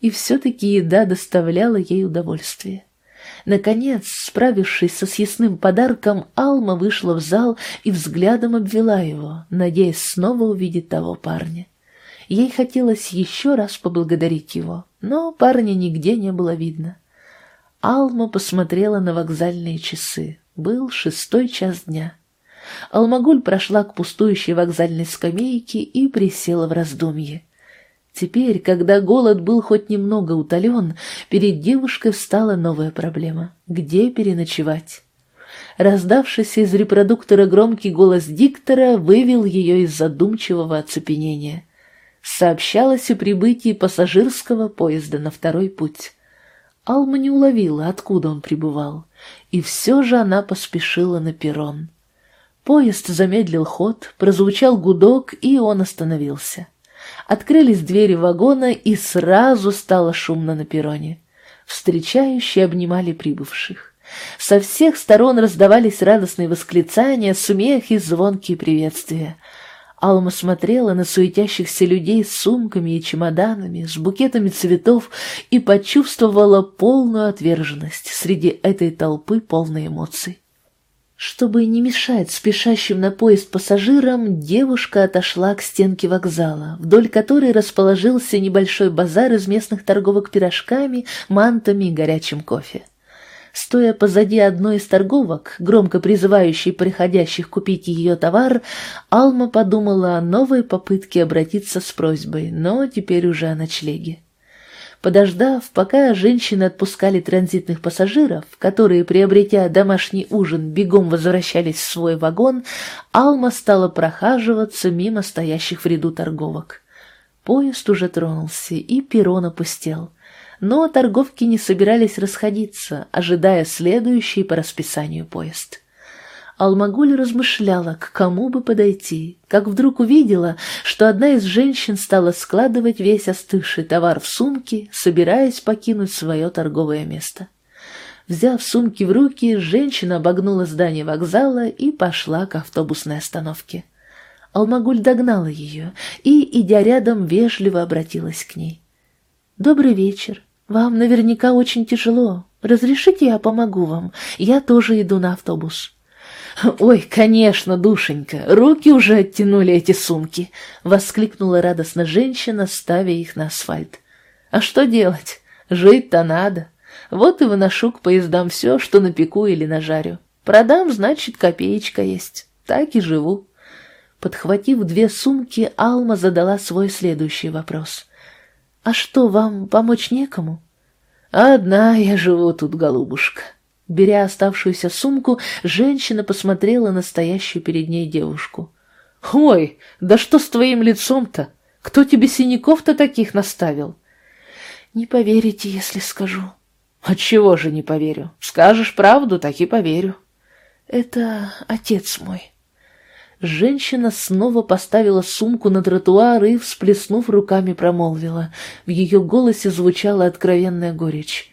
и все-таки еда доставляла ей удовольствие. Наконец, справившись со съестным подарком, Алма вышла в зал и взглядом обвела его, надеясь снова увидеть того парня. Ей хотелось еще раз поблагодарить его, но парня нигде не было видно. Алма посмотрела на вокзальные часы. Был шестой час дня. Алмагуль прошла к пустующей вокзальной скамейке и присела в раздумье. Теперь, когда голод был хоть немного утолен, перед девушкой встала новая проблема — где переночевать? Раздавшийся из репродуктора громкий голос диктора вывел ее из задумчивого оцепенения сообщалось о прибытии пассажирского поезда на второй путь. Алма не уловила, откуда он прибывал, и все же она поспешила на перрон. Поезд замедлил ход, прозвучал гудок, и он остановился. Открылись двери вагона, и сразу стало шумно на перроне. Встречающие обнимали прибывших. Со всех сторон раздавались радостные восклицания, смех и звонкие приветствия — Алма смотрела на суетящихся людей с сумками и чемоданами, с букетами цветов и почувствовала полную отверженность среди этой толпы полной эмоций. Чтобы не мешать спешащим на поезд пассажирам, девушка отошла к стенке вокзала, вдоль которой расположился небольшой базар из местных торговок пирожками, мантами и горячим кофе. Стоя позади одной из торговок, громко призывающей приходящих купить ее товар, Алма подумала о новой попытке обратиться с просьбой, но теперь уже о ночлеге. Подождав, пока женщины отпускали транзитных пассажиров, которые, приобретя домашний ужин, бегом возвращались в свой вагон, Алма стала прохаживаться мимо стоящих в ряду торговок. Поезд уже тронулся, и перрон опустел но торговки не собирались расходиться, ожидая следующий по расписанию поезд. Алмагуль размышляла, к кому бы подойти, как вдруг увидела, что одна из женщин стала складывать весь остывший товар в сумки, собираясь покинуть свое торговое место. Взяв сумки в руки, женщина обогнула здание вокзала и пошла к автобусной остановке. Алмагуль догнала ее и, идя рядом, вежливо обратилась к ней. «Добрый вечер. «Вам наверняка очень тяжело. Разрешите, я помогу вам. Я тоже иду на автобус». «Ой, конечно, душенька, руки уже оттянули эти сумки!» — воскликнула радостно женщина, ставя их на асфальт. «А что делать? Жить-то надо. Вот и выношу к поездам все, что напеку или нажарю. Продам, значит, копеечка есть. Так и живу. Подхватив две сумки, Алма задала свой следующий вопрос. «А что, вам помочь некому?» «Одна я живу тут, голубушка». Беря оставшуюся сумку, женщина посмотрела на стоящую перед ней девушку. «Ой, да что с твоим лицом-то? Кто тебе синяков-то таких наставил?» «Не поверите, если скажу». «Отчего же не поверю? Скажешь правду, так и поверю». «Это отец мой». Женщина снова поставила сумку на тротуар и, всплеснув руками, промолвила. В ее голосе звучала откровенная горечь.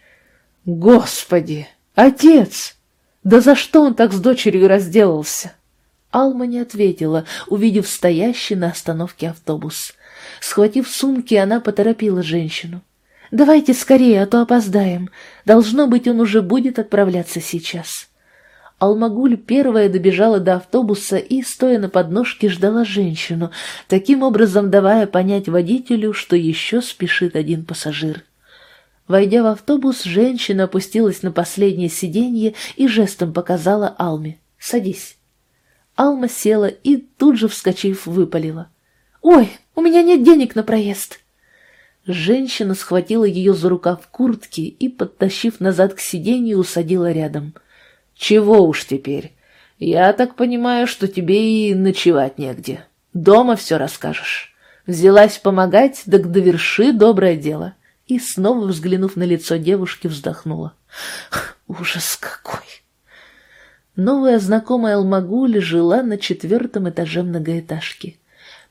«Господи! Отец! Да за что он так с дочерью разделался?» Алма не ответила, увидев стоящий на остановке автобус. Схватив сумки, она поторопила женщину. «Давайте скорее, а то опоздаем. Должно быть, он уже будет отправляться сейчас». Алмагуль первая добежала до автобуса и, стоя на подножке, ждала женщину, таким образом давая понять водителю, что еще спешит один пассажир. Войдя в автобус, женщина опустилась на последнее сиденье и жестом показала Алме «Садись». Алма села и, тут же вскочив, выпалила. «Ой, у меня нет денег на проезд!» Женщина схватила ее за рукав куртки и, подтащив назад к сиденью, усадила рядом. «Чего уж теперь? Я так понимаю, что тебе и ночевать негде. Дома все расскажешь. Взялась помогать, так доверши доброе дело». И, снова взглянув на лицо девушки, вздохнула. «Ужас какой!» Новая знакомая Алмагуля жила на четвертом этаже многоэтажки.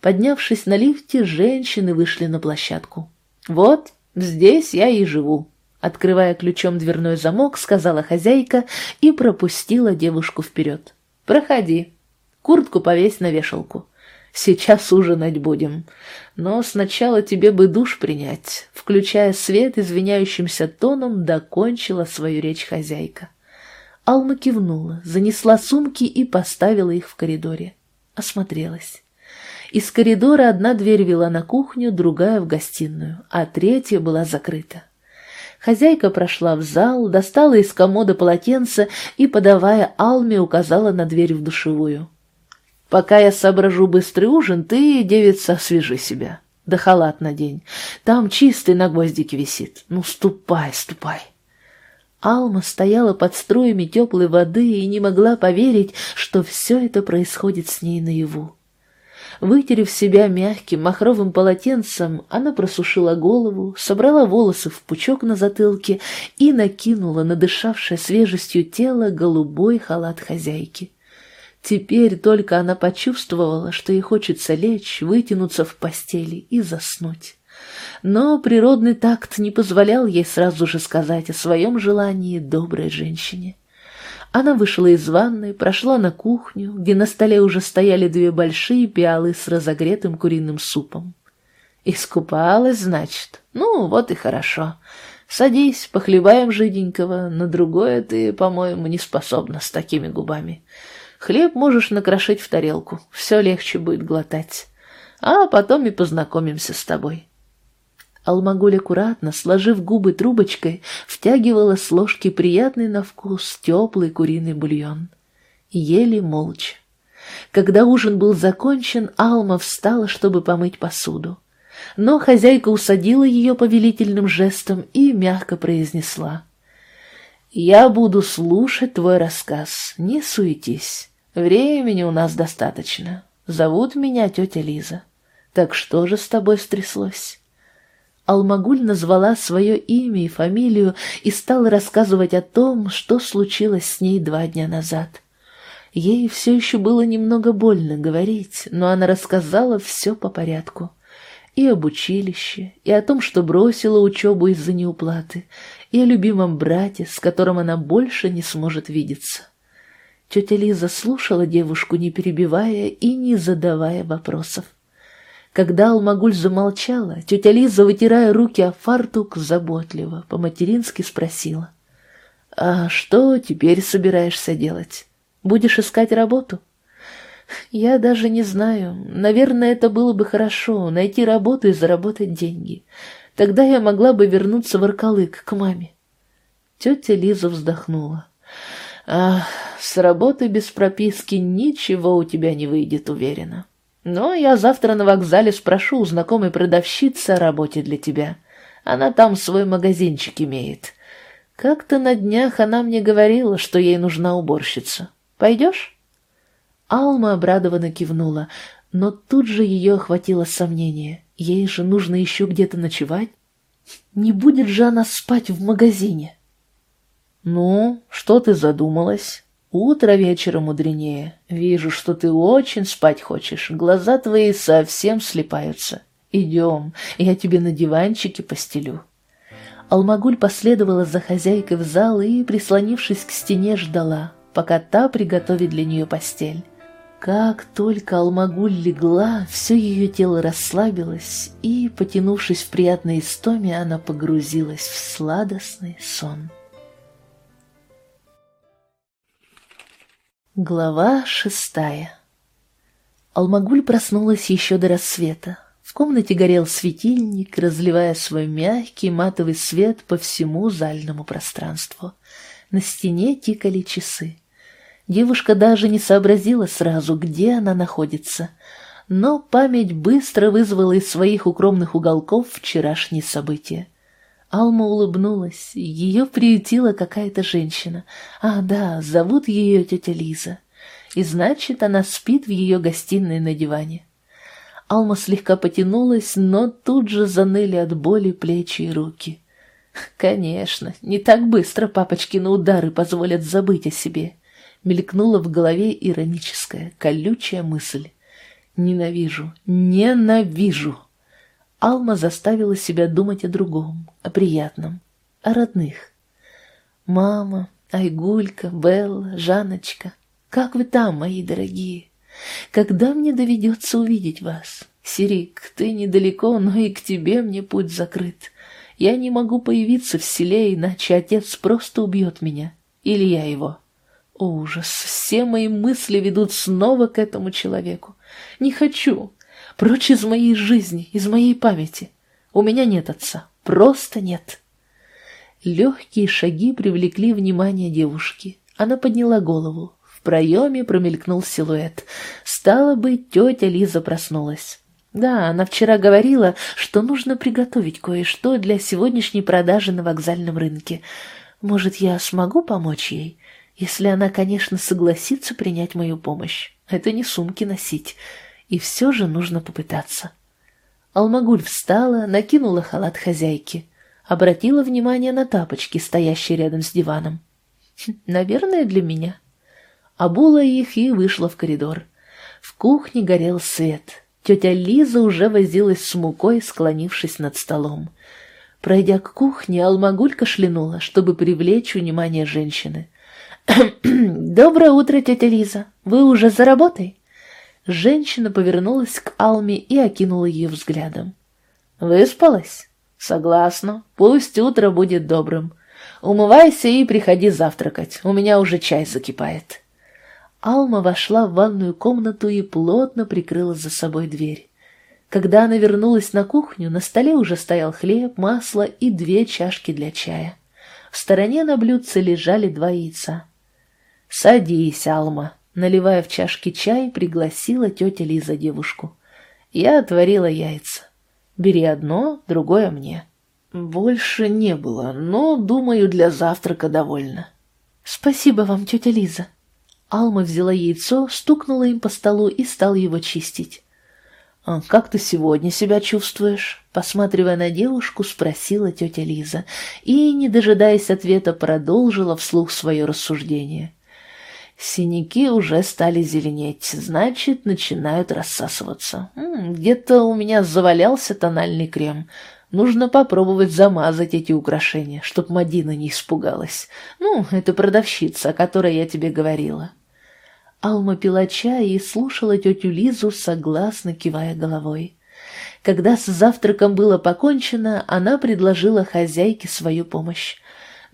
Поднявшись на лифте, женщины вышли на площадку. «Вот, здесь я и живу», — открывая ключом дверной замок, сказала хозяйка и пропустила девушку вперед. «Проходи. Куртку повесь на вешалку. Сейчас ужинать будем. Но сначала тебе бы душ принять», — включая свет извиняющимся тоном, докончила свою речь хозяйка. Алма кивнула, занесла сумки и поставила их в коридоре. Осмотрелась. Из коридора одна дверь вела на кухню, другая в гостиную, а третья была закрыта. Хозяйка прошла в зал, достала из комода полотенце и, подавая Алме, указала на дверь в душевую. «Пока я соображу быстрый ужин, ты, девица, освежи себя. Да халат надень. Там чистый на гвоздике висит. Ну, ступай, ступай». Алма стояла под струями теплой воды и не могла поверить, что все это происходит с ней наяву. Вытерев себя мягким махровым полотенцем, она просушила голову, собрала волосы в пучок на затылке и накинула на дышавшее свежестью тело голубой халат хозяйки. Теперь только она почувствовала, что ей хочется лечь, вытянуться в постели и заснуть. Но природный такт не позволял ей сразу же сказать о своем желании доброй женщине. Она вышла из ванной, прошла на кухню, где на столе уже стояли две большие пиалы с разогретым куриным супом. Искупалась, значит? Ну, вот и хорошо. Садись, похлебаем жиденького, на другое ты, по-моему, не способна с такими губами. Хлеб можешь накрошить в тарелку, все легче будет глотать. А потом и познакомимся с тобой. Алмагуль аккуратно, сложив губы трубочкой, втягивала с ложки приятный на вкус теплый куриный бульон. Ели молча. Когда ужин был закончен, Алма встала, чтобы помыть посуду. Но хозяйка усадила ее повелительным жестом и мягко произнесла. «Я буду слушать твой рассказ, не суетись. Времени у нас достаточно. Зовут меня тетя Лиза. Так что же с тобой стряслось?» Алмагуль назвала свое имя и фамилию и стала рассказывать о том, что случилось с ней два дня назад. Ей все еще было немного больно говорить, но она рассказала все по порядку. И об училище, и о том, что бросила учебу из-за неуплаты, и о любимом брате, с которым она больше не сможет видеться. Тетя Лиза слушала девушку, не перебивая и не задавая вопросов. Когда Алмагуль замолчала, тетя Лиза, вытирая руки о фартук, заботливо, по-матерински спросила. «А что теперь собираешься делать? Будешь искать работу?» «Я даже не знаю. Наверное, это было бы хорошо, найти работу и заработать деньги. Тогда я могла бы вернуться в Аркалык к маме». Тетя Лиза вздохнула. «Ах, с работы без прописки ничего у тебя не выйдет, уверена. Но я завтра на вокзале спрошу у знакомой продавщицы о работе для тебя. Она там свой магазинчик имеет. Как-то на днях она мне говорила, что ей нужна уборщица. Пойдешь?» Алма обрадованно кивнула, но тут же ее охватило сомнение. Ей же нужно еще где-то ночевать. Не будет же она спать в магазине? «Ну, что ты задумалась? Утро вечера мудренее. Вижу, что ты очень спать хочешь. Глаза твои совсем слепаются. Идем, я тебе на диванчике постелю». Алмагуль последовала за хозяйкой в зал и, прислонившись к стене, ждала, пока та приготовит для нее постель. Как только Алмагуль легла, все ее тело расслабилось, и, потянувшись в приятной истоме, она погрузилась в сладостный сон. Глава шестая Алмагуль проснулась еще до рассвета. В комнате горел светильник, разливая свой мягкий матовый свет по всему зальному пространству. На стене тикали часы. Девушка даже не сообразила сразу, где она находится, но память быстро вызвала из своих укромных уголков вчерашние события. Алма улыбнулась, ее приютила какая-то женщина. А, да, зовут ее тетя Лиза. И значит, она спит в ее гостиной на диване. Алма слегка потянулась, но тут же заныли от боли плечи и руки. Конечно, не так быстро папочкины удары позволят забыть о себе. Мелькнула в голове ироническая, колючая мысль. Ненавижу, ненавижу. Алма заставила себя думать о другом, о приятном, о родных. «Мама, Айгулька, Белла, Жаночка, как вы там, мои дорогие? Когда мне доведется увидеть вас? Сирик, ты недалеко, но и к тебе мне путь закрыт. Я не могу появиться в селе, иначе отец просто убьет меня. Или я его». Ужас, все мои мысли ведут снова к этому человеку. Не хочу, Прочь из моей жизни, из моей памяти. У меня нет отца, просто нет. Легкие шаги привлекли внимание девушки. Она подняла голову. В проеме промелькнул силуэт. Стало быть, тетя Лиза проснулась. Да, она вчера говорила, что нужно приготовить кое-что для сегодняшней продажи на вокзальном рынке. Может, я смогу помочь ей? Если она, конечно, согласится принять мою помощь. Это не сумки носить и все же нужно попытаться. Алмагуль встала, накинула халат хозяйки, обратила внимание на тапочки, стоящие рядом с диваном. Хм, наверное, для меня. Обула их и вышла в коридор. В кухне горел свет. Тетя Лиза уже возилась с мукой, склонившись над столом. Пройдя к кухне, Алмагуль кашлянула, чтобы привлечь внимание женщины. «Доброе утро, тетя Лиза! Вы уже за работой?» Женщина повернулась к Алме и окинула ее взглядом. «Выспалась?» «Согласна. Пусть утро будет добрым. Умывайся и приходи завтракать. У меня уже чай закипает». Алма вошла в ванную комнату и плотно прикрыла за собой дверь. Когда она вернулась на кухню, на столе уже стоял хлеб, масло и две чашки для чая. В стороне на блюдце лежали два яйца. «Садись, Алма», Наливая в чашки чай, пригласила тетя Лиза девушку. Я отварила яйца. Бери одно, другое мне. Больше не было, но, думаю, для завтрака довольно. Спасибо вам, тетя Лиза. Алма взяла яйцо, стукнула им по столу и стала его чистить. «А «Как ты сегодня себя чувствуешь?» Посматривая на девушку, спросила тетя Лиза и, не дожидаясь ответа, продолжила вслух свое рассуждение. Синяки уже стали зеленеть, значит, начинают рассасываться. Где-то у меня завалялся тональный крем. Нужно попробовать замазать эти украшения, чтоб Мадина не испугалась. Ну, это продавщица, о которой я тебе говорила. Алма пила чай и слушала тетю Лизу, согласно кивая головой. Когда с завтраком было покончено, она предложила хозяйке свою помощь.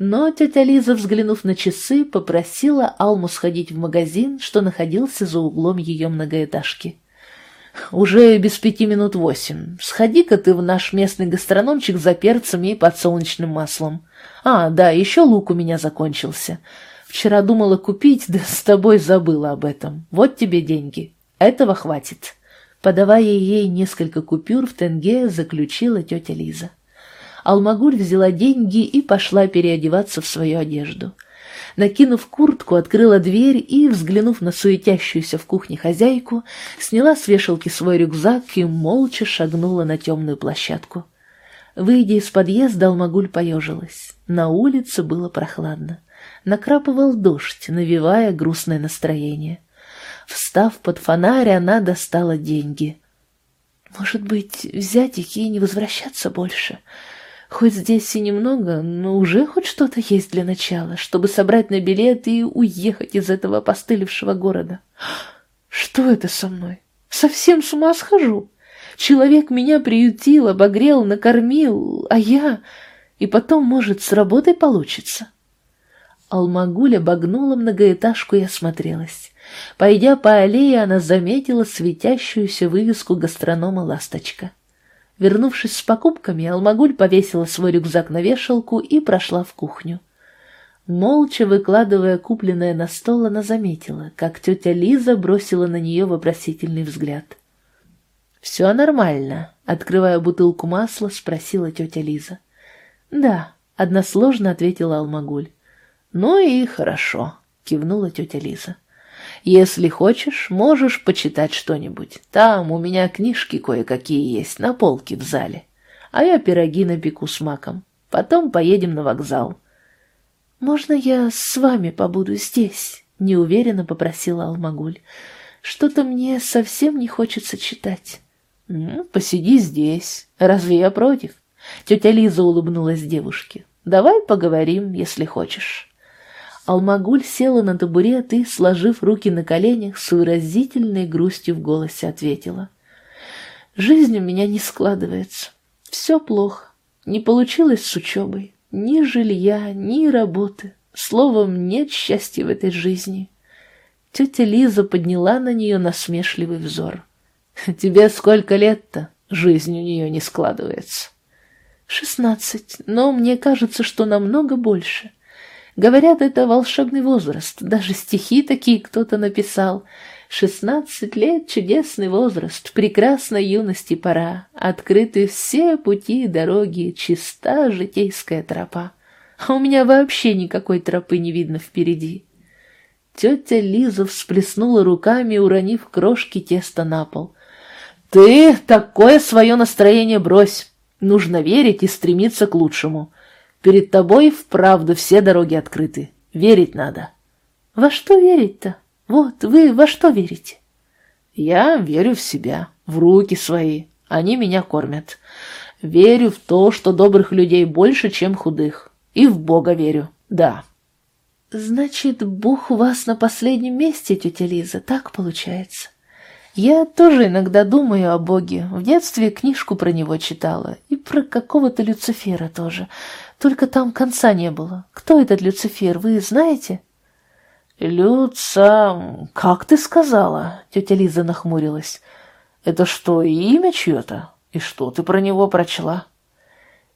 Но тетя Лиза, взглянув на часы, попросила Алму сходить в магазин, что находился за углом ее многоэтажки. уже без пяти минут восемь. Сходи-ка ты в наш местный гастрономчик за перцем и подсолнечным маслом. А, да, еще лук у меня закончился. Вчера думала купить, да с тобой забыла об этом. Вот тебе деньги. Этого хватит». Подавая ей несколько купюр в тенге, заключила тетя Лиза. Алмагуль взяла деньги и пошла переодеваться в свою одежду. Накинув куртку, открыла дверь и, взглянув на суетящуюся в кухне хозяйку, сняла с вешалки свой рюкзак и молча шагнула на темную площадку. Выйдя из подъезда, Алмагуль поежилась. На улице было прохладно. Накрапывал дождь, навевая грустное настроение. Встав под фонарь, она достала деньги. «Может быть, взять их и не возвращаться больше?» Хоть здесь и немного, но уже хоть что-то есть для начала, чтобы собрать на билет и уехать из этого опостылевшего города. Что это со мной? Совсем с ума схожу. Человек меня приютил, обогрел, накормил, а я... И потом, может, с работой получится. Алмагуль обогнула многоэтажку и осмотрелась. Пойдя по аллее, она заметила светящуюся вывеску гастронома «Ласточка». Вернувшись с покупками, Алмагуль повесила свой рюкзак на вешалку и прошла в кухню. Молча выкладывая купленное на стол, она заметила, как тетя Лиза бросила на нее вопросительный взгляд. «Все нормально», — открывая бутылку масла, спросила тетя Лиза. «Да», — односложно ответила Алмагуль. «Ну и хорошо», — кивнула тетя Лиза. Если хочешь, можешь почитать что-нибудь. Там у меня книжки кое-какие есть на полке в зале. А я пироги напеку с маком. Потом поедем на вокзал. «Можно я с вами побуду здесь?» — неуверенно попросила Алмагуль. «Что-то мне совсем не хочется читать». «Ну, «Посиди здесь. Разве я против?» Тетя Лиза улыбнулась девушке. «Давай поговорим, если хочешь». Алмагуль села на табурет и, сложив руки на коленях, с выразительной грустью в голосе ответила. «Жизнь у меня не складывается. Все плохо. Не получилось с учебой. Ни жилья, ни работы. Словом, нет счастья в этой жизни». Тетя Лиза подняла на нее насмешливый взор. «Тебе сколько лет-то? Жизнь у нее не складывается». «Шестнадцать, но мне кажется, что намного больше». Говорят, это волшебный возраст, даже стихи такие кто-то написал. Шестнадцать лет — чудесный возраст, прекрасной юности пора, открыты все пути и дороги, чиста житейская тропа. А у меня вообще никакой тропы не видно впереди. Тетя Лиза всплеснула руками, уронив крошки теста на пол. «Ты такое свое настроение брось! Нужно верить и стремиться к лучшему. Перед тобой вправду все дороги открыты. Верить надо. Во что верить-то? Вот, вы во что верите? Я верю в себя, в руки свои. Они меня кормят. Верю в то, что добрых людей больше, чем худых. И в Бога верю, да. Значит, Бог у вас на последнем месте, тетя Лиза, так получается? Я тоже иногда думаю о Боге. В детстве книжку про него читала. И про какого-то Люцифера тоже. Только там конца не было. Кто этот Люцифер, вы знаете?» «Люца... Как ты сказала?» — тетя Лиза нахмурилась. «Это что, имя чье-то? И что ты про него прочла?»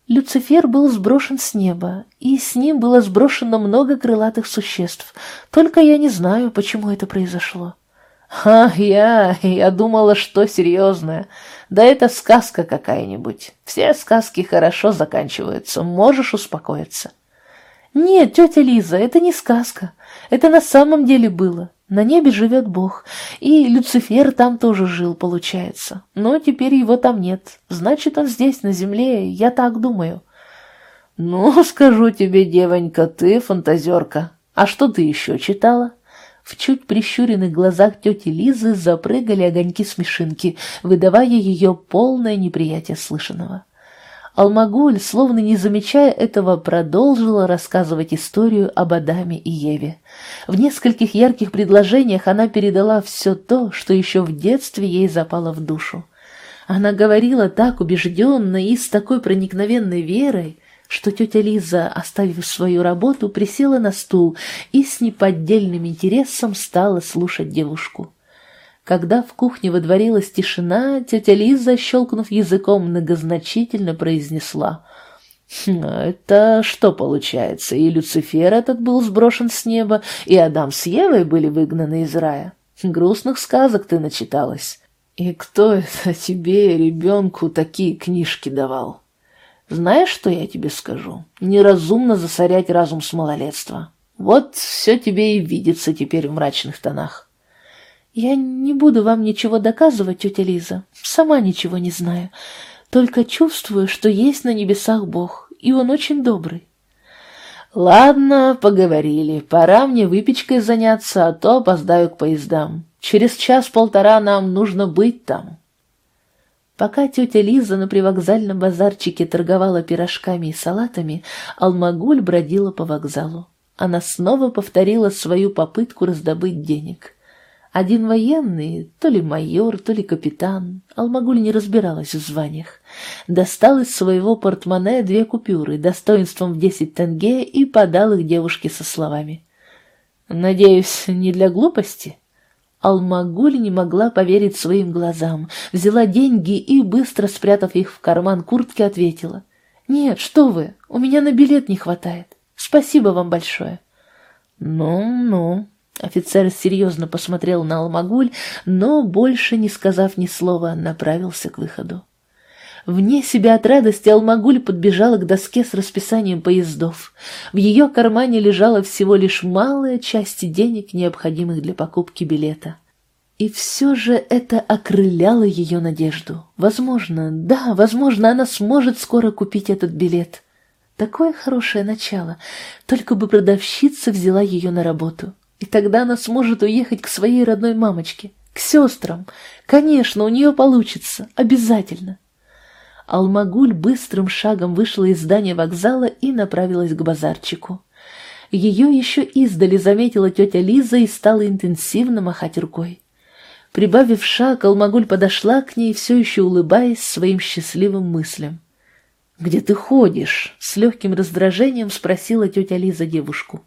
Люцифер был сброшен с неба, и с ним было сброшено много крылатых существ. Только я не знаю, почему это произошло. «А, я... я думала, что серьезное. Да это сказка какая-нибудь. Все сказки хорошо заканчиваются, можешь успокоиться». «Нет, тетя Лиза, это не сказка. Это на самом деле было. На небе живет Бог, и Люцифер там тоже жил, получается. Но теперь его там нет. Значит, он здесь, на земле, я так думаю». «Ну, скажу тебе, девонька, ты фантазерка. А что ты еще читала?» В чуть прищуренных глазах тети Лизы запрыгали огоньки-смешинки, выдавая ее полное неприятие слышанного. Алмагуль, словно не замечая этого, продолжила рассказывать историю об Адаме и Еве. В нескольких ярких предложениях она передала все то, что еще в детстве ей запало в душу. Она говорила так убежденно и с такой проникновенной верой, что тетя Лиза, оставив свою работу, присела на стул и с неподдельным интересом стала слушать девушку. Когда в кухне водворилась тишина, тетя Лиза, щелкнув языком, многозначительно произнесла. «Хм, «Это что получается? И Люцифер этот был сброшен с неба, и Адам с Евой были выгнаны из рая? Грустных сказок ты начиталась. И кто это тебе, ребенку, такие книжки давал? Знаешь, что я тебе скажу? Неразумно засорять разум с малолетства. Вот все тебе и видится теперь в мрачных тонах». «Я не буду вам ничего доказывать, тетя Лиза, сама ничего не знаю, только чувствую, что есть на небесах Бог, и Он очень добрый». «Ладно, поговорили, пора мне выпечкой заняться, а то опоздаю к поездам. Через час-полтора нам нужно быть там». Пока тетя Лиза на привокзальном базарчике торговала пирожками и салатами, Алмагуль бродила по вокзалу. Она снова повторила свою попытку раздобыть денег. Один военный, то ли майор, то ли капитан, Алмагуль не разбиралась в званиях, достал из своего портмоне две купюры достоинством в десять тенге и подал их девушке со словами. «Надеюсь, не для глупости?» Алмагуль не могла поверить своим глазам, взяла деньги и, быстро спрятав их в карман куртки, ответила. «Нет, что вы, у меня на билет не хватает. Спасибо вам большое». «Ну-ну», Офицер серьезно посмотрел на Алмагуль, но, больше не сказав ни слова, направился к выходу. Вне себя от радости Алмагуль подбежала к доске с расписанием поездов. В ее кармане лежала всего лишь малая часть денег, необходимых для покупки билета. И все же это окрыляло ее надежду. Возможно, да, возможно, она сможет скоро купить этот билет. Такое хорошее начало, только бы продавщица взяла ее на работу. И тогда она сможет уехать к своей родной мамочке, к сестрам. Конечно, у нее получится, обязательно. Алмагуль быстрым шагом вышла из здания вокзала и направилась к базарчику. Ее еще издали заметила тетя Лиза и стала интенсивно махать рукой. Прибавив шаг, Алмагуль подошла к ней, все еще улыбаясь своим счастливым мыслям. «Где ты ходишь?» — с легким раздражением спросила тетя Лиза девушку.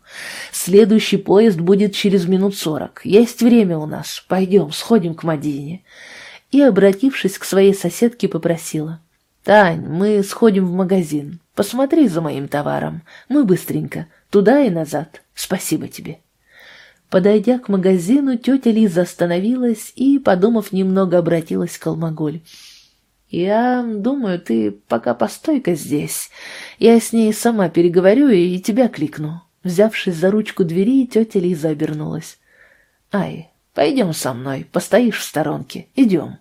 «Следующий поезд будет через минут сорок. Есть время у нас. Пойдем, сходим к Мадине». И, обратившись к своей соседке, попросила. «Тань, мы сходим в магазин. Посмотри за моим товаром. Мы быстренько. Туда и назад. Спасибо тебе». Подойдя к магазину, тетя Лиза остановилась и, подумав немного, обратилась к Алмаголь. «Я думаю, ты пока постой-ка здесь. Я с ней сама переговорю и тебя кликну». Взявшись за ручку двери, тетя Лиза обернулась. «Ай, пойдем со мной, постоишь в сторонке. Идем».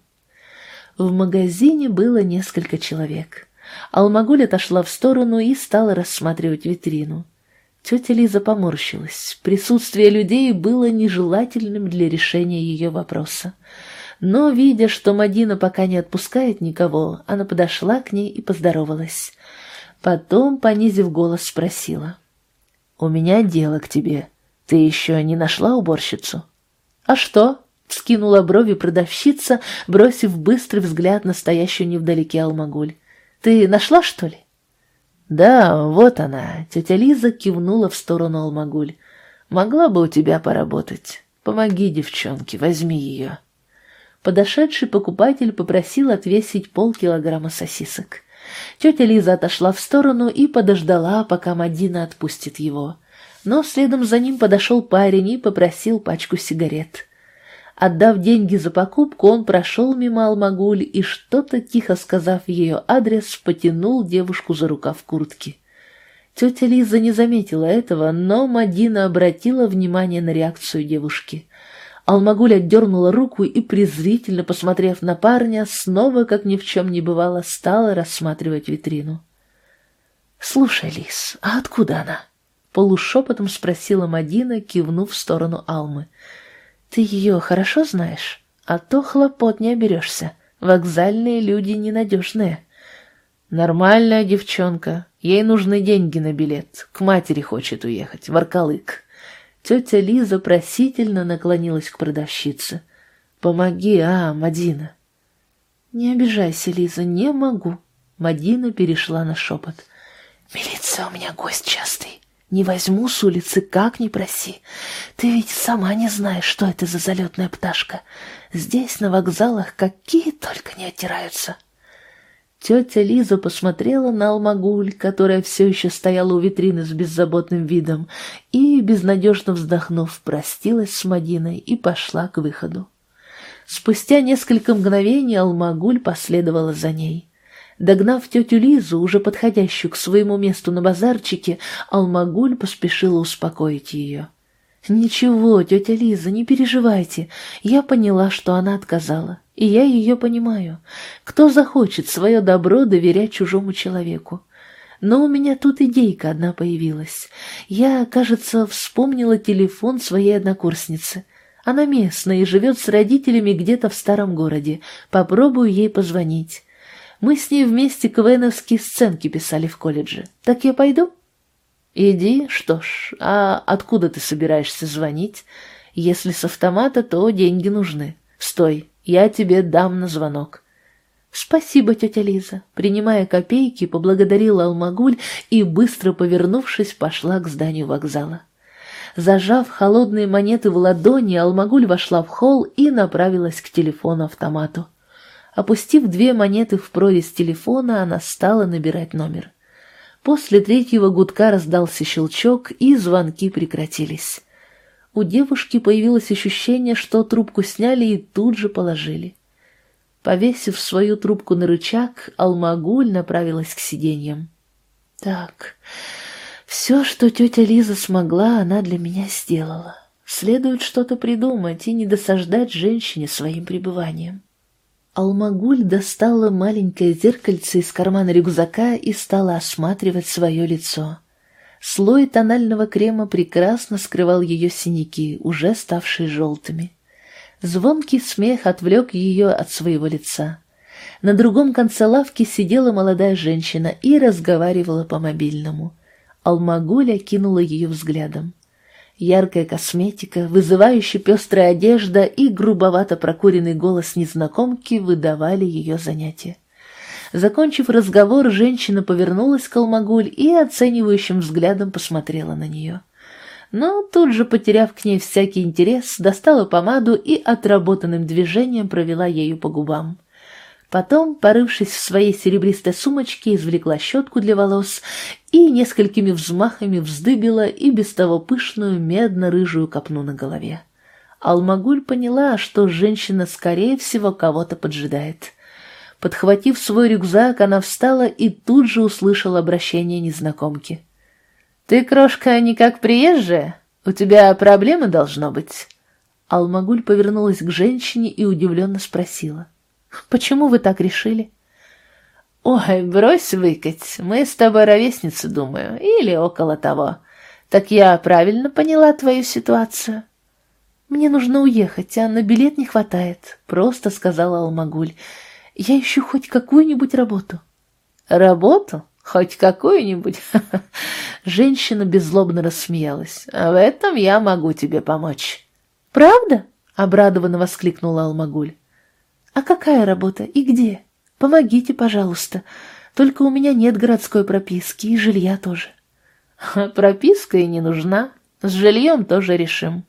В магазине было несколько человек. Алмагуль отошла в сторону и стала рассматривать витрину. Тетя Лиза поморщилась. Присутствие людей было нежелательным для решения ее вопроса. Но, видя, что Мадина пока не отпускает никого, она подошла к ней и поздоровалась. Потом, понизив голос, спросила. «У меня дело к тебе. Ты еще не нашла уборщицу?» «А что?» — скинула брови продавщица, бросив быстрый взгляд на стоящую невдалеке Алмагуль. «Ты нашла, что ли?» «Да, вот она», — тетя Лиза кивнула в сторону Алмагуль. «Могла бы у тебя поработать. Помоги девчонке, возьми ее». Подошедший покупатель попросил отвесить полкилограмма сосисок. Тетя Лиза отошла в сторону и подождала, пока Мадина отпустит его. Но следом за ним подошел парень и попросил пачку сигарет. Отдав деньги за покупку, он прошел мимо Алмагуль и, что-то тихо сказав ее адрес, потянул девушку за рукав куртки. Тетя Лиза не заметила этого, но Мадина обратила внимание на реакцию девушки. Алмагуль отдернула руку и, презрительно посмотрев на парня, снова, как ни в чем не бывало, стала рассматривать витрину. «Слушай, Лис, а откуда она?» Полушепотом спросила Мадина, кивнув в сторону Алмы. «Ты ее хорошо знаешь? А то хлопот не оберешься. Вокзальные люди ненадежные». «Нормальная девчонка. Ей нужны деньги на билет. К матери хочет уехать, в Аркалык». Тетя Лиза просительно наклонилась к продавщице. «Помоги, а, Мадина!» «Не обижайся, Лиза, не могу!» Мадина перешла на шепот. «Милиция у меня гость частый. Не возьму с улицы, как ни проси. Ты ведь сама не знаешь, что это за залетная пташка. Здесь, на вокзалах, какие только не оттираются. Тетя Лиза посмотрела на Алмагуль, которая все еще стояла у витрины с беззаботным видом, и, безнадежно вздохнув, простилась с Мадиной и пошла к выходу. Спустя несколько мгновений Алмагуль последовала за ней. Догнав тетю Лизу, уже подходящую к своему месту на базарчике, Алмагуль поспешила успокоить ее. «Ничего, тетя Лиза, не переживайте. Я поняла, что она отказала, и я ее понимаю. Кто захочет свое добро доверять чужому человеку? Но у меня тут идейка одна появилась. Я, кажется, вспомнила телефон своей однокурсницы. Она местная и живет с родителями где-то в старом городе. Попробую ей позвонить. Мы с ней вместе КВНовские сценки писали в колледже. Так я пойду? Иди, что ж, а откуда ты собираешься звонить? Если с автомата, то деньги нужны. Стой, я тебе дам на звонок. «Спасибо, тетя Лиза», — принимая копейки, поблагодарила Алмагуль и, быстро повернувшись, пошла к зданию вокзала. Зажав холодные монеты в ладони, Алмагуль вошла в холл и направилась к телефону-автомату. Опустив две монеты в прорезь телефона, она стала набирать номер. После третьего гудка раздался щелчок, и звонки прекратились. У девушки появилось ощущение, что трубку сняли и тут же положили. Повесив свою трубку на рычаг, Алмагуль направилась к сиденьям. «Так, все, что тетя Лиза смогла, она для меня сделала. Следует что-то придумать и не досаждать женщине своим пребыванием». Алмагуль достала маленькое зеркальце из кармана рюкзака и стала осматривать свое лицо. Слой тонального крема прекрасно скрывал ее синяки, уже ставшие желтыми. Звонкий смех отвлек ее от своего лица. На другом конце лавки сидела молодая женщина и разговаривала по мобильному. Алмагуля кинула ее взглядом. Яркая косметика, вызывающая пестрая одежда и грубовато прокуренный голос незнакомки выдавали ее занятие. Закончив разговор, женщина повернулась к Алмагуль и оценивающим взглядом посмотрела на нее. Но тут же, потеряв к ней всякий интерес, достала помаду и отработанным движением провела ею по губам. Потом, порывшись в своей серебристой сумочке, извлекла щетку для волос и несколькими взмахами вздыбила и без того пышную медно-рыжую копну на голове. Алмагуль поняла, что женщина, скорее всего, кого-то поджидает. Подхватив свой рюкзак, она встала и тут же услышала обращение незнакомки. «Ты, крошка, не как приезжая? У тебя проблемы должно быть?» Алмагуль повернулась к женщине и удивленно спросила. — Почему вы так решили? Ой, брось выкать, мы с тобой ровесницы, думаю, или около того. Так я правильно поняла твою ситуацию? Мне нужно уехать, а на билет не хватает, просто сказала Алмагуль. Я ищу хоть какую-нибудь работу. Работу? Хоть какую-нибудь? Женщина беззлобно рассмеялась. В этом я могу тебе помочь. Правда? Обрадованно воскликнула Алмагуль. «А какая работа и где? Помогите, пожалуйста. Только у меня нет городской прописки и жилья тоже». «Прописка и не нужна. С жильем тоже решим.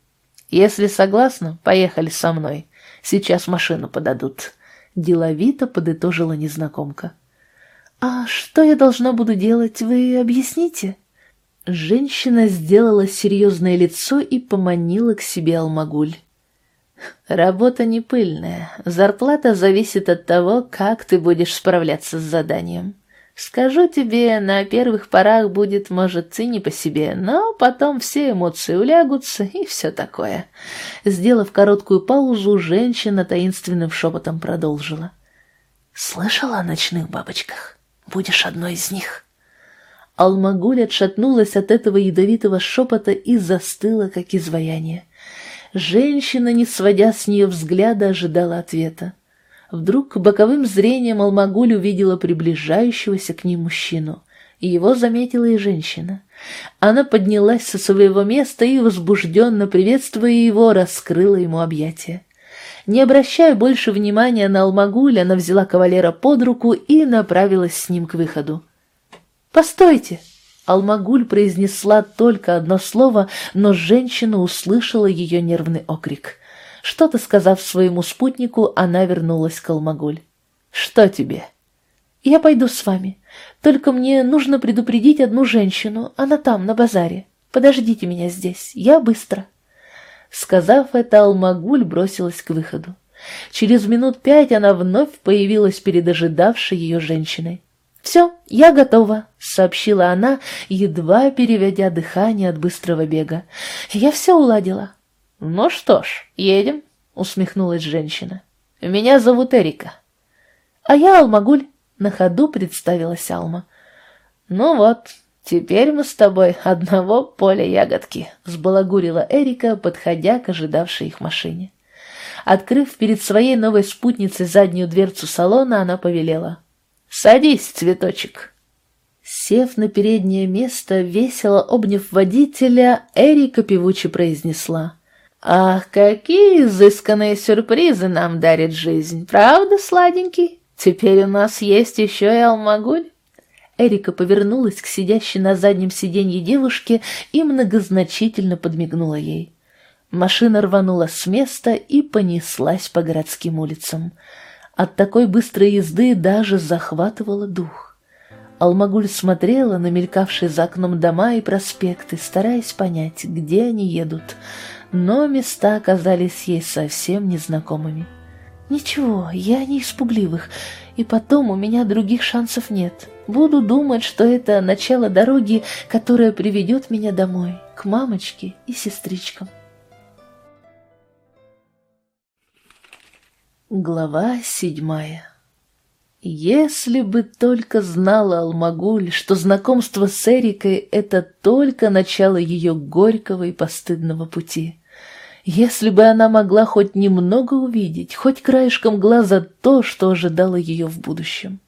Если согласна, поехали со мной. Сейчас машину подадут». Деловито подытожила незнакомка. «А что я должна буду делать, вы объясните?» Женщина сделала серьезное лицо и поманила к себе Алмагуль. Работа не пыльная. Зарплата зависит от того, как ты будешь справляться с заданием. Скажу тебе, на первых порах будет, может, и не по себе, но потом все эмоции улягутся и все такое. Сделав короткую паузу, женщина таинственным шепотом продолжила. «Слышала о ночных бабочках? Будешь одной из них?» Алмагуль отшатнулась от этого ядовитого шепота и застыла, как изваяние. Женщина, не сводя с нее взгляда, ожидала ответа. Вдруг боковым зрением Алмагуль увидела приближающегося к ней мужчину. Его заметила и женщина. Она поднялась со своего места и, возбужденно приветствуя его, раскрыла ему объятия. Не обращая больше внимания на Алмагуль, она взяла кавалера под руку и направилась с ним к выходу. «Постойте!» Алмагуль произнесла только одно слово, но женщина услышала ее нервный окрик. Что-то сказав своему спутнику, она вернулась к Алмагуль. «Что тебе?» «Я пойду с вами. Только мне нужно предупредить одну женщину. Она там, на базаре. Подождите меня здесь. Я быстро». Сказав это, Алмагуль бросилась к выходу. Через минут пять она вновь появилась перед ожидавшей ее женщиной. «Все, я готова», — сообщила она, едва переведя дыхание от быстрого бега. «Я все уладила». «Ну что ж, едем», — усмехнулась женщина. «Меня зовут Эрика». «А я Алмагуль», — на ходу представилась Алма. «Ну вот, теперь мы с тобой одного поля ягодки», — сбалагурила Эрика, подходя к ожидавшей их машине. Открыв перед своей новой спутницей заднюю дверцу салона, она повелела. «Садись, цветочек!» Сев на переднее место, весело обняв водителя, Эрика певуче произнесла. «Ах, какие изысканные сюрпризы нам дарит жизнь, правда, сладенький? Теперь у нас есть еще и алмагуль?» Эрика повернулась к сидящей на заднем сиденье девушке и многозначительно подмигнула ей. Машина рванула с места и понеслась по городским улицам. От такой быстрой езды даже захватывала дух. Алмагуль смотрела на мелькавшие за окном дома и проспекты, стараясь понять, где они едут, но места оказались ей совсем незнакомыми. «Ничего, я не из пугливых, и потом у меня других шансов нет. Буду думать, что это начало дороги, которая приведет меня домой, к мамочке и сестричкам». Глава седьмая Если бы только знала Алмагуль, что знакомство с Эрикой — это только начало ее горького и постыдного пути. Если бы она могла хоть немного увидеть, хоть краешком глаза то, что ожидало ее в будущем.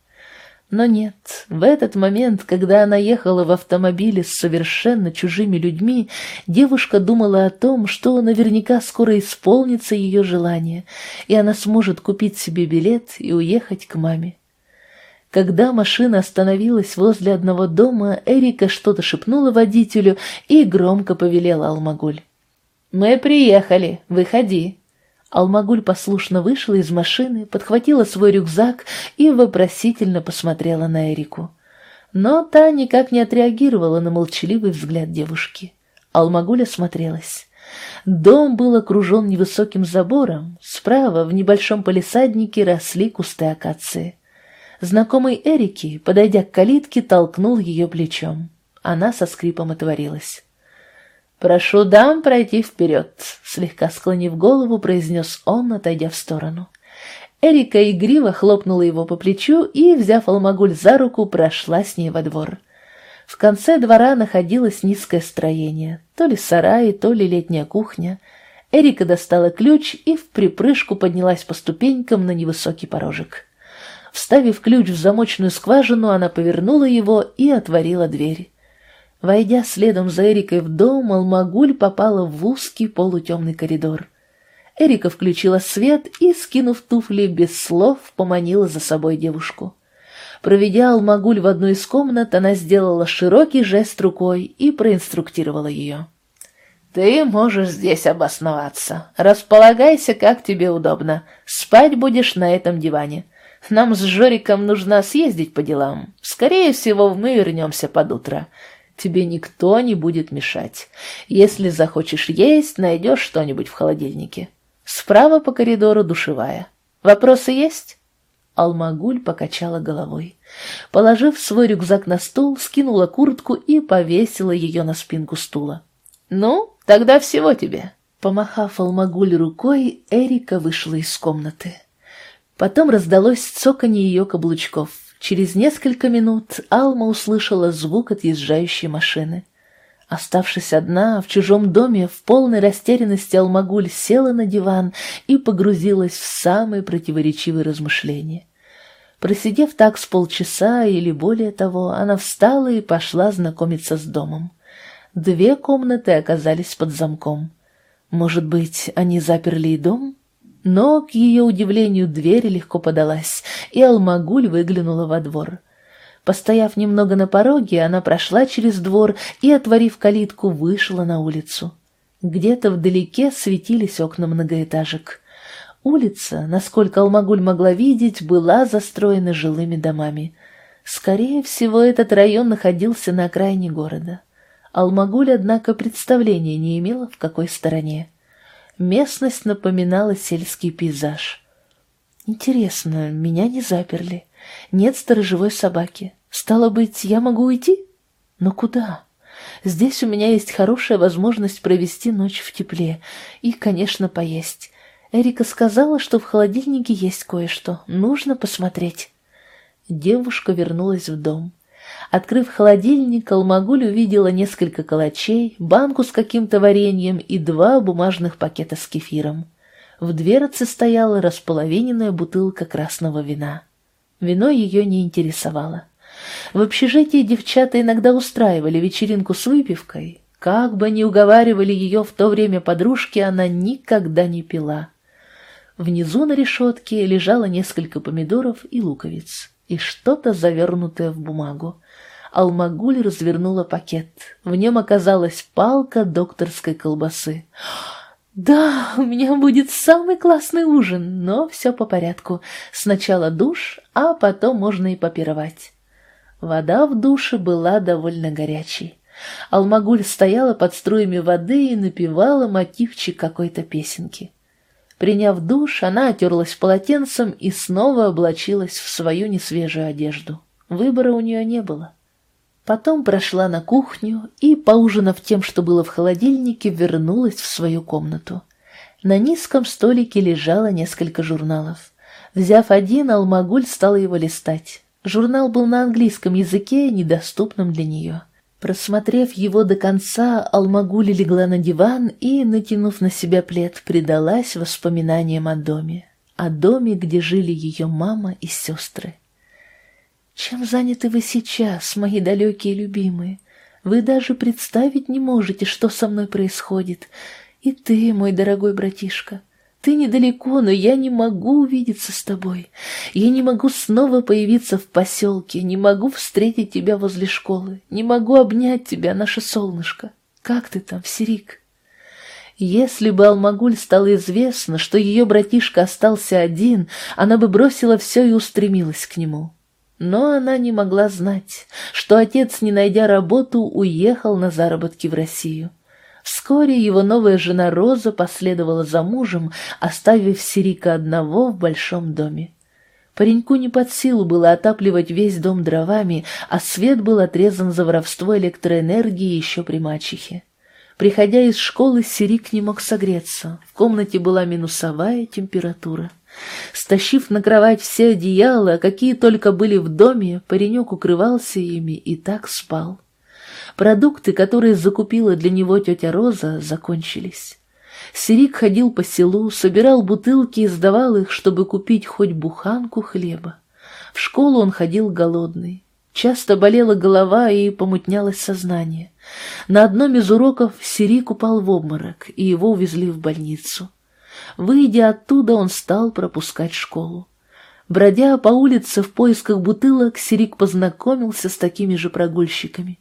Но нет, в этот момент, когда она ехала в автомобиле с совершенно чужими людьми, девушка думала о том, что наверняка скоро исполнится ее желание, и она сможет купить себе билет и уехать к маме. Когда машина остановилась возле одного дома, Эрика что-то шепнула водителю и громко повелела Алмагуль. «Мы приехали, выходи». Алмагуль послушно вышла из машины, подхватила свой рюкзак и вопросительно посмотрела на Эрику. Но та никак не отреагировала на молчаливый взгляд девушки. Алмагуль осмотрелась. Дом был окружен невысоким забором, справа в небольшом палисаднике росли кусты акации. Знакомый Эрики, подойдя к калитке, толкнул ее плечом. Она со скрипом отворилась. «Прошу дам пройти вперед», — слегка склонив голову, произнес он, отойдя в сторону. Эрика игриво хлопнула его по плечу и, взяв Алмагуль за руку, прошла с ней во двор. В конце двора находилось низкое строение, то ли сарай, то ли летняя кухня. Эрика достала ключ и в припрыжку поднялась по ступенькам на невысокий порожек. Вставив ключ в замочную скважину, она повернула его и отворила дверь. Войдя следом за Эрикой в дом, Алмагуль попала в узкий полутемный коридор. Эрика включила свет и, скинув туфли, без слов поманила за собой девушку. Проведя Алмагуль в одну из комнат, она сделала широкий жест рукой и проинструктировала ее. «Ты можешь здесь обосноваться. Располагайся, как тебе удобно. Спать будешь на этом диване. Нам с Жориком нужно съездить по делам. Скорее всего, мы вернемся под утро. Тебе никто не будет мешать. Если захочешь есть, найдешь что-нибудь в холодильнике. Справа по коридору душевая. Вопросы есть?» Алмагуль покачала головой. Положив свой рюкзак на стул, скинула куртку и повесила ее на спинку стула. «Ну, тогда всего тебе». Помахав Алмагуль рукой, Эрика вышла из комнаты. Потом раздалось цоканье ее каблучков. Через несколько минут Алма услышала звук отъезжающей машины. Оставшись одна в чужом доме, в полной растерянности Алмагуль села на диван и погрузилась в самые противоречивые размышления. Просидев так с полчаса или более того, она встала и пошла знакомиться с домом. Две комнаты оказались под замком. Может быть, они заперли и дом? Но, к ее удивлению, дверь легко подалась, и Алмагуль выглянула во двор. Постояв немного на пороге, она прошла через двор и, отворив калитку, вышла на улицу. Где-то вдалеке светились окна многоэтажек. Улица, насколько Алмагуль могла видеть, была застроена жилыми домами. Скорее всего, этот район находился на окраине города. Алмагуль, однако, представления не имела, в какой стороне. Местность напоминала сельский пейзаж. Интересно, меня не заперли. Нет сторожевой собаки. Стало быть, я могу уйти? Но куда? Здесь у меня есть хорошая возможность провести ночь в тепле и, конечно, поесть. Эрика сказала, что в холодильнике есть кое-что. Нужно посмотреть. Девушка вернулась в дом. Открыв холодильник, Алмагуль увидела несколько калачей, банку с каким-то вареньем и два бумажных пакета с кефиром. В дверце стояла располовиненная бутылка красного вина. Вино ее не интересовало. В общежитии девчата иногда устраивали вечеринку с выпивкой. Как бы ни уговаривали ее в то время подружки, она никогда не пила. Внизу на решетке лежало несколько помидоров и луковиц, и что-то завернутое в бумагу. Алмагуль развернула пакет. В нем оказалась палка докторской колбасы. «Да, у меня будет самый классный ужин, но все по порядку. Сначала душ, а потом можно и попировать». Вода в душе была довольно горячей. Алмагуль стояла под струями воды и напевала мотивчик какой-то песенки. Приняв душ, она отерлась полотенцем и снова облачилась в свою несвежую одежду. Выбора у нее не было. Потом прошла на кухню и, поужинав тем, что было в холодильнике, вернулась в свою комнату. На низком столике лежало несколько журналов. Взяв один, Алмагуль стала его листать. Журнал был на английском языке, недоступном для нее. Просмотрев его до конца, Алмагули легла на диван и, натянув на себя плед, предалась воспоминаниям о доме. О доме, где жили ее мама и сестры. Чем заняты вы сейчас, мои далекие любимые? Вы даже представить не можете, что со мной происходит. И ты, мой дорогой братишка, ты недалеко, но я не могу увидеться с тобой. Я не могу снова появиться в поселке, не могу встретить тебя возле школы, не могу обнять тебя, наше солнышко. Как ты там, Сирик? Если бы Алмагуль стало известно, что ее братишка остался один, она бы бросила все и устремилась к нему. Но она не могла знать, что отец, не найдя работу, уехал на заработки в Россию. Вскоре его новая жена Роза последовала за мужем, оставив Сирика одного в большом доме. Пареньку не под силу было отапливать весь дом дровами, а свет был отрезан за воровство электроэнергии еще при мачехе. Приходя из школы, Сирик не мог согреться. В комнате была минусовая температура. Стащив на кровать все одеяла, какие только были в доме, паренек укрывался ими и так спал. Продукты, которые закупила для него тетя Роза, закончились. Сирик ходил по селу, собирал бутылки и сдавал их, чтобы купить хоть буханку хлеба. В школу он ходил голодный. Часто болела голова и помутнялось сознание. На одном из уроков Сирик упал в обморок, и его увезли в больницу. Выйдя оттуда, он стал пропускать школу. Бродя по улице в поисках бутылок, Сирик познакомился с такими же прогульщиками.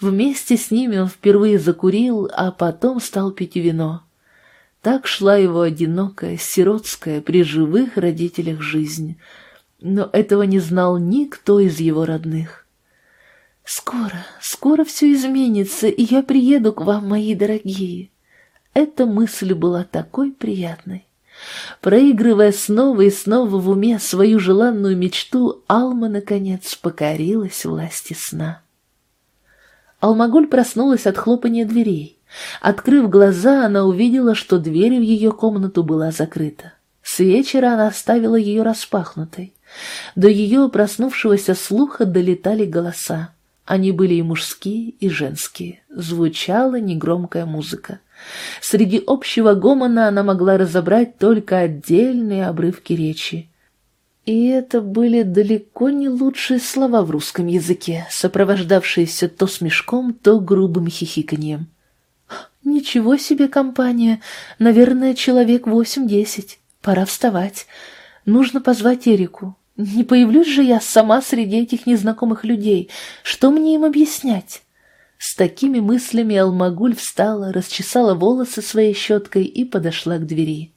Вместе с ними он впервые закурил, а потом стал пить вино. Так шла его одинокая, сиротская, при живых родителях жизнь. Но этого не знал никто из его родных. «Скоро, скоро все изменится, и я приеду к вам, мои дорогие», эта мысль была такой приятной. Проигрывая снова и снова в уме свою желанную мечту, Алма, наконец, покорилась власти сна. Алмагуль проснулась от хлопания дверей. Открыв глаза, она увидела, что дверь в ее комнату была закрыта. С вечера она оставила ее распахнутой. До ее проснувшегося слуха долетали голоса. Они были и мужские, и женские. Звучала негромкая музыка. Среди общего гомона она могла разобрать только отдельные обрывки речи. И это были далеко не лучшие слова в русском языке, сопровождавшиеся то смешком, то грубым хихиканьем. «Ничего себе компания! Наверное, человек восемь-десять. Пора вставать. Нужно позвать Эрику. Не появлюсь же я сама среди этих незнакомых людей. Что мне им объяснять? С такими мыслями Алмагуль встала, расчесала волосы своей щеткой и подошла к двери.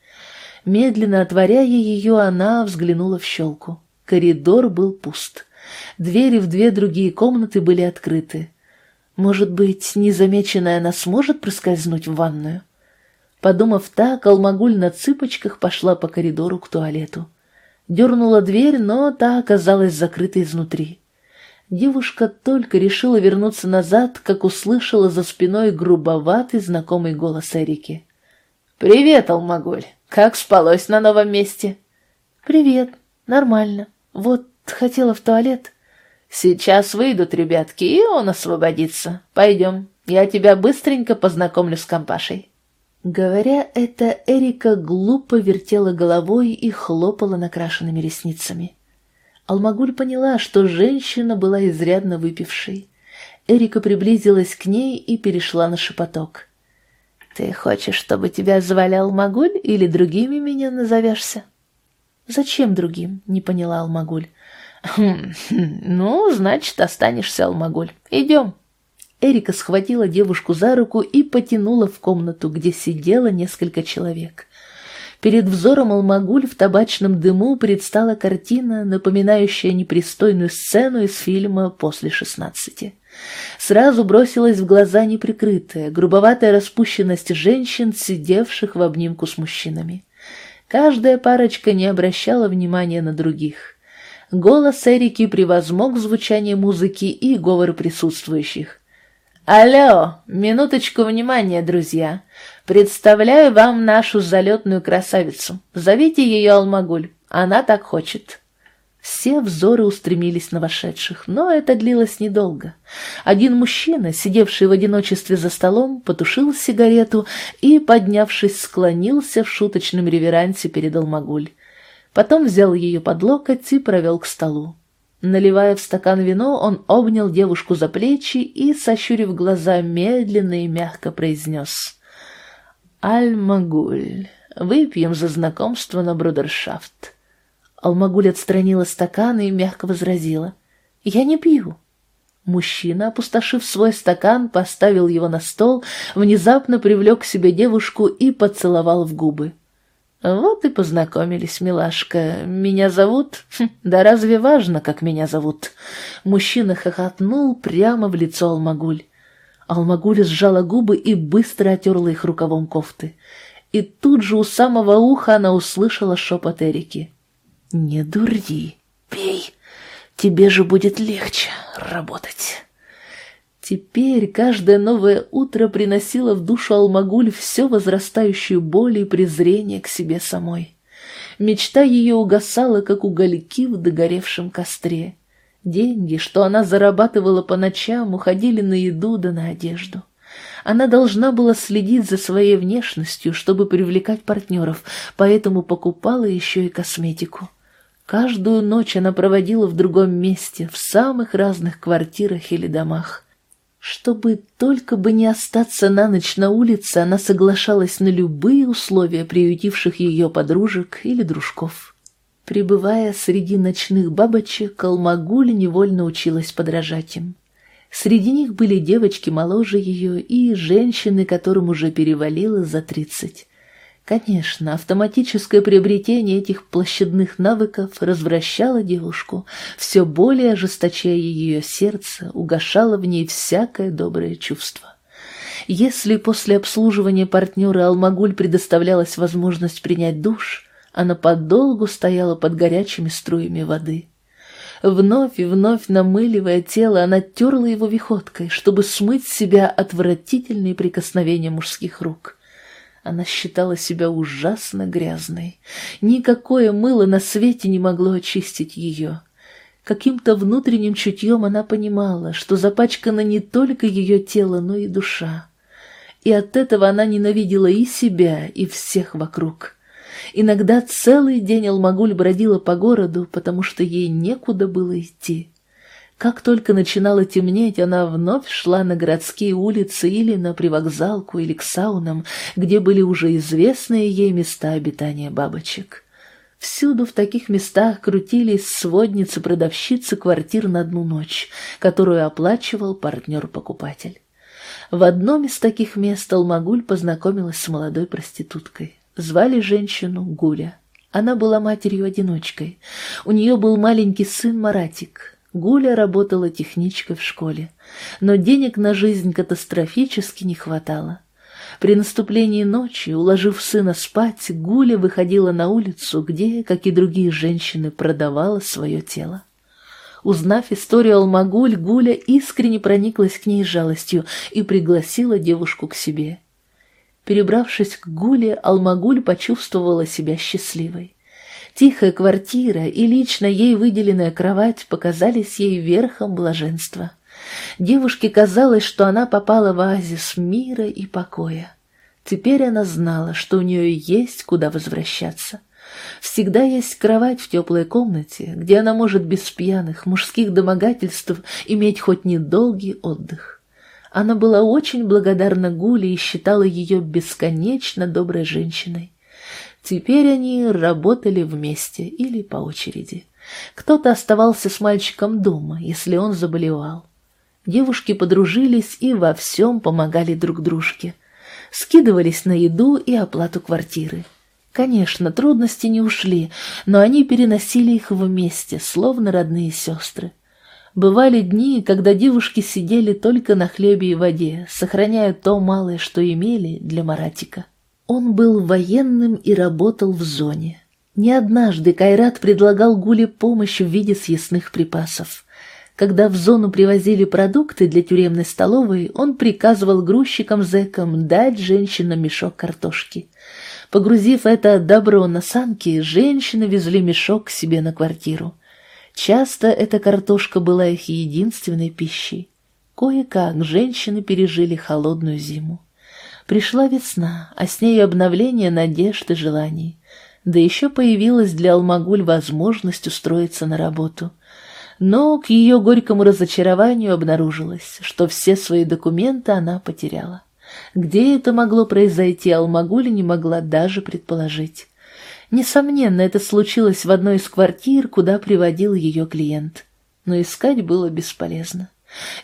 Медленно отворяя ее, она взглянула в щелку. Коридор был пуст. Двери в две другие комнаты были открыты. Может быть, незамеченная она сможет проскользнуть в ванную? Подумав так, Алмагуль на цыпочках пошла по коридору к туалету. Дернула дверь, но та оказалась закрыта изнутри. Девушка только решила вернуться назад, как услышала за спиной грубоватый знакомый голос Эрики. «Привет, Алмагуль! Как спалось на новом месте?» «Привет, нормально. Вот хотела в туалет». «Сейчас выйдут ребятки, и он освободится. Пойдем, я тебя быстренько познакомлю с компашей». Говоря это, Эрика глупо вертела головой и хлопала накрашенными ресницами. Алмагуль поняла, что женщина была изрядно выпившей. Эрика приблизилась к ней и перешла на шепоток. «Ты хочешь, чтобы тебя звали Алмагуль или другими меня назовешься?» «Зачем другим?» — не поняла Алмагуль. «Хм, «Ну, значит, останешься, Алмагуль. Идем». Эрика схватила девушку за руку и потянула в комнату, где сидело несколько человек. Перед взором Алмагуль в табачном дыму предстала картина, напоминающая непристойную сцену из фильма «После шестнадцати». Сразу бросилась в глаза неприкрытая, грубоватая распущенность женщин, сидевших в обнимку с мужчинами. Каждая парочка не обращала внимания на других. Голос Эрики превозмог звучание музыки и говор присутствующих. Алло, минуточку внимания, друзья. Представляю вам нашу залетную красавицу. Зовите ее Алмагуль. Она так хочет. Все взоры устремились на вошедших, но это длилось недолго. Один мужчина, сидевший в одиночестве за столом, потушил сигарету и, поднявшись, склонился в шуточном реверансе перед Алмагуль. Потом взял ее под локоть и провел к столу. Наливая в стакан вино, он обнял девушку за плечи и, сощурив глаза, медленно и мягко произнес «Альмагуль, выпьем за знакомство на брудершафт». Алмагуль отстранила стакан и мягко возразила «Я не пью». Мужчина, опустошив свой стакан, поставил его на стол, внезапно привлек к себе девушку и поцеловал в губы. «Вот и познакомились, милашка. Меня зовут? Хм, да разве важно, как меня зовут?» Мужчина хохотнул прямо в лицо Алмагуль. Алмагуль сжала губы и быстро отерла их рукавом кофты. И тут же у самого уха она услышала шепот Эрики. «Не дури, пей, тебе же будет легче работать». Теперь каждое новое утро приносило в душу Алмагуль все возрастающую боль и презрение к себе самой. Мечта ее угасала, как угольки в догоревшем костре. Деньги, что она зарабатывала по ночам, уходили на еду да на одежду. Она должна была следить за своей внешностью, чтобы привлекать партнеров, поэтому покупала еще и косметику. Каждую ночь она проводила в другом месте, в самых разных квартирах или домах. Чтобы только бы не остаться на ночь на улице, она соглашалась на любые условия приютивших ее подружек или дружков. Пребывая среди ночных бабочек, Алмагуль невольно училась подражать им. Среди них были девочки моложе ее и женщины, которым уже перевалило за тридцать. Конечно, автоматическое приобретение этих площадных навыков развращало девушку, все более ожесточая ее сердце, угошало в ней всякое доброе чувство. Если после обслуживания партнера Алмагуль предоставлялась возможность принять душ, она подолгу стояла под горячими струями воды. Вновь и вновь намыливая тело, она терла его виходкой, чтобы смыть себя отвратительные прикосновения мужских рук — она считала себя ужасно грязной. Никакое мыло на свете не могло очистить ее. Каким-то внутренним чутьем она понимала, что запачкано не только ее тело, но и душа. И от этого она ненавидела и себя, и всех вокруг. Иногда целый день Алмагуль бродила по городу, потому что ей некуда было идти. Как только начинало темнеть, она вновь шла на городские улицы или на привокзалку, или к саунам, где были уже известные ей места обитания бабочек. Всюду в таких местах крутились сводницы-продавщицы квартир на одну ночь, которую оплачивал партнер-покупатель. В одном из таких мест Алмагуль познакомилась с молодой проституткой. Звали женщину Гуля. Она была матерью-одиночкой. У нее был маленький сын Маратик. Гуля работала техничкой в школе, но денег на жизнь катастрофически не хватало. При наступлении ночи, уложив сына спать, Гуля выходила на улицу, где, как и другие женщины, продавала свое тело. Узнав историю Алмагуль, Гуля искренне прониклась к ней жалостью и пригласила девушку к себе. Перебравшись к Гуле, Алмагуль почувствовала себя счастливой. Тихая квартира и лично ей выделенная кровать показались ей верхом блаженства. Девушке казалось, что она попала в оазис мира и покоя. Теперь она знала, что у нее есть куда возвращаться. Всегда есть кровать в теплой комнате, где она может без пьяных мужских домогательств иметь хоть недолгий отдых. Она была очень благодарна Гуле и считала ее бесконечно доброй женщиной. Теперь они работали вместе или по очереди. Кто-то оставался с мальчиком дома, если он заболевал. Девушки подружились и во всем помогали друг дружке. Скидывались на еду и оплату квартиры. Конечно, трудности не ушли, но они переносили их вместе, словно родные сестры. Бывали дни, когда девушки сидели только на хлебе и воде, сохраняя то малое, что имели, для Маратика. Он был военным и работал в зоне. Не однажды Кайрат предлагал Гуле помощь в виде съестных припасов. Когда в зону привозили продукты для тюремной столовой, он приказывал грузчикам-зэкам дать женщинам мешок картошки. Погрузив это добро на санки, женщины везли мешок к себе на квартиру. Часто эта картошка была их единственной пищей. Кое-как женщины пережили холодную зиму. Пришла весна, а с ней обновление надежд и желаний. Да еще появилась для Алмагуль возможность устроиться на работу. Но к ее горькому разочарованию обнаружилось, что все свои документы она потеряла. Где это могло произойти, Алмагуля не могла даже предположить. Несомненно, это случилось в одной из квартир, куда приводил ее клиент. Но искать было бесполезно.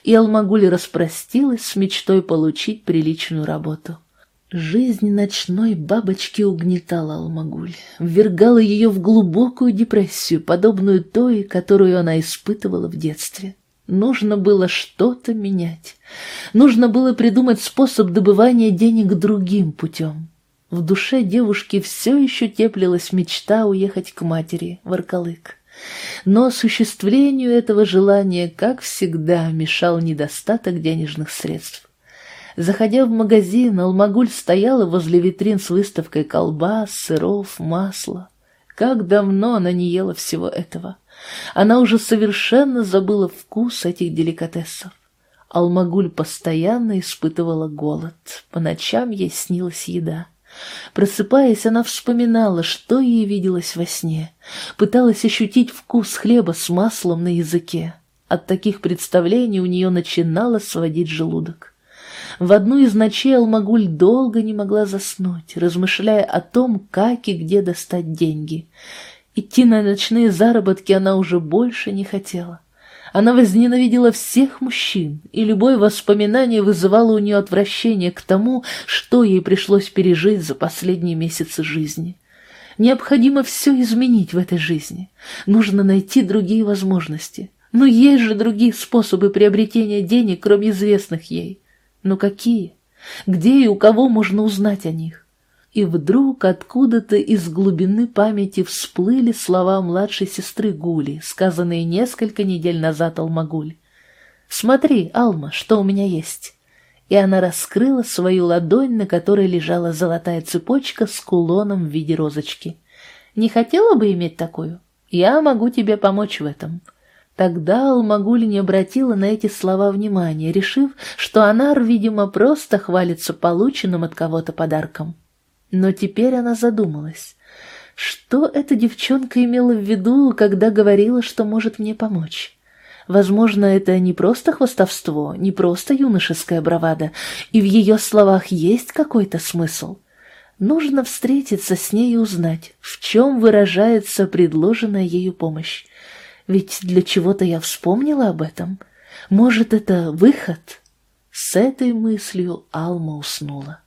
И Алмагуль распростилась с мечтой получить приличную работу. Жизнь ночной бабочки угнетала Алмагуль, ввергала ее в глубокую депрессию, подобную той, которую она испытывала в детстве. Нужно было что-то менять. Нужно было придумать способ добывания денег другим путем. В душе девушки все еще теплилась мечта уехать к матери в Аркалык. Но осуществлению этого желания, как всегда, мешал недостаток денежных средств. Заходя в магазин, Алмагуль стояла возле витрин с выставкой колбас, сыров, масла. Как давно она не ела всего этого. Она уже совершенно забыла вкус этих деликатесов. Алмагуль постоянно испытывала голод. По ночам ей снилась еда. Просыпаясь, она вспоминала, что ей виделось во сне. Пыталась ощутить вкус хлеба с маслом на языке. От таких представлений у нее начинало сводить желудок. В одну из ночей Алмагуль долго не могла заснуть, размышляя о том, как и где достать деньги. Идти на ночные заработки она уже больше не хотела. Она возненавидела всех мужчин, и любое воспоминание вызывало у нее отвращение к тому, что ей пришлось пережить за последние месяцы жизни. Необходимо все изменить в этой жизни. Нужно найти другие возможности. Но есть же другие способы приобретения денег, кроме известных ей. Но какие? Где и у кого можно узнать о них? И вдруг откуда-то из глубины памяти всплыли слова младшей сестры Гули, сказанные несколько недель назад Алмагуль. «Смотри, Алма, что у меня есть!» И она раскрыла свою ладонь, на которой лежала золотая цепочка с кулоном в виде розочки. «Не хотела бы иметь такую? Я могу тебе помочь в этом. Тогда Алмагуль не обратила на эти слова внимания, решив, что Анар, видимо, просто хвалится полученным от кого-то подарком. Но теперь она задумалась. Что эта девчонка имела в виду, когда говорила, что может мне помочь? Возможно, это не просто хвастовство, не просто юношеская бравада, и в ее словах есть какой-то смысл. Нужно встретиться с ней и узнать, в чем выражается предложенная ею помощь. Ведь для чего-то я вспомнила об этом. Может, это выход? С этой мыслью Алма уснула.